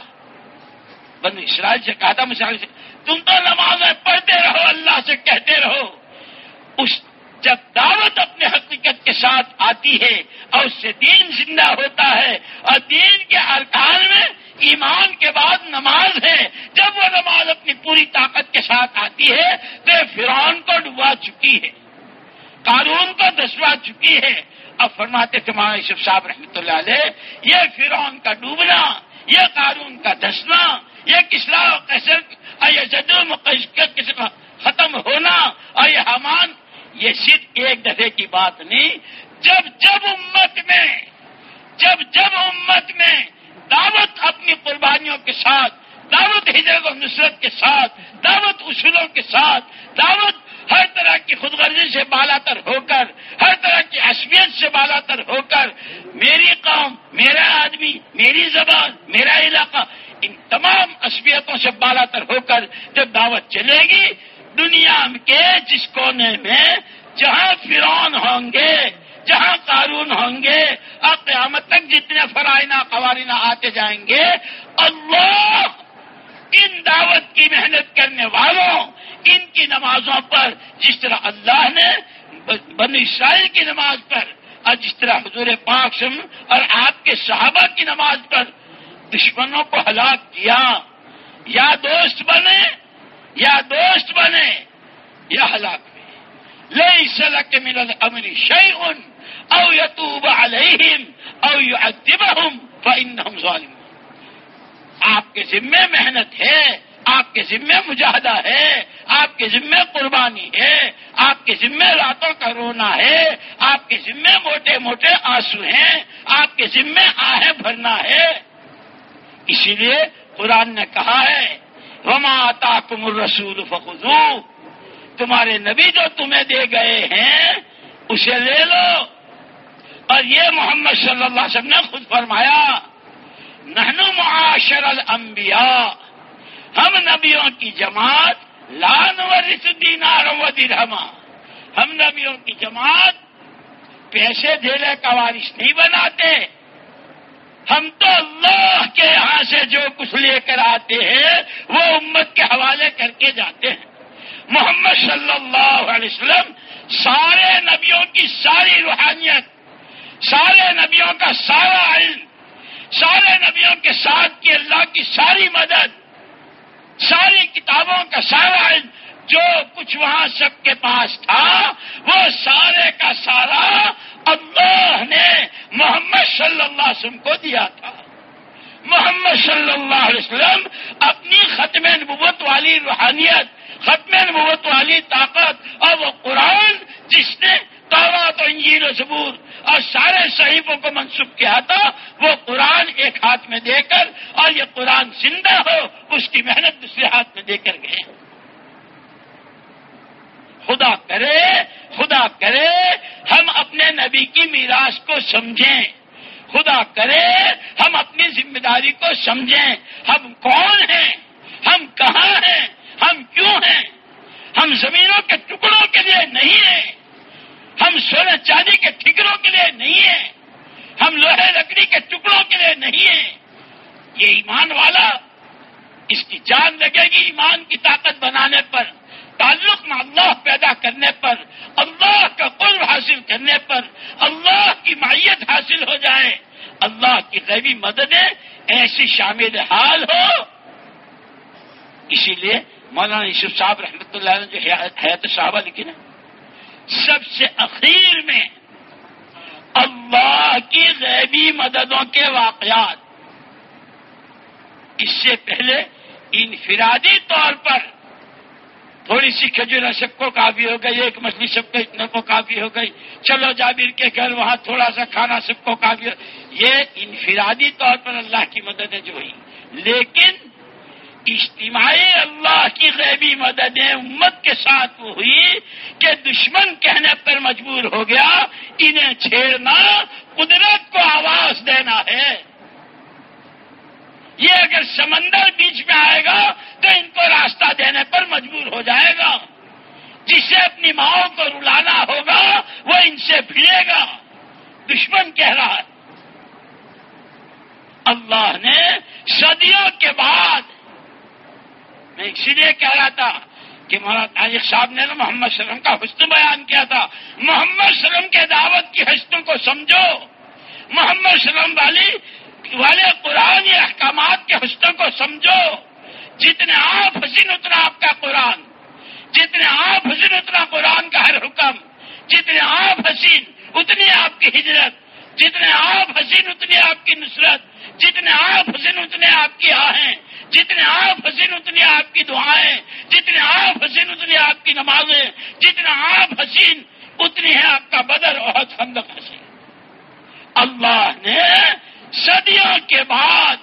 بن اسرائیل سے کہا تھا مثال سے، تم تو نماز پڑھتے رہو، اللہ سے کہتے رہو۔ اس جب دعوت اپنے حقیقت کے ساتھ آتی ہے اور اس سے دین زندہ ہوتا ہے اور دین کے ارکان میں ایمان کے بعد نماز ہے۔ جب وہ نماز اپنی پوری طاقت کے ساتھ آتی ہے، تو فرعون کو ڈبا چکی ہے۔ قانون کو دسوا چکی ہے۔ اب فرماتے تھے مانا یوسف صاحب رحمۃ اللہ علیہ، یہ فرعون کا ڈوبنا، یہ قانون کا دسنا، یہ کسلا کیسر یہ جدو کا ختم ہونا، اور یہ حمان یہ صرف ایک دفعے کی بات نہیں۔ جب جب امت میں، جب جب امت میں دعوت اپنی قربانیوں کے ساتھ، دعوت ہجرت و نصرت کے ساتھ، دعوت اصولوں کے ساتھ، دعوت ہر طرح کی خود غرضی سے بالا تر ہو کر، ہر طرح کی عصبیت سے بالا تر ہو کر، میری قوم، میرا آدمی، میری زبان، میرا علاقہ، ان تمام عصبیتوں سے بالا تر ہو کر جب دعوت چلے گی، دنیا کے جس کونے میں جہاں فرون ہوں گے جہاں قارون ہوں گے اور قیامت تک جتنے فرائنا قوارینہ آتے جائیں گے، اللہ ان دعوت کی محنت کرنے والوں، ان کی نمازوں پر جس طرح اللہ نے بن اسرائیل کی نماز پر اور جس طرح حضور پاک اور آپ کے صحابہ کی نماز پر دشمنوں کو ہلاک کیا، یا دوست بنے، یا دوست بنے، یا ہلاک ہوئے۔ لئی سلک مل امری شعی ان او یتوب علیہم او یعذبہم فانہم ظالمون. آپ کے ذمے محنت ہے، آپ کے ذمے مجاہدہ ہے، آپ کے ذمے قربانی ہے، آپ کے ذمے راتوں کا رونا ہے، آپ کے ذمے موٹے موٹے آنسو ہیں، آپ کے ذمے آہیں بھرنا ہے۔ اسی لیے قرآن نے کہا ہے، وما تاکم الرسول فخو تمہارے نبی جو تمہیں دے گئے ہیں، اسے لے لو۔ اور یہ محمد صلی اللہ علیہ وسلم نے خود فرمایا نہنو معاشر الانبیاء، ہم نبیوں کی جماعت لان و دینار و درہما۔ ہم نبیوں کی جماعت پیسے دھیلے کا وارث نہیں بناتے۔ ہم تو اللہ کے یہاں سے جو کچھ لے کر آتے ہیں، وہ امت کے حوالے کر کے جاتے ہیں۔ محمد صلی اللہ علیہ وسلم سارے نبیوں کی ساری روحانیت سارے نبیوں کا سارا علم، سارے نبیوں کے ساتھ کی اللہ کی ساری مدد، ساری کتابوں کا سارا علم، جو کچھ وہاں سب کے پاس تھا، وہ سارے کا سارا اللہ نے محمد صلی اللہ علیہ وسلم کو دیا تھا۔ محمد صلی اللہ علیہ وسلم اپنی ختم نبوت والی روحانیت، ختم نبوت والی طاقت اور وہ قرآن جس نے تو انجیل و زبور اور سارے صحیفوں کو منسوخ کیا تھا، وہ قرآن ایک ہاتھ میں دے کر اور یہ قرآن زندہ ہو، اس کی محنت دوسرے ہاتھ میں دے کر گئے۔ خدا کرے خدا کرے، ہم اپنے نبی کی میراث کو سمجھیں۔ خدا کرے، ہم اپنی ذمہ داری کو سمجھیں۔ ہم کون ہیں؟ ہم کہاں ہیں؟ ہم کیوں ہیں؟ ہم زمینوں کے ٹکڑوں کے لیے نہیں ہیں۔ ہم سونے چاندی کے ٹھکروں کے لیے نہیں ہیں۔ ہم لوہے لکڑی کے ٹکڑوں کے لیے نہیں ہیں۔ یہ ایمان والا اس کی جان لگے گی ایمان کی طاقت بنانے پر، تعلق میں اللہ پیدا کرنے پر، اللہ کا قرب حاصل کرنے پر، اللہ کی مائیت حاصل ہو جائے۔ اللہ کی غیبی مددیں ایسی شامل حال ہو۔ اسی لیے مولانا یوسف صاحب رحمۃ اللہ نے جو حیات صحابہ لکھی نا سب سے اخیر میں اللہ کی غیبی مددوں کے واقعات۔ اس سے پہلے انفرادی طور پر تھوڑی سی کھجور سب کو کافی ہو گئی، ایک مچھلی سب کو اتنے کو کافی ہو گئی۔ چلو جابر کے گھر، وہاں تھوڑا سا کھانا سب کو کافی ہو۔ یہ انفرادی طور پر اللہ کی مددیں جو ہوئی۔ لیکن اجتماعی اللہ کی غیبی مددیں امت کے ساتھ وہ ہوئی کہ دشمن کہنے پر مجبور ہو گیا، انہیں چھیڑنا قدرت کو آواز دینا ہے۔ یہ اگر سمندر بیچ میں آئے گا تو ان کو راستہ دینے پر مجبور ہو جائے گا۔ جسے اپنی ماؤں کو رلانا ہوگا، وہ ان سے پھرے گا۔ دشمن کہہ رہا ہے۔ اللہ نے صدیوں کے بعد میں اسی لیے کہہ رہا تھا کہ مولانا طارق صاحب نے محمد سلم کا حسن بیان کیا تھا، محمد سلم کے دعوت کی حسن کو سمجھو۔ محمد سلم والی، والے قرآن احکامات کے حسن کو سمجھو۔ جتنے آپ حسین اتنا آپ کا قرآن۔ جتنے آپ حسین اتنا قرآن کا ہر حکم۔ جتنے آپ حسین، اتنی آپ کی ہجرت۔ جتنے آپ حسین اتنی آپ کی نصرت، جتنے آپ حسین اتنے آپ کی آہیں، جتنے آپ حسین اتنی آپ کی دعائیں، جتنے آپ حسین اتنی آپ کی نمازیں جتنے آپ حسین اتنی ہے آپ کا بدر بہت خندق حسین۔ اللہ نے صدیوں کے بعد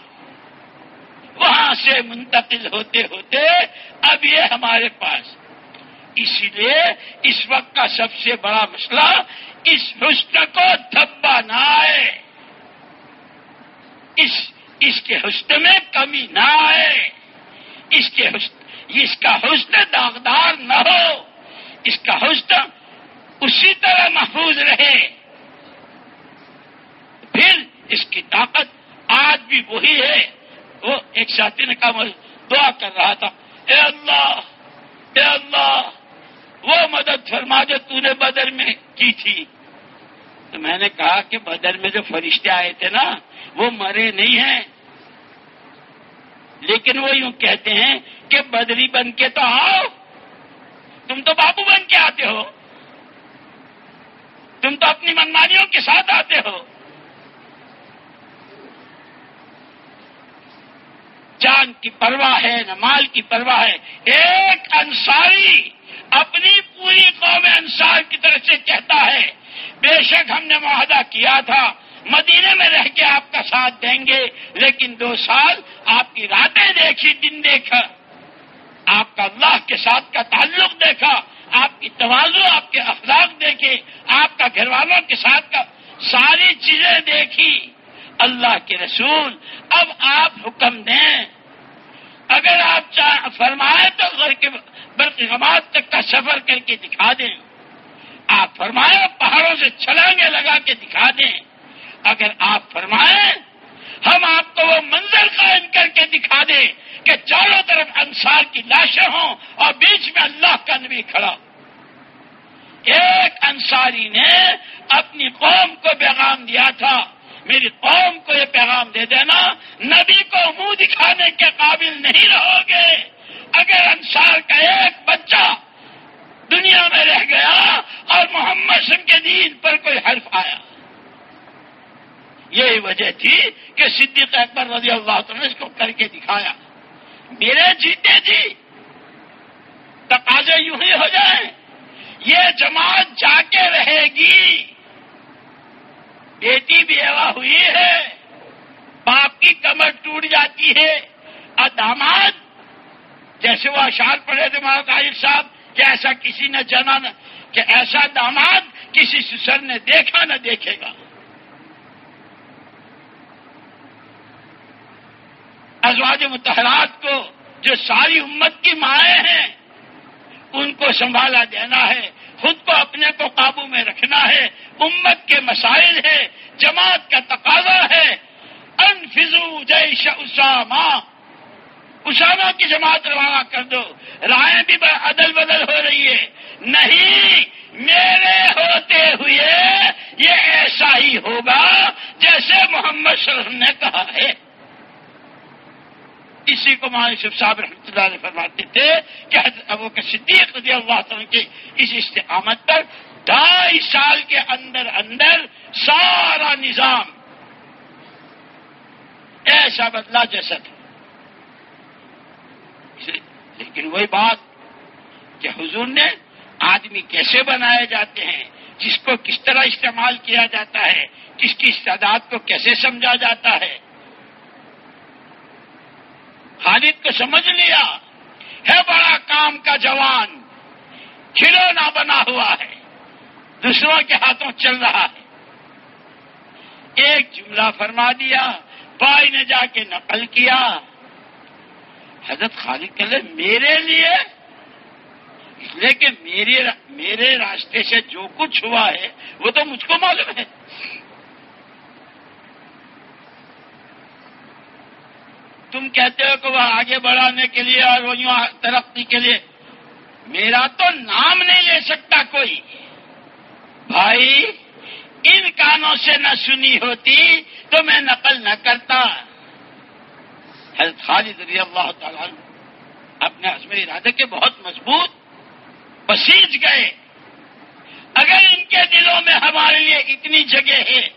وہاں سے منتقل ہوتے ہوتے اب یہ ہمارے پاس اسی لیے اس وقت کا سب سے بڑا مسئلہ اس حسن کو دھبا نہ آئے۔ اس اس کے حسن میں کمی نہ آئے۔ اس کے حسن اس کا حسن داغدار نہ ہو۔ اس کا حسن اسی طرح محفوظ رہے۔ پھر اس کی طاقت آج بھی وہی ہے۔ وہ ایک ساتھی نے کہا دعا کر رہا تھا، اے اللہ اے اللہ وہ مدد فرما جو تو نے بدر میں کی تھی۔ تو میں نے کہا کہ بدر میں جو فرشتے آئے تھے نا، وہ مرے نہیں ہیں۔ لیکن وہ یوں کہتے ہیں کہ بدری بن کے تو آؤ۔ تم تو بابو بن کے آتے ہو۔ تم تو اپنی منمانیوں کے ساتھ آتے ہو۔ جان کی پرواہ ہے، نہ مال کی پرواہ ہے۔ ایک انصاری اپنی پوری قوم انصار کی طرف سے کہتا ہے، بے شک ہم نے معاہدہ کیا تھا، مدینے میں رہ کے آپ کا ساتھ دیں گے، لیکن دو سال آپ کی راتیں دیکھی، دن دیکھا۔ آپ کا اللہ کے ساتھ کا تعلق دیکھا، آپ کی توازو آپ کے اخلاق دیکھے، آپ کا گھر والوں کے ساتھ کا ساری چیزیں دیکھی۔ اللہ کے رسول، اب آپ حکم دیں۔ اگر آپ فرمائے تو گھر کے برقمات تک کا سفر کر کے دکھا دیں۔ آپ فرمائے پہاڑوں سے چھلانگے لگا کے دکھا دیں۔ اگر آپ فرمائیں، ہم آپ کو وہ منظر قائم کر کے دکھا دیں کہ چاروں طرف انصار کی لاشیں ہوں اور بیچ میں اللہ کا نبی کھڑا۔ ایک انصاری نے اپنی قوم کو پیغام دیا تھا۔ میری قوم کو یہ پیغام دے دینا، نبی کو منہ دکھانے کے قابل نہیں رہو گے۔ اگر انصار کا ایک بچہ دنیا میں رہ گیا اور محمد سم کے دین پر کوئی حرف آیا۔ یہی وجہ تھی کہ صدیق اکبر رضی اللہ نے اس کو کر کے دکھایا۔ میرے جیتے جی تقاضے یوں ہی ہو جائیں۔ یہ جماعت جا کے رہے گی۔ بیٹی بیوہ ہوئی ہے، باپ کی کمر ٹوٹ جاتی ہے۔ اور داماد، جیسے وہ اشار پڑے تھے مہاراج طاہر صاحب، کہ ایسا کسی نے جنا نہ کہ ایسا داماد کسی سسر نے دیکھا نہ دیکھے گا۔ ازواج متحرات کو جو ساری امت کی مائیں ہیں، ان کو سنبھالا دینا ہے۔ خود کو اپنے کو قابو میں رکھنا ہے، امت کے مسائل ہے جماعت کا تقاضا ہے۔ انفزو جیش اسامہ۔ اسامہ کی جماعت روانہ کر دو۔ رائے بھی عدل بدل ہو رہی ہے۔ نہیں، میرے ہوتے ہوئے یہ ایسا ہی ہوگا جیسے محمد صلی اللہ علیہ وسلم نے کہا ہے۔ اسی کو ماں یوسف صاحب رحمۃ اللہ علیہ فرماتے تھے کہ ابو کے صدیق رضی اللہ تعالیٰ کی اس استقامت پر ڈھائی سال کے اندر اندر سارا نظام ایسا بدلا جیسا تھا۔ لیکن وہی بات کہ حضور نے آدمی کیسے بنائے جاتے ہیں، جس کو کس طرح استعمال کیا جاتا ہے، کس کی استعداد کو کیسے سمجھا جاتا ہے خالد کو سمجھ لیا، ہے بڑا کام کا جوان کھلونا بنا ہوا ہے، دوسروں کے ہاتھوں چل رہا ہے۔ ایک جملہ فرما دیا، بھائی نے جا کے نقل کیا۔ حضرت خالد کہ میرے لیے؟ اس لیے کہ میرے راستے سے جو کچھ ہوا ہے، وہ تو مجھ کو معلوم ہے۔ تم کہتے ہو کہ وہ آگے بڑھانے کے لیے اور وہ ترقی کے لیے؟ میرا تو نام نہیں لے سکتا کوئی۔ بھائی، ان کانوں سے نہ سنی ہوتی تو میں نقل نہ کرتا۔ حضرت خالد رضی اللہ تعالیٰ اپنے عزم ارادے کے بہت مضبوط بسیج گئے۔ اگر ان کے دلوں میں ہمارے لیے اتنی جگہ ہے،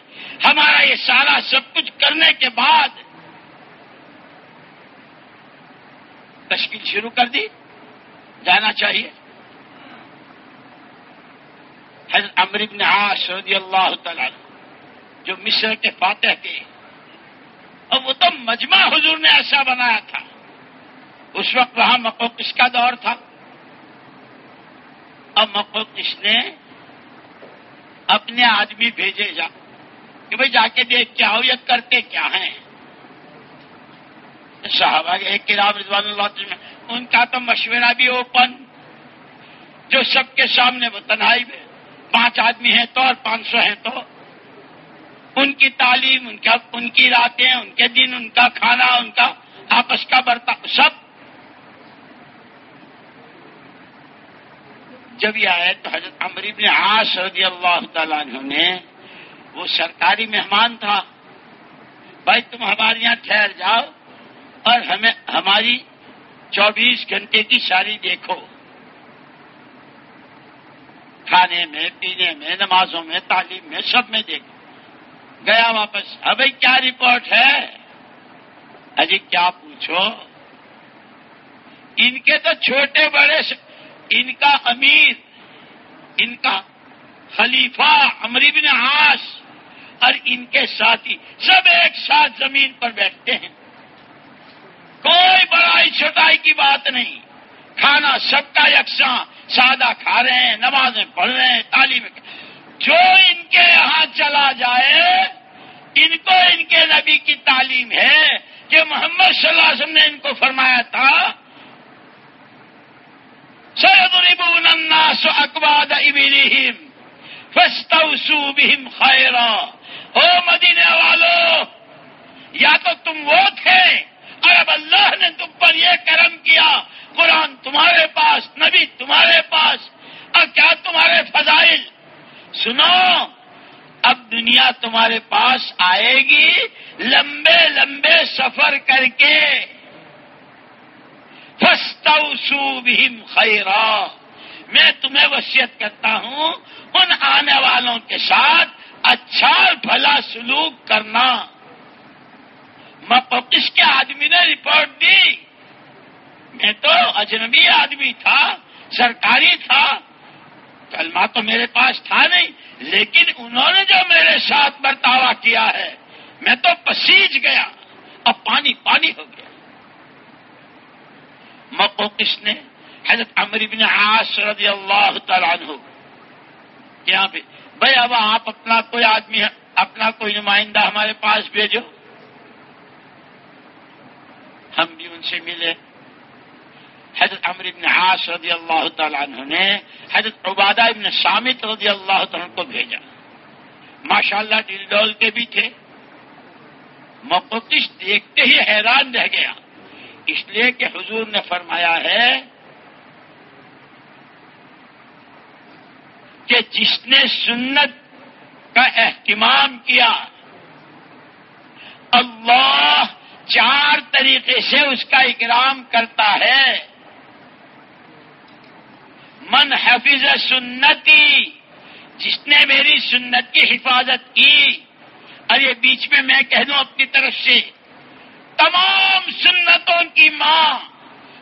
ہمارا یہ سارا سب کچھ کرنے کے بعد تشکیل شروع کر دی، جانا چاہیے۔ حضرت عمر بن عاش رضی اللہ تعالی جو مصر کے فاتح تھے اور وہ تو مجمع حضور نے ایسا بنایا تھا۔ اس وقت وہاں مقوقش کا دور تھا۔ اب مقوقش نے اپنے آدمی بھیجے جا، کہ بھائی جا کے دیکھ کیا ہو، یہ کرتے کیا ہیں؟ صحابہ ایک کتاب رضوان اللہ ان کا تو مشورہ بھی اوپن جو سب کے سامنے وہ تنہائی میں پانچ آدمی ہیں تو اور پانچ سو ہیں تو۔ ان کی تعلیم، ان کا، ان کی راتیں، ان کے دن، ان کا کھانا، ان کا آپس کا برتا، سب۔ جب یہ آئے تو حضرت امریب نے آس رضی اللہ تعالیٰ نے، وہ سرکاری مہمان تھا، بھائی تم ہمارے یہاں ٹھہر جاؤ۔ اور ہمیں ہماری چوبیس گھنٹے کی ساری دیکھو۔ کھانے میں، پینے میں، نمازوں میں، تعلیم میں، سب میں دیکھو۔ گیا واپس۔ ابھی کیا رپورٹ ہے؟ ابھی کیا پوچھو؟ ان کے تو چھوٹے بڑے ان کا امیر، ان کا خلیفہ امری بن آس اور ان کے ساتھی سب ایک ساتھ زمین پر بیٹھتے ہیں۔ کوئی بڑائی چھٹائی کی بات نہیں۔ کھانا سب کا یکساں، سادہ کھا رہے ہیں، نمازیں پڑھ رہے ہیں، تعلیم۔ جو ان کے یہاں چلا جائے، ان کو ان کے نبی کی تعلیم ہے کہ محمد صلی اللہ علیہ وسلم نے ان کو فرمایا تھا سید البون الناس اقباد ابلیم فستوسو بہم خیرا ہو مدینے والو، یا تو تم وہ تھے اور اب اللہ نے تم پر یہ کرم کیا، قرآن تمہارے پاس، نبی تمہارے پاس، اور کیا تمہارے فضائل؟ سنو، اب دنیا تمہارے پاس آئے گی، لمبے لمبے سفر کر کے۔ فستوسو بہم خیرا۔ میں تمہیں وصیت کرتا ہوں، ان آنے والوں کے ساتھ اچھا بھلا سلوک کرنا۔ کس کے آدمی نے رپورٹ دی؟ میں تو اجنبی آدمی تھا، سرکاری تھا۔ کلمہ تو میرے پاس تھا نہیں، لیکن انہوں نے جو میرے ساتھ برتاوا کیا ہے، میں تو پسیج گیا۔ اب پانی پانی ہو گیا۔ مکو کس نے؟ حضرت عمر بن عاص رضی اللہ تعالیٰ عنہ۔ یہاں پہ، بھائی اب آپ اپنا کوئی آدمی، اپنا کوئی نمائندہ ہمارے پاس بھیجو۔ ہم بھی ان سے ملے۔ حضرت عمر بن عاص رضی اللہ تعالیٰ عنہ نے حضرت عبادہ ابن سامت رضی اللہ تعالیٰ کو بھیجا۔ ماشاء اللہ دل ڈول کے بھی تھے۔ مقدس دیکھتے ہی حیران رہ گیا۔ اس لیے کہ حضور نے فرمایا ہے کہ جس نے سنت کا اہتمام کیا، اللہ چار طریقے سے اس کا اکرام کرتا ہے۔ من حفظ سنتی، جس نے میری سنت کی حفاظت کی۔ اور یہ بیچ میں میں کہہ دوں اپنی طرف سے، تمام سنتوں کی ماں،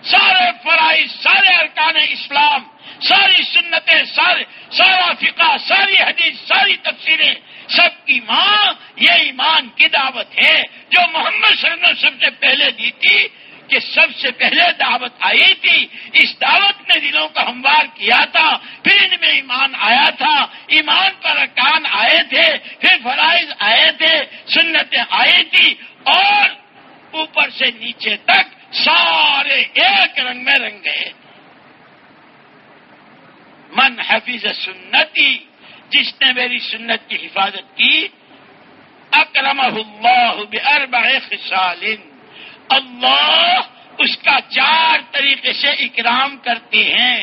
سارے فرائض، سارے ارکان اسلام، ساری سنتیں، سارے، سارا فقہ، ساری حدیث، ساری تفسیریں سب کی ماں، یہ ایمان کی دعوت ہے، جو محمد صلی اللہ علیہ وسلم سے پہلے دی تھی، کہ سب سے پہلے دعوت آئی تھی، اس دعوت نے دلوں کو ہموار کیا تھا، پھر ان میں ایمان آیا تھا، ایمان پر ارکان آئے تھے، پھر فرائض آئے تھے، سنتیں آئی تھی، اور اوپر سے نیچے تک سارے ایک رنگ میں رنگ گئے۔ من حفیظ سنتی جس نے میری سنت کی حفاظت کی اکرم اللہ باربع خصال۔ اللہ اس کا چار طریقے سے اکرام کرتے ہیں۔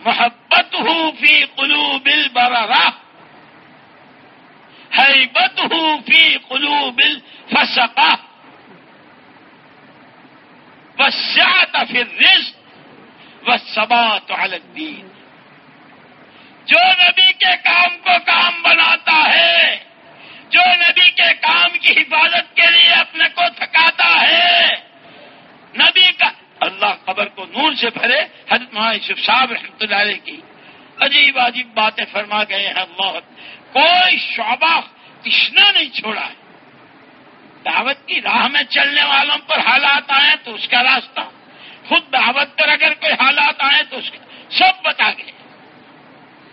محبت ہو فی قلوب البررہ۔ حیبت ہو فی قلوب الفسقہ۔ وسعت فی الرزق والثبات علی الدین۔ جو نبی کے کام کو کام بناتا ہے، جو نبی کے کام کی حفاظت کے لیے اپنے کو تھکاتا ہے۔ نبی کا اللہ قبر کو نور سے بھرے، حضرت یوسف صاحب رحمۃ اللہ علیہ کی عجیب عجیب باتیں فرما گئے ہیں۔ اللہ، کوئی شعبہ تشنا نہیں چھوڑا ہے۔ دعوت کی راہ میں چلنے والوں پر حالات آئے تو اس کا راستہ، خود دعوت پر اگر کوئی حالات آئے تو اس کا سب بتا گئے۔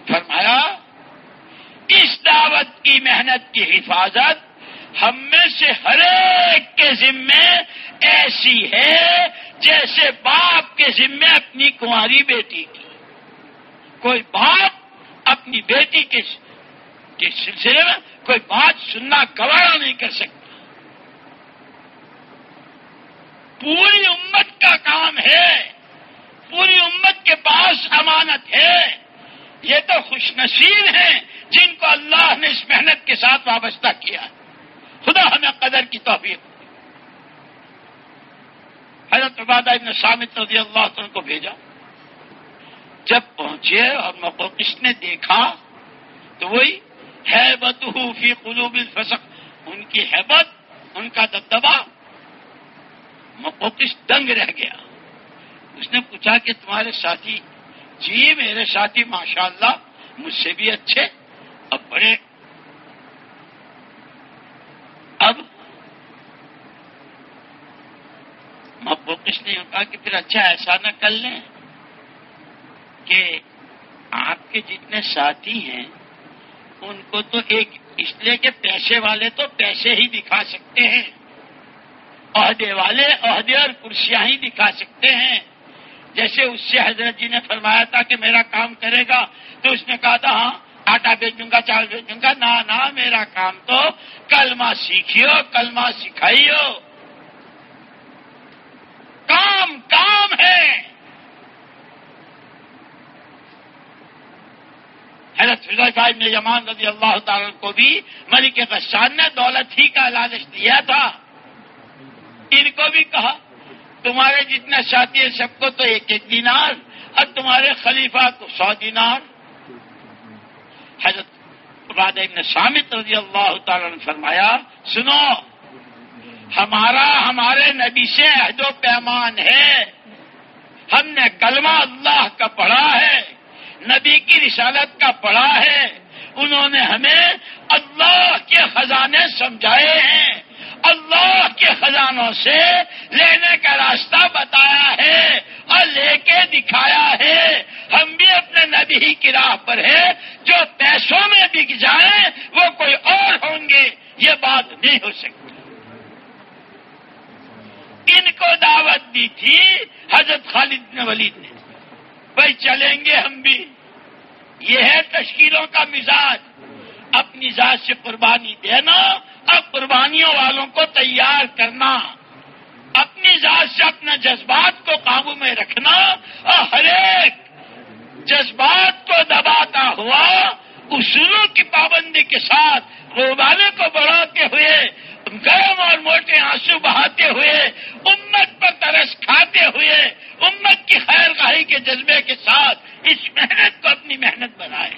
فرمایا، اس دعوت کی محنت کی حفاظت ہم میں سے ہر ایک کے ذمے ایسی ہے جیسے باپ کے ذمے اپنی کنواری بیٹی کی۔ کوئی باپ اپنی بیٹی کے سلسلے میں کوئی بات سننا گوارا نہیں کر سکتا۔ پوری امت کا کام ہے، پوری امت کے پاس امانت ہے۔ یہ تو خوش نصیب ہیں جن کو اللہ نے اس محنت کے ساتھ وابستہ کیا۔ خدا ہمیں قدر کی توفیق حضرت عبادہ ابن سامت رضی اللہ عنہ کو بھیجا۔ جب پہنچے اور مقوقش نے دیکھا تو وہی حیبت فی قلوب الفسق۔ ان کی حیبت ان کا دبدبا مقوقش دنگ رہ گیا۔ اس نے پوچھا کہ تمہارے ساتھی جی میرے ساتھی ماشاء اللہ مجھ سے بھی اچھے، اب بڑے۔ اب کس نے کہا کہ پھر اچھا ایسا نہ کر لیں کہ آپ کے جتنے ساتھی ہیں، ان کو تو ایک اس لیے کہ پیسے والے تو پیسے ہی دکھا سکتے ہیں، عہدے والے عہدے اور کرسیاں ہی دکھا سکتے ہیں۔ جیسے اس سے حضرت جی نے فرمایا تھا کہ میرا کام کرے گا، تو اس نے کہا تھا ہاں آٹا بیچوں گا چاول بیچوں گا، نہ نہ، میرا کام تو کلمہ سیکھیو، کلمہ سکھائیو۔ کام کام ہے۔ حضرت فضل صاحب نے جمان رضی اللہ تعالیٰ کو بھی ملک غسان نے دولت ہی کا لالچ دیا تھا۔ ان کو بھی کہا۔ تمہارے جتنا ساتھی ہے سب کو تو ایک ایک دینار، اور تمہارے خلیفہ کو سو دینار۔ حضرت ابن سامت رضی اللہ تعالیٰ نے فرمایا، سنو، ہمارا، ہمارے نبی سے عہد و پیمان ہے۔ ہم نے کلمہ اللہ کا پڑھا ہے، نبی کی رسالت کا پڑھا ہے۔ انہوں نے ہمیں اللہ کے خزانے سمجھائے ہیں۔ اللہ کے خزانوں سے لینے کا راستہ بتایا ہے اور لے کے دکھایا ہے۔ ہم بھی اپنے نبی کی راہ پر ہے جو پیسوں میں بک جائیں، وہ کوئی اور ہوں گے۔ یہ بات نہیں ہو سکتی۔ ان کو دعوت دی تھی حضرت خالد نے ولید نے۔ بھائی چلیں گے ہم بھی۔ یہ ہے تشکیلوں کا مزاج۔ اپنی ذات سے قربانی دینا اب قربانیوں والوں کو تیار کرنا، اپنی ذات سے اپنے جذبات کو قابو میں رکھنا، اور ہر ایک جذبات کو دباتا ہوا اصولوں کی پابندی کے ساتھ قربانی کو بڑھاتے ہوئے، گرم اور موٹے آنسو بہاتے ہوئے، امت پر ترس کھاتے ہوئے، امت کی خیر گاہی کے جذبے کے ساتھ اس محنت کو اپنی محنت بنائے۔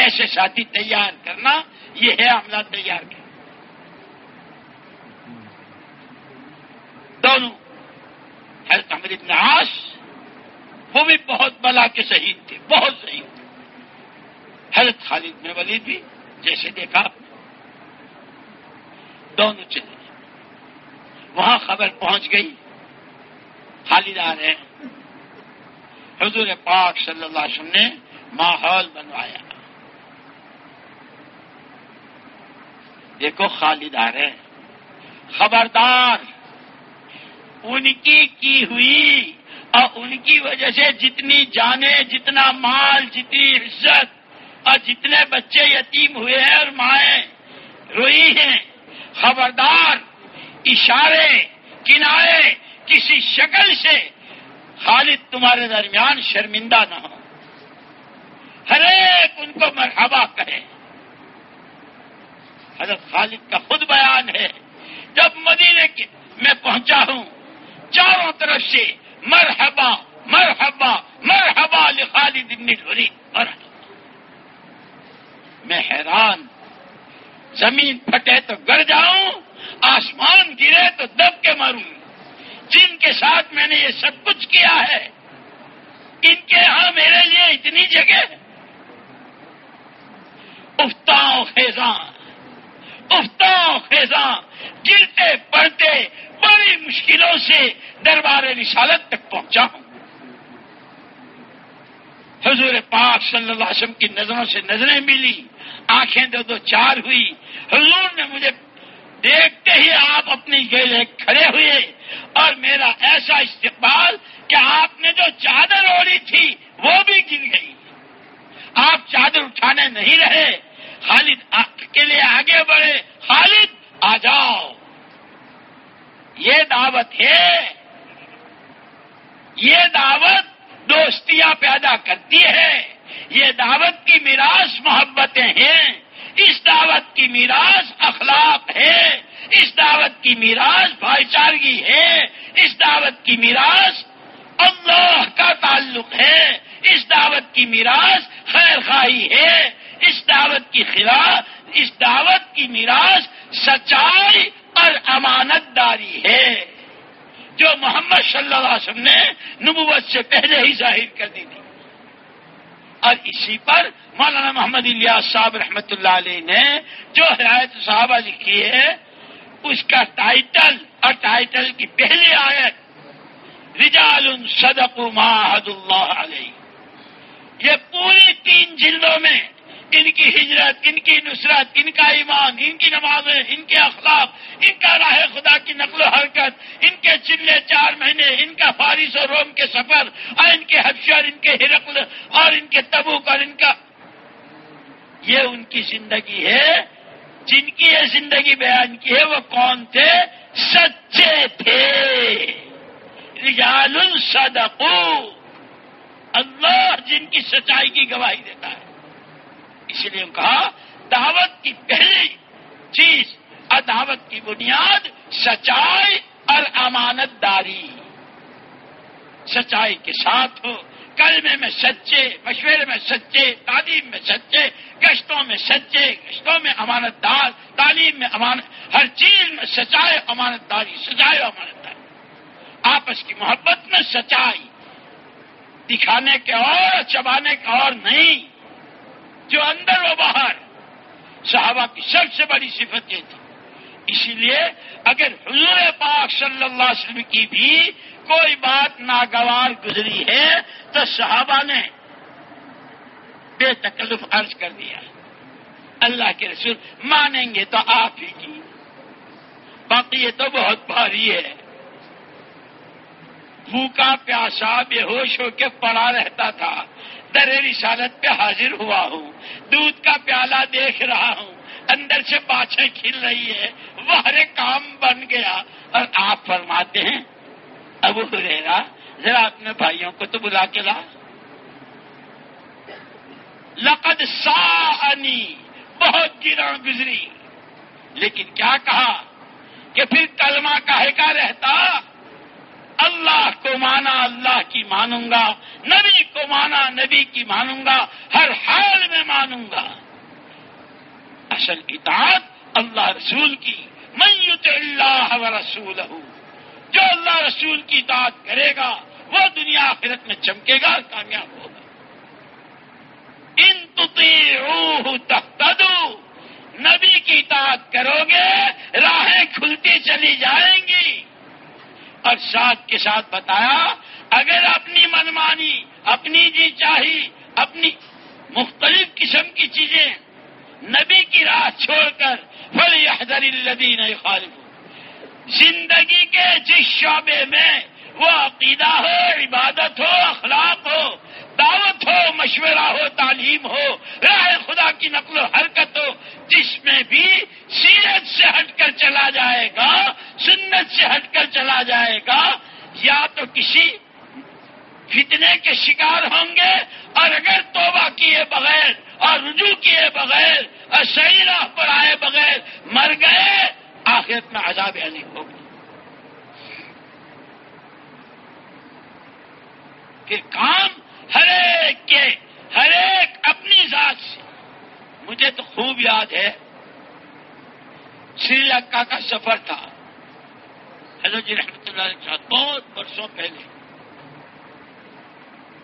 ایسے ساتھی تیار کرنا، یہ ہے عملہ تیار کرنا۔ دونوں، حضرت امر ابن عاص، وہ بھی بہت بلا کے شہید تھے، بہت شہید تھے۔ حضرت خالد میں ولید بھی جیسے دیکھا۔ دونوں چلے۔ وہاں خبر پہنچ گئی۔ خالد آ رہے ہیں۔ حضور پاک صلی اللہ علیہ وسلم نے ماحول بنوایا۔ دیکھو خالد آ رہے ہیں۔ خبردار۔ ان کی کی ہوئی اور ان کی وجہ سے جتنی جانے جتنا مال، جتنی عزت اور جتنے بچے یتیم ہوئے ہیں اور مائیں روئی ہیں۔ خبردار۔ اشارے، کنارے، کسی شکل سے۔ خالد تمہارے درمیان شرمندہ نہ ہو۔ ہر ایک ان کو مرحبا کہے۔ حضرت خالد کا خود بیان ہے۔ جب مدینے میں پہنچا ہوں، چاروں طرف سے مرحبا مرحبا مرحبا لخالد ابن الولید مرحبا میں حیران، زمین پھٹے تو گڑ جاؤں، آسمان گرے تو دب کے ماروں جن کے ساتھ میں نے یہ سب کچھ کیا ہے، ان کے یہاں میرے لیے اتنی جگہ افتاؤ خیزاں خیزاں گرتے پڑتے بڑی مشکلوں سے دربار رسالت تک پہنچا ہوں۔ حضور پاک صلی اللہ علیہ وسلم کی نظروں سے نظریں ملی، آنکھیں دو دو چار ہوئی۔ حضور نے مجھے دیکھتے ہی آپ اپنی گیلے کھڑے ہوئے، اور میرا ایسا استقبال کہ آپ نے جو چادر اوڑی تھی وہ بھی گر گئی۔ آپ چادر اٹھانے نہیں رہے خالد کے لیے آگے بڑھے۔ خالد، آ جاؤ۔ یہ دعوت ہے۔ یہ دعوت دوستیاں پیدا کرتی ہے۔ یہ دعوت کی میراث محبتیں ہیں۔ اس دعوت کی میراث اخلاق ہے۔ اس دعوت کی میراث بھائی چارگی ہے۔ اس دعوت کی میراث اللہ کا تعلق ہے۔ اس دعوت کی میراث خیر خواہی ہے۔ اس دعوت کی خلاف اس دعوت کی میراث سچائی اور امانت داری ہے، جو محمد صلی اللہ علیہ وسلم نے نبوت سے پہلے ہی ظاہر کر دی تھی۔ اور اسی پر مولانا محمد الیاس صاحب رحمت اللہ علیہ نے جو ہدایت صحابہ لکھی ہے، اس کا ٹائٹل اور ٹائٹل کی پہلی آیت، رجال صدق ماحد اللہ علیہ۔ یہ پوری تین جلدوں میں ان کی ہجرت، ان کی نصرت، ان کا ایمان، ان کی نمازیں، ان کے اخلاق، ان کا راہ خدا کی نقل و حرکت، ان کے چلے چار مہینے، ان کا فارس و روم کے سفر، اور ان کے حفشر ان کے ہرقل، اور ان کے تبوک، اور ان کا یہ ان کی زندگی ہے۔ جن کی یہ زندگی بیان کی ہے، وہ کون تھے؟ سچے تھے۔ رجال صدقو۔ اللہ جن کی سچائی کی گواہی دیتا ہے۔ اس لیے کہا، دعوت کی پہلی چیز اور دعوت کی بنیاد، سچائی اور امانت داری۔ سچائی کے ساتھ ہو، کلمے میں سچے، مشورے میں سچے، تعلیم میں سچے، گشتوں میں سچے، گشتوں میں امانت دار، تعلیم میں امانت، ہر چیز میں سچائے امانت داری سچائے امانت داری۔ آپس کی محبت میں سچائی، دکھانے کے اور چبانے کا اور نہیں۔ جو اندر و باہر صحابہ کی سب سے بڑی صفت یہ تھی۔ اسی لیے اگر حضور پاک صلی اللہ علیہ وسلم کی بھی کوئی بات ناگوار گزری ہے تو صحابہ نے بے تکلف عرض کر دیا۔ اللہ کے رسول مانیں گے تو آپ ہی کی۔ باقی یہ تو بہت بھاری ہے۔ بھوکا پیاسا بے ہوش ہو کے پڑا رہتا تھا۔ در رسالت پہ حاضر ہوا ہوں۔ دودھ کا پیالہ دیکھ رہا ہوں۔ اندر سے باچھیں کھل رہی ہے وہ ہر کام بن گیا۔ اور آپ فرماتے ہیں، ابو ریرا ذرا اپنے بھائیوں کو تو بلا کے لا۔ لقد سانی بہت گرا گزری۔ لیکن کیا کہا کہ پھر کلمہ کہے کا رہتا؟ اللہ کو مانا اللہ کی مانوں گا، نبی کو مانا نبی کی مانوں گا، ہر حال میں مانوں گا۔ اصل اطاعت اللہ رسول کی۔ میت اللہ و رسول جو اللہ رسول کی اطاعت کرے گا، وہ دنیا آخرت میں چمکے گا اور کامیاب ہوگا۔ ان تطیعوہ تختدو نبی کی اطاعت کرو گے، راہیں کھلتی چلی جائیں گی۔ اور ساتھ کے ساتھ بتایا، اگر اپنی منمانی، اپنی جی چاہی، اپنی مختلف قسم کی چیزیں نبی کی راہ چھوڑ کر فلی حضر الدین خالف زندگی کے جس شعبے میں وہ عقیدہ ہو، عبادت ہو، اخلاق ہو دعوت ہو، مشورہ ہو، تعلیم ہو راہ خدا کی نقل و حرکت ہو، جس میں بھی سیرت سے ہٹ کر چلا جائے گا، سنت سے ہٹ کر چلا جائے گا، یا تو کسی فتنے کے شکار ہوں گے، اور اگر توبہ کیے بغیر اور رجوع کیے بغیر اور صحیح راہ پر آئے بغیر مر گئے، آخرت میں عذاب علی ہوگی۔ پھر کام ہر ایک کے ہر ایک اپنی ذات سے۔ مجھے تو خوب یاد ہے، سری لنکا کا سفر تھا۔ حضرت جی رحمت اللہ کے ساتھ بہت برسوں پہلے۔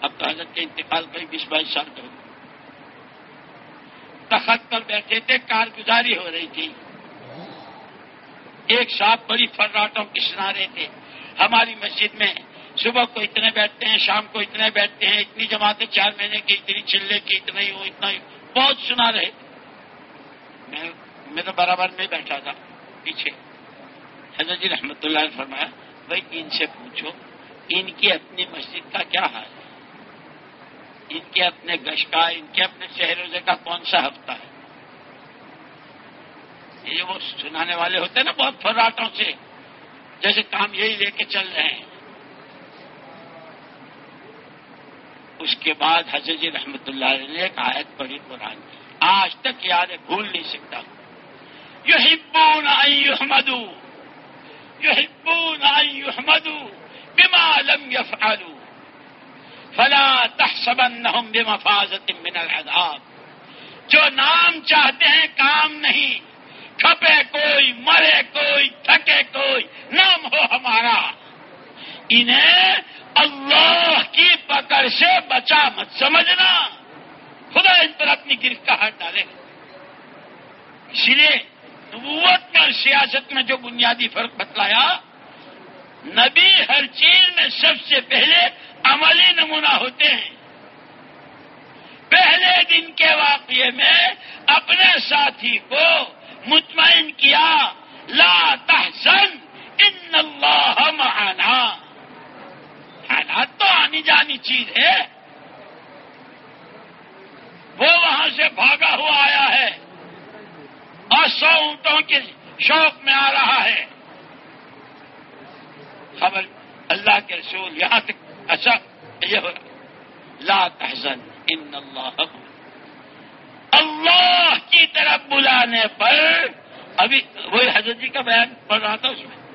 اب تو حضرت کے انتقال کئی بیس بائیس سال ہو تخت پر بیٹھے تھے کارگزاری ہو رہی تھی۔ ایک صاحب بڑی فراٹوں کی سنا رہے تھے۔ ہماری مسجد میں صبح کو اتنے بیٹھتے ہیں، شام کو اتنے بیٹھتے ہیں، اتنی جماعتیں چار مہینے کی، اتنی چلے کی اتنا ہی ہو، اتنا ہی بہت سنا رہے۔ میں تو برابر میں بیٹھا تھا پیچھے۔ حضرت جی رحمت اللہ نے فرمایا، بھائی ان سے پوچھو، ان کی اپنی مسجد کا کیا حال ہے؟ ان کے اپنے گش کا، ان کے اپنے شہر کا کون سا ہفتہ ہے؟ یہ وہ سنانے والے ہوتے ہیں نا بہت فراٹوں سے، جیسے کام یہی لے کے چل رہے ہیں۔ اس کے بعد حضرت جی رحمت اللہ علیہ نے ایک آیت پڑھی قرآن کی۔ آج تک یاد بھول نہیں سکتا۔ یو ہبون مدو یو ہبون مدو بما لم یفعلوا فلا تحسبنهم بمفازت من العذاب۔ جو نام چاہتے ہیں، کام نہیں۔ کھپے کوئی، مرے کوئی، تھکے کوئی، نام ہو ہمارا۔ انہیں اللہ کی پکڑ سے بچا مت سمجھنا۔ خدا ان پر اپنی گرفت کا ہاتھ ڈالے۔ اسی لیے نبوت میں اور سیاست میں جو بنیادی فرق بتلایا، نبی ہر چیز میں سب سے پہلے عملی نمونہ ہوتے ہیں۔ پہلے دن کے واقعے میں اپنے ساتھی کو مطمئن کیا، لا تحسن ان اللہ معنا۔ آنی جانی چیز ہے۔ وہ وہاں سے بھاگا ہوا آیا ہے۔ اور سو اونٹوں کے شوق میں آ رہا ہے۔ خبر اللہ کے رسول یہاں تک۔ اچھا یہ ہو لا تحزن، ان اللہ۔ اللہ کی طرف بلانے پر، ابھی وہی حضرت جی کا بیان پڑھ رہا تھا اس میں۔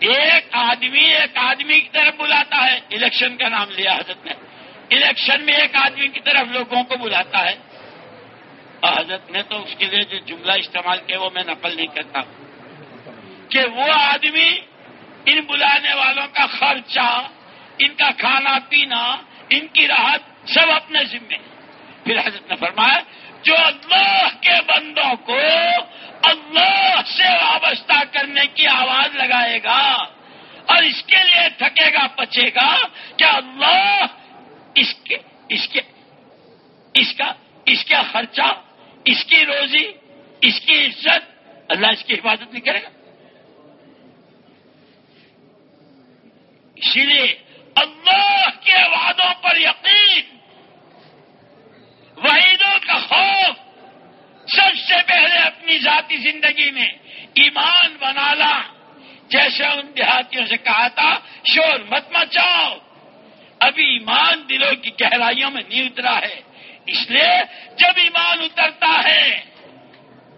ایک آدمی ایک آدمی کی طرف بلاتا ہے، الیکشن کا نام لیا حضرت نے۔ الیکشن میں ایک آدمی کی طرف لوگوں کو بلاتا ہے۔ حضرت نے تو اس کے لیے جو جملہ استعمال کیا، وہ میں نقل نہیں کرتا۔ کہ وہ آدمی ان بلانے والوں کا خرچہ، ان کا کھانا پینا، ان کی راحت، سب اپنے ذمے۔ پھر حضرت نے فرمایا جو اللہ کے بندوں کو اللہ سے وابستہ کرنے کی آواز لگائے گا اور اس کے لیے تھکے گا پچے گا کہ اللہ اس کے اس کے، اس کا اس کا خرچہ، اس کی روزی، اس کی عزت، اللہ اس کی حفاظت نہیں کرے گا؟ اسی لیے اللہ کے وعدوں پر یقین وحیدوں کا خوف سب سے پہلے اپنی ذاتی زندگی میں ایمان بنا لا جیسے ان دیہاتیوں سے کہا تھا، شور مت مچاؤ۔ ابھی ایمان دلوں کی گہرائیوں میں نہیں اترا ہے۔ اس لیے جب ایمان اترتا ہے،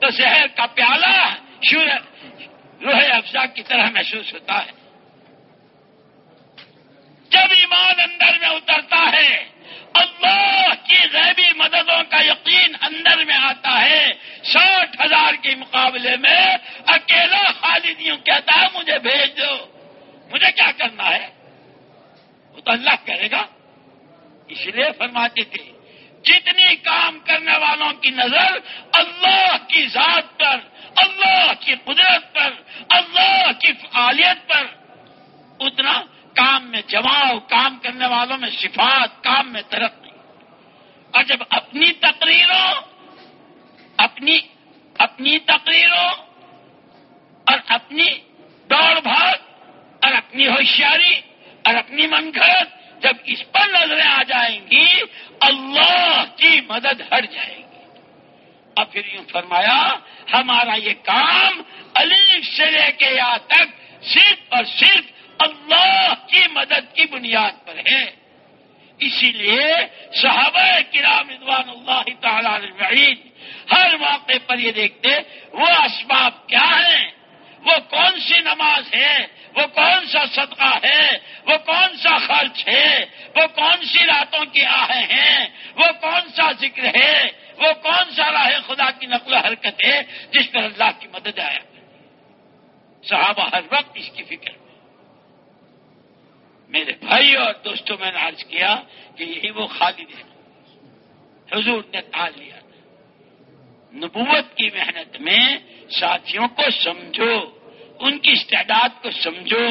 تو زہر کا پیالہ شور روح افزا کی طرح محسوس ہوتا ہے۔ جب ایمان اندر میں اترتا ہے اللہ کی غیبی مددوں کا یقین اندر میں آتا ہے۔ ساٹھ ہزار کے مقابلے میں اکیلا خالد یوں کہتا ہے مجھے بھیج دو۔ مجھے کیا کرنا ہے؟ وہ تو اللہ کرے گا۔ اس لیے فرماتے تھے جتنی کام کرنے والوں کی نظر اللہ کی ذات پر، اللہ کی قدرت پر، اللہ کی فعالیت پر، اتنا کام میں جماؤ کام کرنے والوں میں صفات کام میں ترقی۔ اور جب اپنی تقریروں، اپنی اپنی تقریروں اور اپنی دوڑ بھاگ اور اپنی ہوشیاری اور اپنی من جب اس پر نظریں آ جائیں گی، اللہ کی مدد ہٹ جائے گی۔ اور پھر یوں فرمایا، ہمارا یہ کام علی سے لے کے یہاں تک صرف اور صرف اللہ کی مدد کی بنیاد پر ہے۔ اسی لیے صحابہ کرام ادوان اللہ تعالی علیہ ہر موقع پر یہ دیکھتے وہ اسباب کیا ہیں؟ وہ کون سی نماز ہے؟ وہ کون سا صدقہ ہے؟ وہ کون سا خرچ ہے؟ وہ کون سی راتوں کی آہیں ہیں؟ وہ کون سا ذکر ہے؟ وہ کون سا راہ خدا کی نقل و حرکت ہے؟ جس پر اللہ کی مدد آیا۔ صحابہ ہر وقت اس کی فکر میں میرے بھائی اور دوستوں، میں نے عرض کیا کہ یہی وہ خالد ہے حضور نے تال لیا، نبوت کی محنت میں ساتھیوں کو سمجھو، ان کی استعداد کو سمجھو،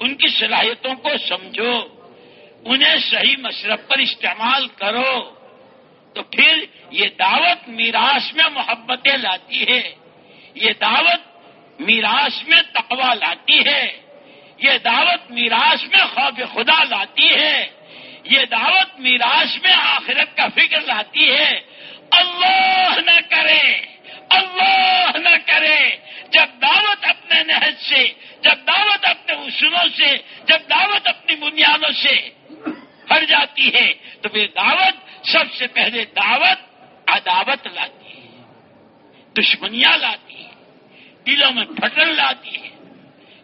ان کی صلاحیتوں کو سمجھو، انہیں صحیح مشرف پر استعمال کرو۔ تو پھر یہ دعوت میراث میں محبتیں لاتی ہے، یہ دعوت میراث میں تقوا لاتی ہے۔ یہ دعوت میراث میں خوف خدا لاتی ہے۔ یہ دعوت میراث میں آخرت کا فکر لاتی ہے۔ اللہ نہ کرے، اللہ نہ کرے۔ جب دعوت اپنے نہج سے، جب دعوت اپنے اصولوں سے، جب دعوت اپنی بنیادوں سے ہٹ جاتی ہے، تو پھر دعوت سب سے پہلے دعوت عداوت لاتی ہے، دشمنیاں لاتی ہے، دلوں میں پھٹن لاتی ہے۔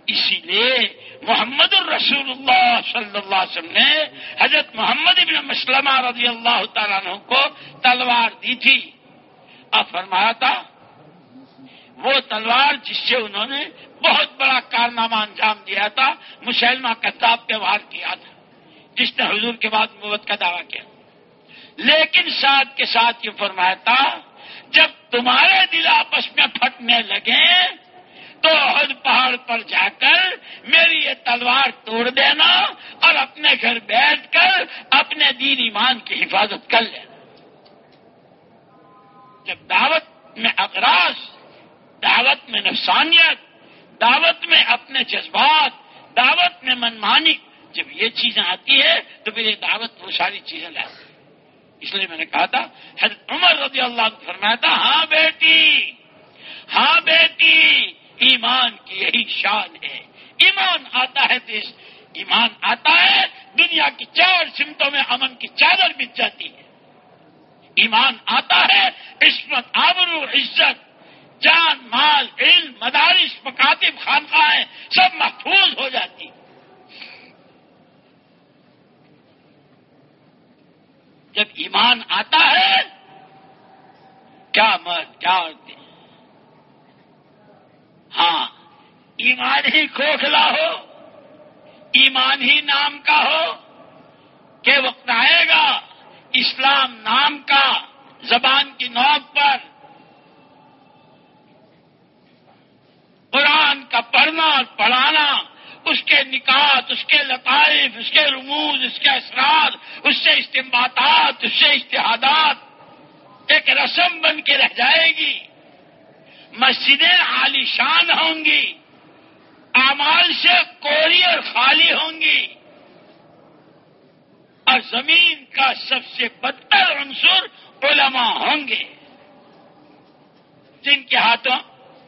اسی لیے محمد الرسول اللہ صلی اللہ علیہ وسلم نے حضرت محمد ابن مسلمہ رضی اللہ تعالیٰ عنہ کو تلوار دی تھی۔ اور فرمایا تھا، وہ تلوار جس سے انہوں نے بہت بڑا کارنامہ انجام دیا تھا، مسلمہ کتاب پہ وار کیا تھا، جس نے حضور کے بعد موت کا دعویٰ کیا۔ لیکن ساتھ کے ساتھ یہ فرمایا تھا، جب تمہارے دل آپس میں پھٹنے لگے تو عہد پہاڑ پر جا کر میری یہ تلوار توڑ دینا اور اپنے گھر بیٹھ کر اپنے دین ایمان کی حفاظت کر لینا۔ جب دعوت میں اقراض دعوت میں نفسانیت، دعوت میں اپنے جذبات، دعوت میں منمانی جب یہ چیزیں آتی ہے تو پھر یہ دعوت وہ ساری چیزیں لاتی اس لیے میں نے کہا تھا، حضرت عمر رضی اللہ عنہ فرمایا تھا ہاں بیٹی ہاں بیٹی ایمان کی یہی شان ہے۔ ایمان آتا ہے تو اس ایمان آتا ہے، دنیا کی چار سمتوں میں امن کی چادر بچ جاتی ہے۔ ایمان آتا ہے، عصمت، آبرو، عزت، جان، مال، علم، مدارس، مکاتب، خانقاہیں، سب محفوظ ہو جاتی جب ایمان آتا ہے، کیا مرد کیا ہاں ایمان ہی کھوکھلا ہو، ایمان ہی نام کا ہو، کہ وقت آئے گا اسلام نام کا زبان کی نوک پر قرآن کا پڑھنا اور پڑھانا، اس کے نکات، اس کے لطائف، اس کے رموز، اس کے اثرات اس سے استمباتات اس سے اشتہادات ایک رسم بن کے رہ جائے گی۔ مسجدیں عالی شان ہوں گی، اعمال سے کوری اور خالی ہوں گی۔ اور زمین کا سب سے بدتر عنصر علماء ہوں گے۔ جن کے ہاتھوں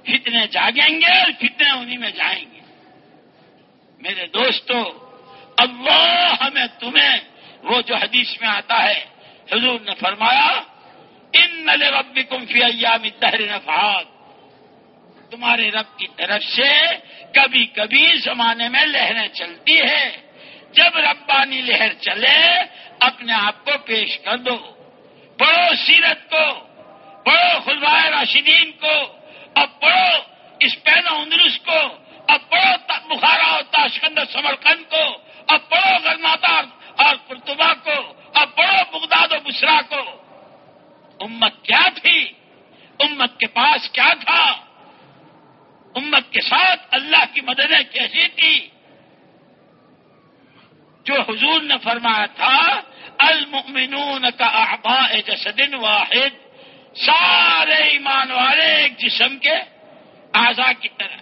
فتنے جاگیں گے اور فتنے انہیں میں جائیں گے۔ میرے دوستو، اللہ ہمیں تمہیں وہ جو حدیث میں آتا ہے، حضور نے فرمایا، ان نل ربی فی ایام تحر نفات تمہارے رب کی طرف سے کبھی کبھی زمانے میں لہریں چلتی ہے جب ربانی لہر چلے، اپنے آپ کو پیش کر دو۔ پڑھو سیرت کو، پڑھو خلوائے راشدین کو، اب پڑھو اسپین اندرس کو، اب پڑھو بخارا اور تاشکند سمرکند کو، اب پڑھو گرناتا اور کرتبہ کو، اب پڑھو بغداد و بسرا کو۔ امت کیا تھی؟ امت کے پاس کیا تھا؟ امت کے ساتھ اللہ کی مددیں کیسی تھی جو حضور نے فرمایا تھا، المؤمنون کا احبا جسدن واحد، سارے ایمان والے ایک جسم کے اعضا کی طرح۔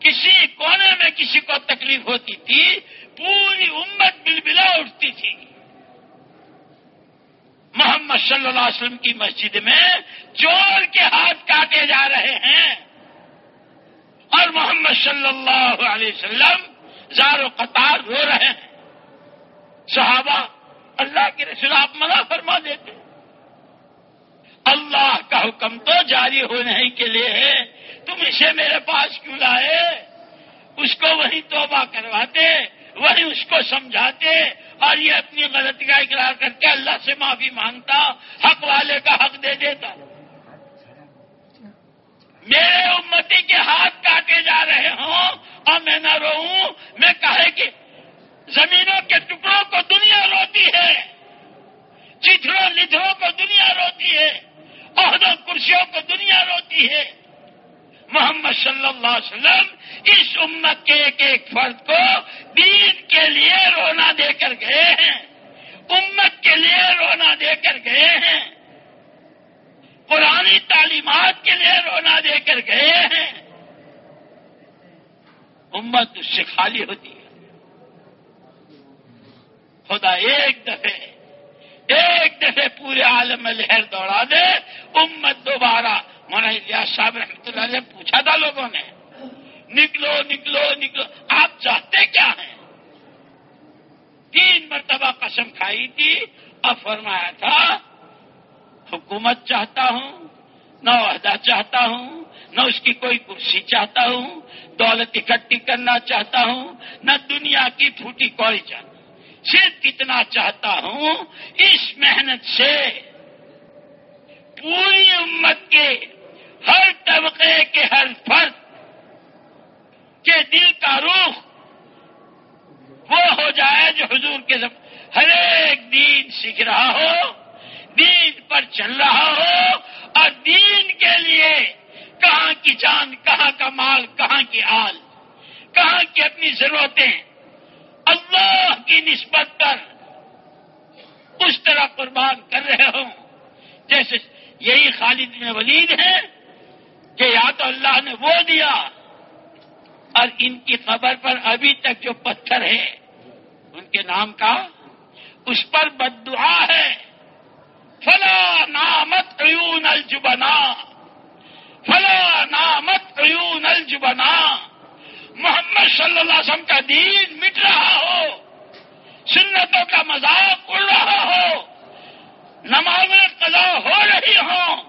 کسی کونے میں کسی کو تکلیف ہوتی تھی، پوری امت بلبلا اٹھتی تھی۔ محمد صلی اللہ علیہ وسلم کی مسجد میں چور کے ہاتھ کاٹے جا رہے ہیں۔ اور محمد صلی اللہ علیہ وسلم زار و قطار رو رہے ہیں۔ صحابہ اللہ کے رسول آپ منع فرما دیتے اللہ کا حکم تو جاری ہونے کے لیے ہے تم اسے میرے پاس کیوں لائے؟ اس کو وہی توبہ کرواتے، وہی اس کو سمجھاتے اور یہ اپنی غلطی کا اقرار کر کے اللہ سے معافی مانگتا، حق والے کا حق دے دیتا۔ میرے امتی کے ہاتھ کاٹے جا رہے ہوں اور میں نہ رہوں میں کہے کہ زمینوں کے ٹکڑوں کو دنیا روتی ہے چتھروں لدھروں کو دنیا روتی ہے، عہدوں، کرسیوں کو دنیا روتی ہے۔ محمد صلی اللہ علیہ وسلم اس امت کے ایک ایک فرد کو دین کے لیے رونا دے کر گئے ہیں، امت کے لیے رونا دے کر گئے ہیں۔ پرانی تعلیمات کے لیے رونا دے کر گئے ہیں۔ امت اس سے خالی ہوتی ہے۔ خدا ایک دفعے ایک دفعے پورے عالم میں لہر دوڑا دے۔ امت دوبارہ، مولانا الیاس صاحب رحمۃ اللہ نے پوچھا تھا لوگوں نے، نکلو نکلو نکلو، آپ چاہتے کیا ہیں؟ تین مرتبہ قسم کھائی تھی اور فرمایا تھا حکومت چاہتا ہوں، نہ عہدہ چاہتا ہوں، نہ اس کی کوئی کرسی چاہتا ہوں، دولت اکٹھی کرنا چاہتا ہوں، نہ دنیا کی پھوٹی کوئی چاہتا ہوں صرف کتنا چاہتا ہوں اس محنت سے پوری امت کے ہر طبقے کے ہر فرد کے دل کا روح وہ ہو جائے جو حضور کے ہر ایک دین سیکھ رہا ہو۔ دین پر چل رہا ہو اور دین کے لیے کہاں کی جان، کہاں کا مال، کہاں کی آل، کہاں کی اپنی ضرورتیں؟ اللہ کی نسبت پر اس طرح قربان کر رہے ہوں۔ جیسے یہی خالد میں ولید ہے کہ یا تو اللہ نے وہ دیا اور ان کی خبر پر ابھی تک جو پتھر ہے ان کے نام کا، اس پر بد دعا ہے۔ فلا نامت عیون الجبنا. فلا نامت عیون الجبنا. محمد صلی اللہ علیہ وسلم کا دین مٹ رہا ہو، سنتوں کا مذاق اڑ رہا ہو، نمازیں قضا ہو رہی ہوں،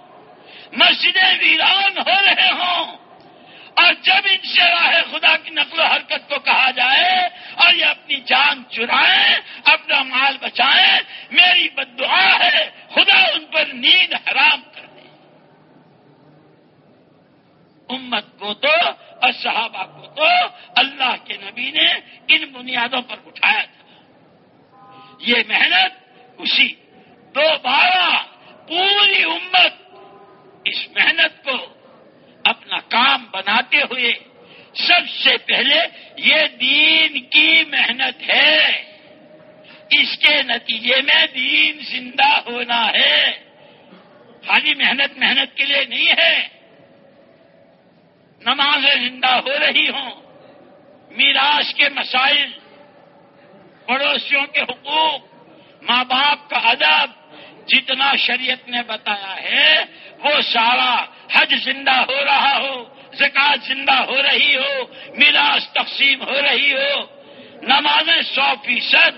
مسجدیں ویران ہو رہے ہوں اور جب ان سے راہ خدا کی نقل و حرکت کو کہا جائے اور یہ اپنی جان چرائیں، اپنا مال بچائیں، میری بد دعا ہے، خدا ان پر نیند حرام کر دے۔ امت کو تو اور صحابہ کو تو اللہ کے نبی نے ان بنیادوں پر اٹھایا تھا۔ یہ محنت، اسی دوبارہ پوری امت اس محنت کو اپنا کام بناتے ہوئے سب سے پہلے یہ دین کی محنت ہے۔ اس کے نتیجے میں دین زندہ ہونا ہے۔ خالی محنت محنت کے لیے نہیں ہے۔ نمازیں زندہ ہو رہی ہوں۔ میراث کے مسائل، پڑوسیوں کے حقوق، ماں باپ کا ادب جتنا شریعت نے بتایا ہے، وہ سارا حج زندہ ہو رہا ہو زکات زندہ ہو رہی ہو، میراث تقسیم ہو رہی ہو، نمازیں سو فیصد،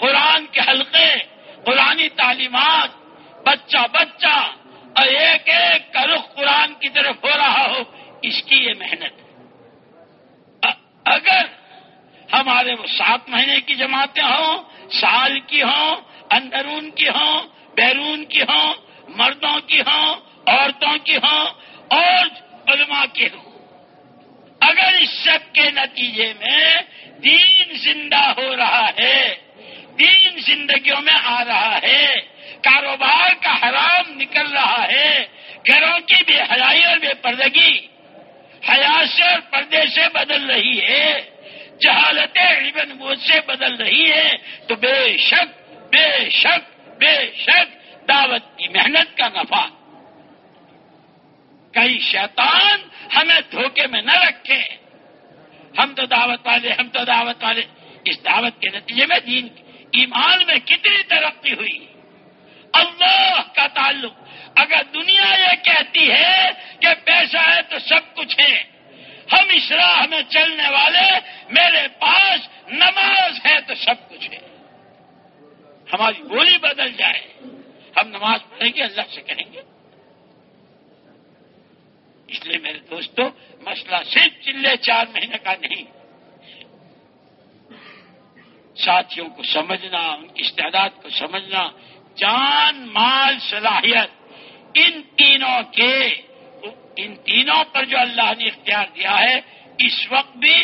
قرآن کے حلقے، قرآنی تعلیمات، بچہ بچہ اور ایک ایک کا رخ قرآن کی طرف ہو رہا ہو، اس کی یہ محنت اگر ہمارے وہ سات مہینے کی جماعتیں ہوں، سال کی ہوں، اندرون کی ہوں بیرون کی ہوں مردوں کی ہوں عورتوں کی ہوں اور علماء کی ہوں اگر اس سب کے نتیجے میں دین زندہ ہو رہا ہے، دین زندگیوں میں آ رہا ہے، کاروبار کا حرام نکل رہا ہے، گھروں کی بے حیائی اور بے پردگی حیات سے اور پردے سے بدل رہی ہے جہالت علم بوجھ سے بدل رہی ہے تو بے شک بے شک بے شک دعوت کی محنت کا نفع. کئی شیطان ہمیں دھوکے میں نہ رکھے ہم تو دعوت والے، ہم تو دعوت والے. اس دعوت کے نتیجے میں دین ایمان میں کتنی ترقی ہوئی؟ اللہ کا تعلق. اگر دنیا یہ کہتی ہے کہ پیسہ ہے تو سب کچھ ہے. ہم اس راہ میں چلنے والے، میرے پاس نماز ہے تو سب کچھ ہے. ہماری بولی بدل جائے۔ ہم نماز پڑھیں گے، اللہ سے کہیں گے۔ اس لیے میرے دوستو، مسئلہ صرف چلے چار مہینے کا نہیں۔ ساتھیوں کو سمجھنا، ان کی استعداد کو سمجھنا، جان، مال، صلاحیت، ان تینوں کے، ان تینوں پر جو اللہ نے اختیار دیا ہے، اس وقت بھی،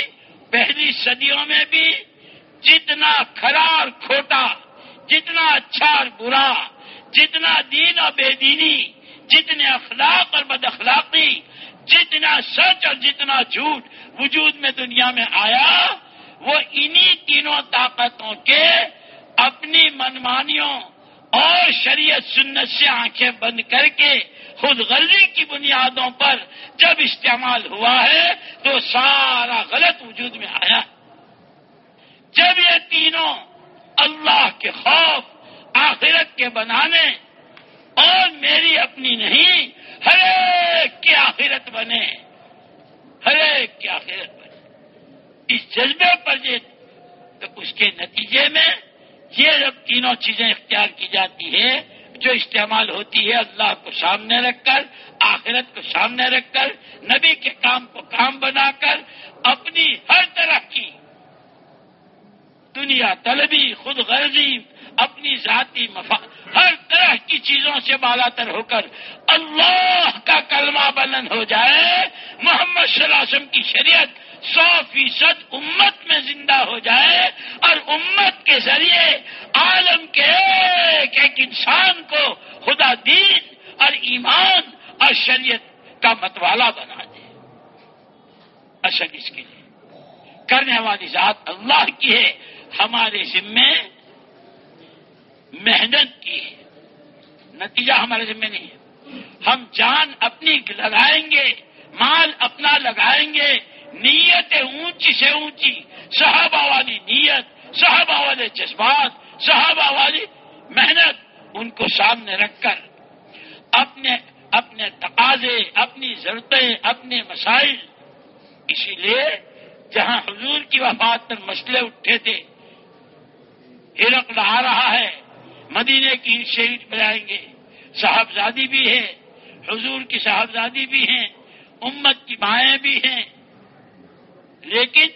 پہلی صدیوں میں بھی، جتنا کھڑا اور کھوٹا جتنا اچھا اور برا، جتنا دین اور بے دینی، جتنے اخلاق اور بد اخلاقی، جتنا سچ اور جتنا جھوٹ وجود میں دنیا میں آیا، وہ انہی تینوں طاقتوں کے اپنی منمانیوں اور شریعت سنت سے آنکھیں بند کر کے خود غلطی کی بنیادوں پر جب استعمال ہوا ہے تو سارا غلط وجود میں آیا۔ جب یہ تینوں اللہ کے خوف آخرت کے بنانے اور میری اپنی نہیں، ہر ایک کی آخرت بنے۔ ہر ایک کی آخرت بنے۔ اس جذبے پر یہ تو اس کے نتیجے میں یہ جب تینوں چیزیں اختیار کی جاتی ہے جو استعمال ہوتی ہے اللہ کو سامنے رکھ کر، آخرت کو سامنے رکھ کر، نبی کے کام کو کام بنا کر، اپنی ہر طرح کی دنیا طلبی، خود غرضی، اپنی ذاتی مفا ہر طرح کی چیزوں سے بالا تر ہو کر اللہ کا کلمہ بلند ہو جائے، محمد صلی اللہ علیہ وسلم کی شریعت سو فیصد امت میں زندہ ہو جائے اور امت کے ذریعے عالم کے ایک ایک انسان کو خدا دین اور ایمان اور شریعت کا متوالا بنا دے۔ اصل اس کے لیے کرنے والی ذات اللہ کی ہے۔ ہمارے ذمے محنت کی ہے۔ نتیجہ ہمارے ذمے نہیں ہے۔ ہم جان اپنی لگائیں گے، مال اپنا لگائیں گے۔ نیت اونچی سے اونچی، صحابہ والی نیت، صحابہ والے جذبات، صحابہ والی محنت ان کو سامنے رکھ کر اپنے اپنے تقاضے، اپنی ضرورتیں، اپنے مسائل، اسی لیے جہاں حضور کی وفات پر مسئلے اٹھے تھے عرق لہا رہا ہے۔ مدینے کی شہید بلائیں گے۔ صاحبزادی بھی ہے حضور کی صاحبزادی بھی ہیں۔ امت کی مائیں بھی ہیں۔ لیکن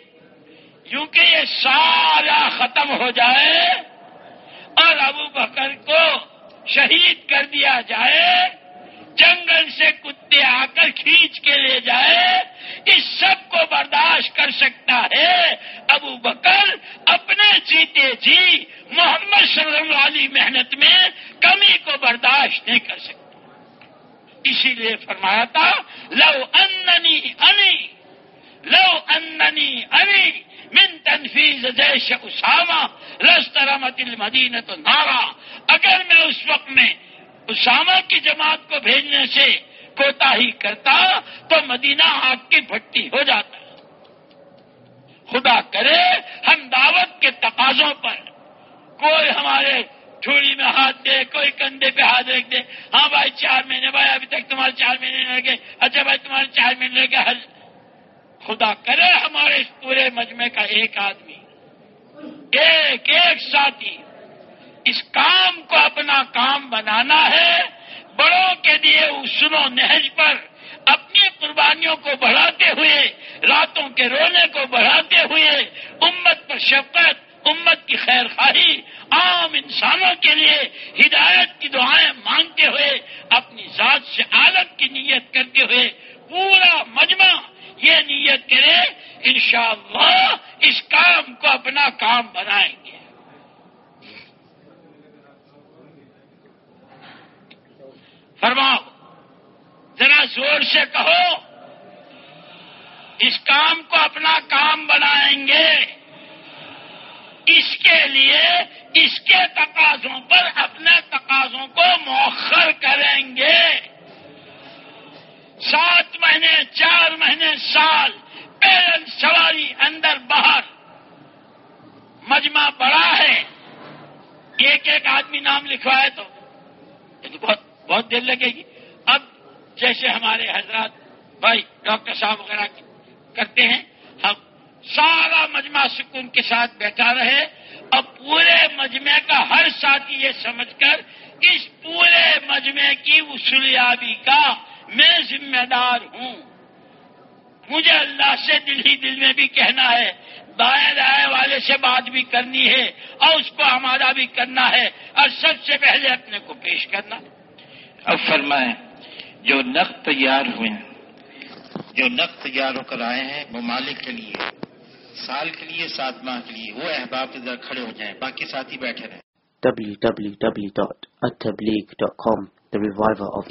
یوں کہ یہ سارا ختم ہو جائے اور ابو بکر کو شہید کر دیا جائے جنگل سے کتے آ کر کھینچ کے لے جائے، اس سب کو برداشت کر سکتا ہے۔ ابو بکر اپنے جیتے جی محمد صلی اللہ علیہ محنت میں کمی کو برداشت نہیں کر سکتا۔ اسی لیے فرمایا تھا، لو اننی انی، لو اننی انی من تنفیز جیش اسامہ رسترمت المدینہ تو نارا۔ اگر میں اس وقت میں اسامہ کی جماعت کو بھیجنے سے کوتا ہی کرتا تو مدینہ آگ کی بھٹی ہو جاتا۔ خدا کرے ہم دعوت کے تقاضوں پر کوئی ہمارے چھوڑی میں ہاتھ دے، کوئی کندھے پہ ہاتھ رکھ دے۔ ہاں بھائی، چار مہینے بھائی، ابھی تک تمہارے چار مہینے لگے اچھا بھائی، تمہارے چار مہینے لگے حل خدا کرے ہمارے اس پورے مجمے کا ایک آدمی، ایک ایک ساتھی اس کام کو اپنا کام بنانا ہے۔ بڑوں کے لیے اسن و نہج پر اپنی قربانیوں کو بڑھاتے ہوئے، راتوں کے رونے کو بڑھاتے ہوئے، امت پر شفقت، امت کی خیر خواہی، عام انسانوں کے لیے ہدایت کی دعائیں مانگتے ہوئے، اپنی ذات سے عالم کی نیت کرتے ہوئے پورا مجمع یہ نیت کرے انشاءاللہ اس کام کو اپنا کام بنائیں گے۔ فرماؤ، ذرا زور سے کہو، اس کام کو اپنا کام بنائیں گے۔ اس کے لیے اس کے تقاضوں پر اپنے تقاضوں کو مؤخر کریں گے۔ سات مہینے، چار مہینے، سال، پیرل سواری اندر باہر مجمع بڑا ہے۔ ایک ایک آدمی نام لکھوائے تو بہت بہت دیر لگے گی۔ اب جیسے ہمارے حضرات بھائی ڈاکٹر صاحب وغیرہ کرتے ہیں، ہم سارا مجمع سکون کے ساتھ بیٹھا رہے۔ اور پورے مجمع کا ہر ساتھی یہ سمجھ کر اس پورے مجمع کی وصولیابی کا میں ذمہ دار ہوں۔ مجھے اللہ سے دل ہی دل میں بھی کہنا ہے دائیں دائیں والے سے بات بھی کرنی ہے اور اس کو ہمارا بھی کرنا ہے اور سب سے پہلے اپنے کو پیش کرنا ہے۔ اب فرمائیں، جو نقد تیار ہوئے ہیں، جو نقد تیار ہو کر آئے ہیں ممالک کے لیے، سال کے لیے، سات ماہ کے لیے، وہ احباب کے ذرا کھڑے ہو جائیں، باقی ساتھی بیٹھے رہیں۔ Dot The Reviver of